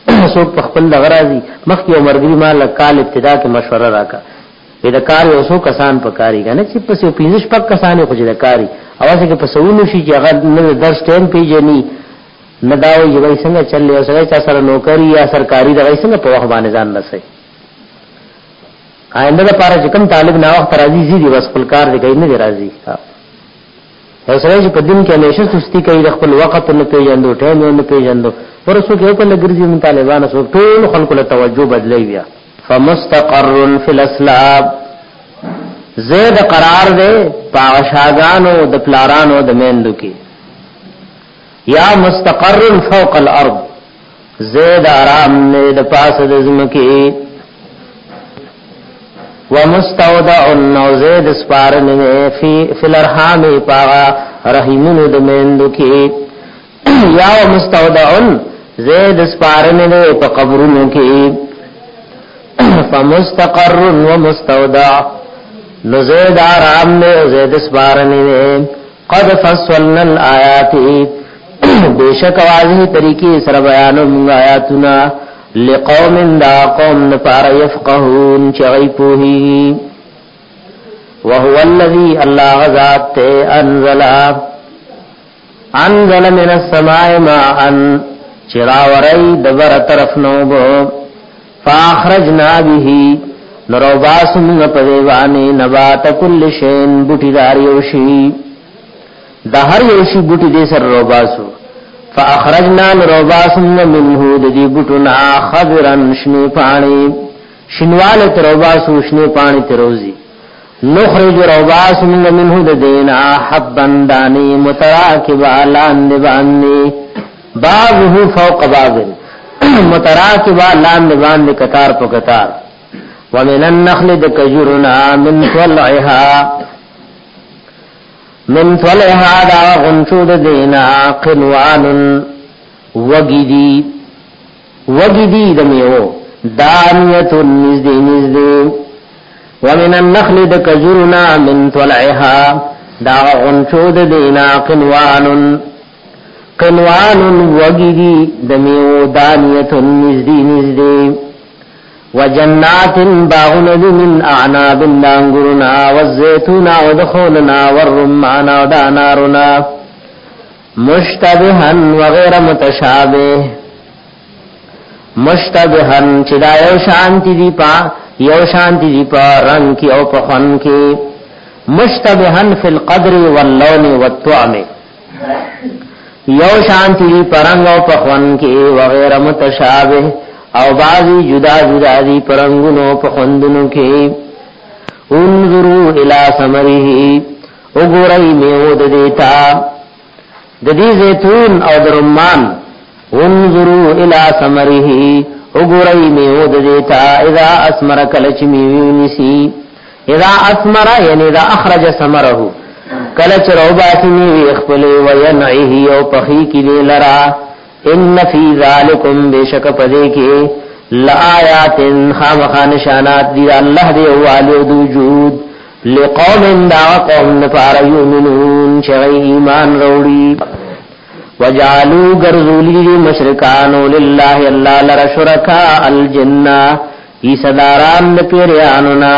سو په خپل لغرازي مخکې عمرګری مال کال ابتدا کې مشوره راکا. دا کار یو سو کسان پکاري کنه چې پس یو پینځش پک کسان خو دې کاری. اواز کې پسونو شي چې هغه درس ټیم پیجنی نداوی چې وای څنګه چلې او څنګه چا سره نوکری یا سرکاري دغه څنګه په وخت باندې ځان نسي آینده لپاره چې کوم طالب نا وخت راځي زیدي بس خپل کار دی کوي نه دی راځي او سره چې په دین کې همیشه سستی کوي د خپل وخت نه پیژندو ټیم نه پیژندو ورسو کې په لګرځي من طالبانو سو ټول خلکو له توجه بدلی بیا۔ فمستقر فی الاسلاب۔ زید قرار دے پاغشاگانو د پلارانو د میندو کې یا مستقر فوق الارض. زید آرام نے د پاس د زمکی. ومستودع نو زید سپارن فی فی الارحام پاغا رحیمون د مندو کی. یا ومستودع زید سپارن په قبرونو کې فمستقر ومستودع نو زید آرام نے زید سپارن قد فصلنا الآیات بیشک واضح طریقې سره بیانو موږ آیاتنا لقوم دا قوم نپار یفقهون چغی پوهی وهو الذي الله ذات انزل انزل من السماء ماء چرا ورای دبر طرف نوبو. فاخرجنا به نروباس موږ په دیوانه نبات کل شین بوټی دار دا هر یو شی بوټي دې سره روباسو. فاخرجنا روباسن منه دې بوټنا خضرن شنو پانی شنواله تروباسو شنو پانی تروزی نخرج روباس من منه دینا حبن دانی متراکب آلان دبانی بابه فوق بابن متراکب آلان دبان دکتار پو کتار ومن النخل دکجرنا من طلعها. من طلعها دا غنشود دینا قنوان وگی دی وگی دی دمیو دانیت نزدی نزدی ومن النخل د کجورنا من طلعها دا غنچود دینا قنوان قنوان وگی دی دمیو دانیت نزدی نزدی وجنات باغن من اعناب لانگرنا والزيتون ودخولنا والرمان ودانارنا مشتبهن وغیر متشابه. مشتبهن چې دا یو شانتی دی پا یو شانتی دی پا رنگ کی او پخن کی مشتبهن فی القدر واللون والطعم. یو شانتی دی پا رنگ او پخن کی وغیر متشابه او بعضی جدا جدا دی پرنگنو پخوندنو کی. انظرو الى سمره اگرئی میود دیتا. ددی زیتون او درمان انظرو الى سمره اگرئی میود دیتا. اذا اسمر کلچ میویونسی اذا اسمر یعنی اذا اخرج سمره کلچ روباتی میوی اخپلی وینعیه او پخی کی دی لرا. ان فی ذالکم بشک پدې کې لآیات خامخا نشانات دی الله دی والو وجود لقوم دا قوم نفار یؤمنون چغی ایمان روڑی وجعلوا غرذولی دی مشرکانو لله الله لرا شرکا الجنہ ای صداران پیریانونا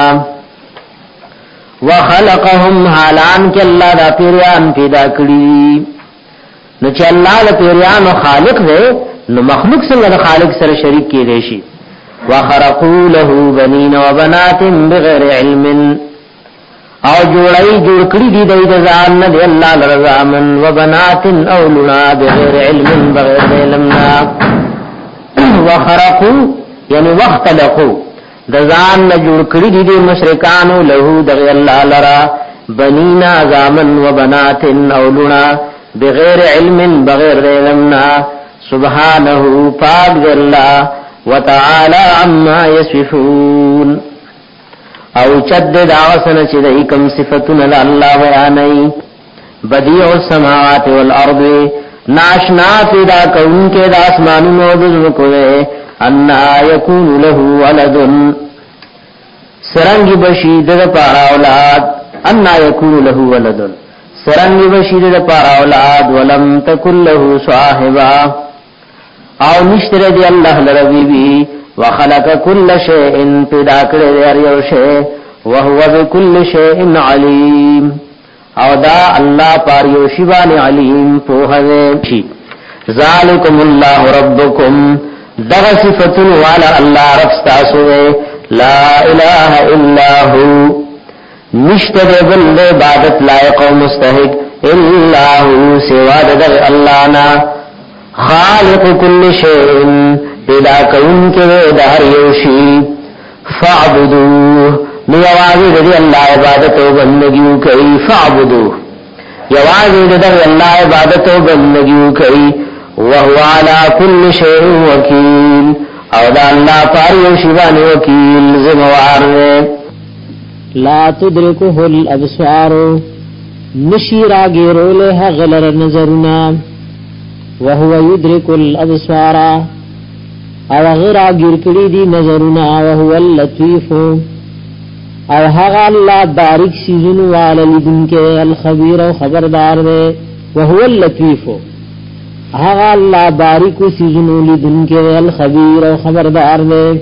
وخلقهم حالان کې الله دا پیریان پیدا کړی نو چې الله دا پیریانو خالق دی نو مخلوق څنګه د خالق سره شریک کېږي شي؟ وخرقوا له بنین وبنات بغیر علم. او جوړای جوړ کړی دی د ځان نه دی الله لرزامن و بنات او لنا بغیر علم بغیر علمنا وخرقوا یعنی وختلقوا د ځان نه جوړ کړی دی د مشرکانو له د الله لرا. بنینا زامن و بنات او لنا بغیر علم بغیر علمنا سبحانه پاک الله وتعالى عما يصفون او چد داغسن چې دای کوم صفاتونه الله بیانای بدیع السماوات والارض. ناشنا پیدا کون کې د اسمانونو د زمکو ان یکون له ولد سرنګ بشید د پاره اولاد. ان یکون له ولد فرنگی بشید دا پارا اولاد ولم تکل له صاحبا. او نشتر دی اللہ لربی بی وخلق کل شئن پیدا کرے دی اریو شئ وہو بکل شئن علیم. او دا اللہ پاریو شبان علیم پوہدے شی ذالکم اللہ ربکم. دغ صفتن والا اللہ رفستاسوے لا الہ الا ہوں نشته بل عبادت لایق او مستحق. الا هو سوا د الله نا خالق كل شيء پیدا کون کې د هر یو شی فعبدو نو یوازې د الله عبادت او بندګي کوي فعبدو یوازې د الله عبادت او بندګي کوي وهو على كل شيء وكيل او دا الله پاره یو شی باندې وکیل. زموار لا تدرکه الابصار نشی راګیرو له غلر نظرنا. وهو يدرك الابصار او غیر راګیر کړي دي نظرنا. وهو اللطيف او هغه الله باریک سيزن وعلى لدنك الخبير خبردار دی وهو اللطيف هغه الله باریک سيزن لدنك الخبير خبردار دی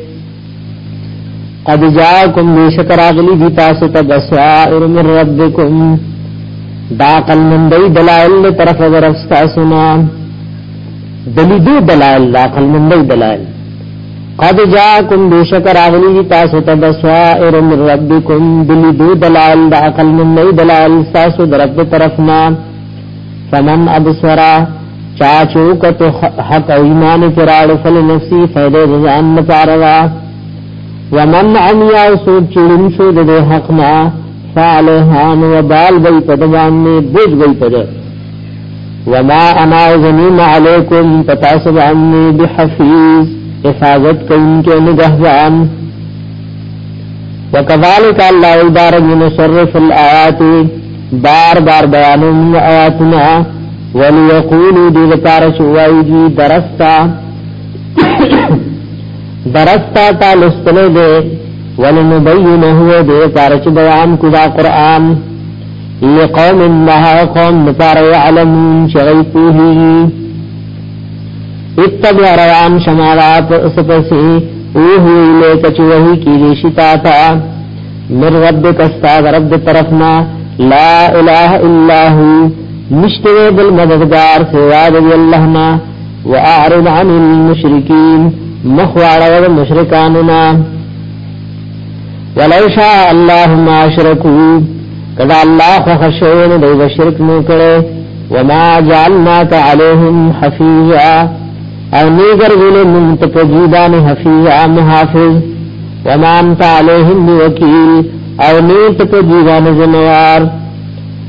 قد جاءکم بیشک راغلی دی تاسو ته بصائر من ربکم دا قل من دی دلائل له طرف ورس تاسو نه دلی دی دلائل دا قل من دی دلائل. قد جاءکم بیشک راغلی دی تاسو ته بصائر من ربکم دلی دی دلائل دا قل من دی دلائل تاسو درب طرف نه فمن ابصرا چاچو کته حق ایمان فراړ فل نفسي فائدې ځان نه پاروا ومن عمیا سوچ چړن شو د حق نا فعلها نو بال بی پدوان نے بوج بی پد وما انا ذنیم علیکم پتاسب عنی بحفیظ حفاظت کن کے نگہبان وکذالک اللہ ادارج نصرف الآیات بار بار بیانون آیاتنا وليقولوا دي لپاره چوای دي درستا درستا تا لستلے دے ولنبینه دے پارچ بیان کدا قرآن۔ لقوم انها قوم نپار یعلمون شغی پوہی۔ اتبع روان شمالات سپسی اوہو الیک چوہی کی دیشتا تا من رب کستا رب طرفنا لا الہ الا ہو۔ نشتوے بالمددگار سوا دی اللہنا وآرد عن المشرکین۔ مخواړه مشرکانو نه ولو شاء الله ما اشركوا کدا الله خو خشوین دوی شرک نه کړي وما جعلناك عليهم حفيظا او نیګر ویل مونږ ته پوجیدان حفيظا محافظ. وما انت عليهم وكيل او نیت پوجیدان زموار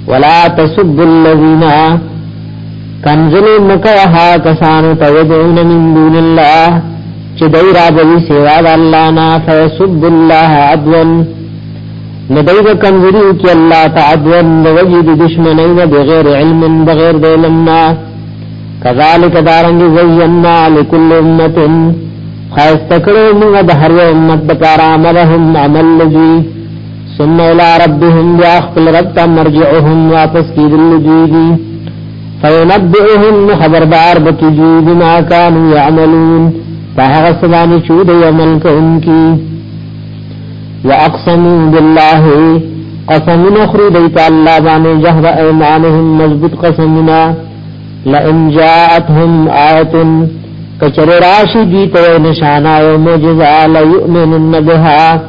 ولا تسب الذين کنزل مکه ها کسان توجون من دون الله. چې دوی راځي سیوا د الله نه فیسب الله عدوا ندوی به کمزوری کی الله تعدوا وجد دشمنی و بغیر علم بغیر علمنا کذالک دارنگی زینا لکل موږ د هر یو امت دکارا عملهم عمل لجی ثم إلى ربهم یا خپل رب ته مرجعهم واپس کی دل جیدی فینبئهم خبردار بکی جیدنا کانو یعملون فهغ سبانی چود کی وأقسموا بالله قسم نخرو دیتا اللہ بانے جہر ایمانهم مضبط قسمنا. لئن جاءتهم آیت کچر راشی دیتا نشانا و مجزا لیؤمنن بها.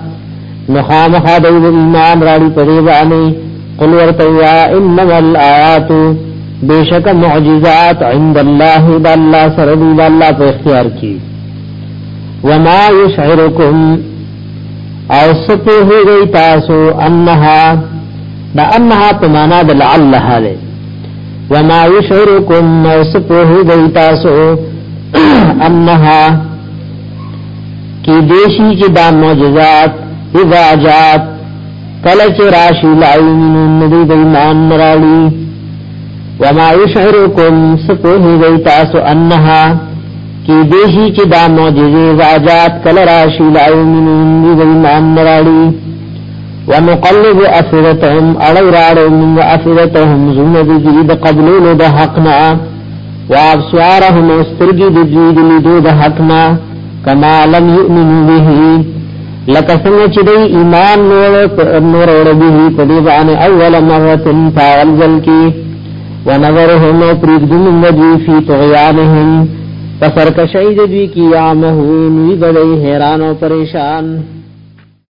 نخام خادو ایمان راڑی پریبانی قل ورطویا إنما الآیات بیشک معجزات عند اللہ دا اللہ سردی دا اللہ پہ اختیار کی وما یشعرکم او سپو ہو گئی تاسو انها دا انها پمانا دا لعلها لے. وما یشعرکم او سپو ہو گئی تاسو انها کی دیشی چی دا معجزات اذا جات کلچ راشی لعیمنون ندی دا ایمان نرالی. وما یشعرکم سپو ہو گئی تاسو انها کی دیشی چې دا معجزې زاجات کله راشي لا یمنون دې ایمان راړي ومقلب افرتهم اړو راړو موږ افرتهم زمه دې دې قبلونو د حقنا وابصارهم استرګي دې دې د حقنا. کما لم یؤمنو به. لکه څنګه چې دوی ایمان نور نور اوربه په دې باندې اول مره تاول ځل کې ونظرهم پرېږدم موږ فی طغیانهم. پسرکشی دوی کی یا مہون وی بدئی حیران و پریشان.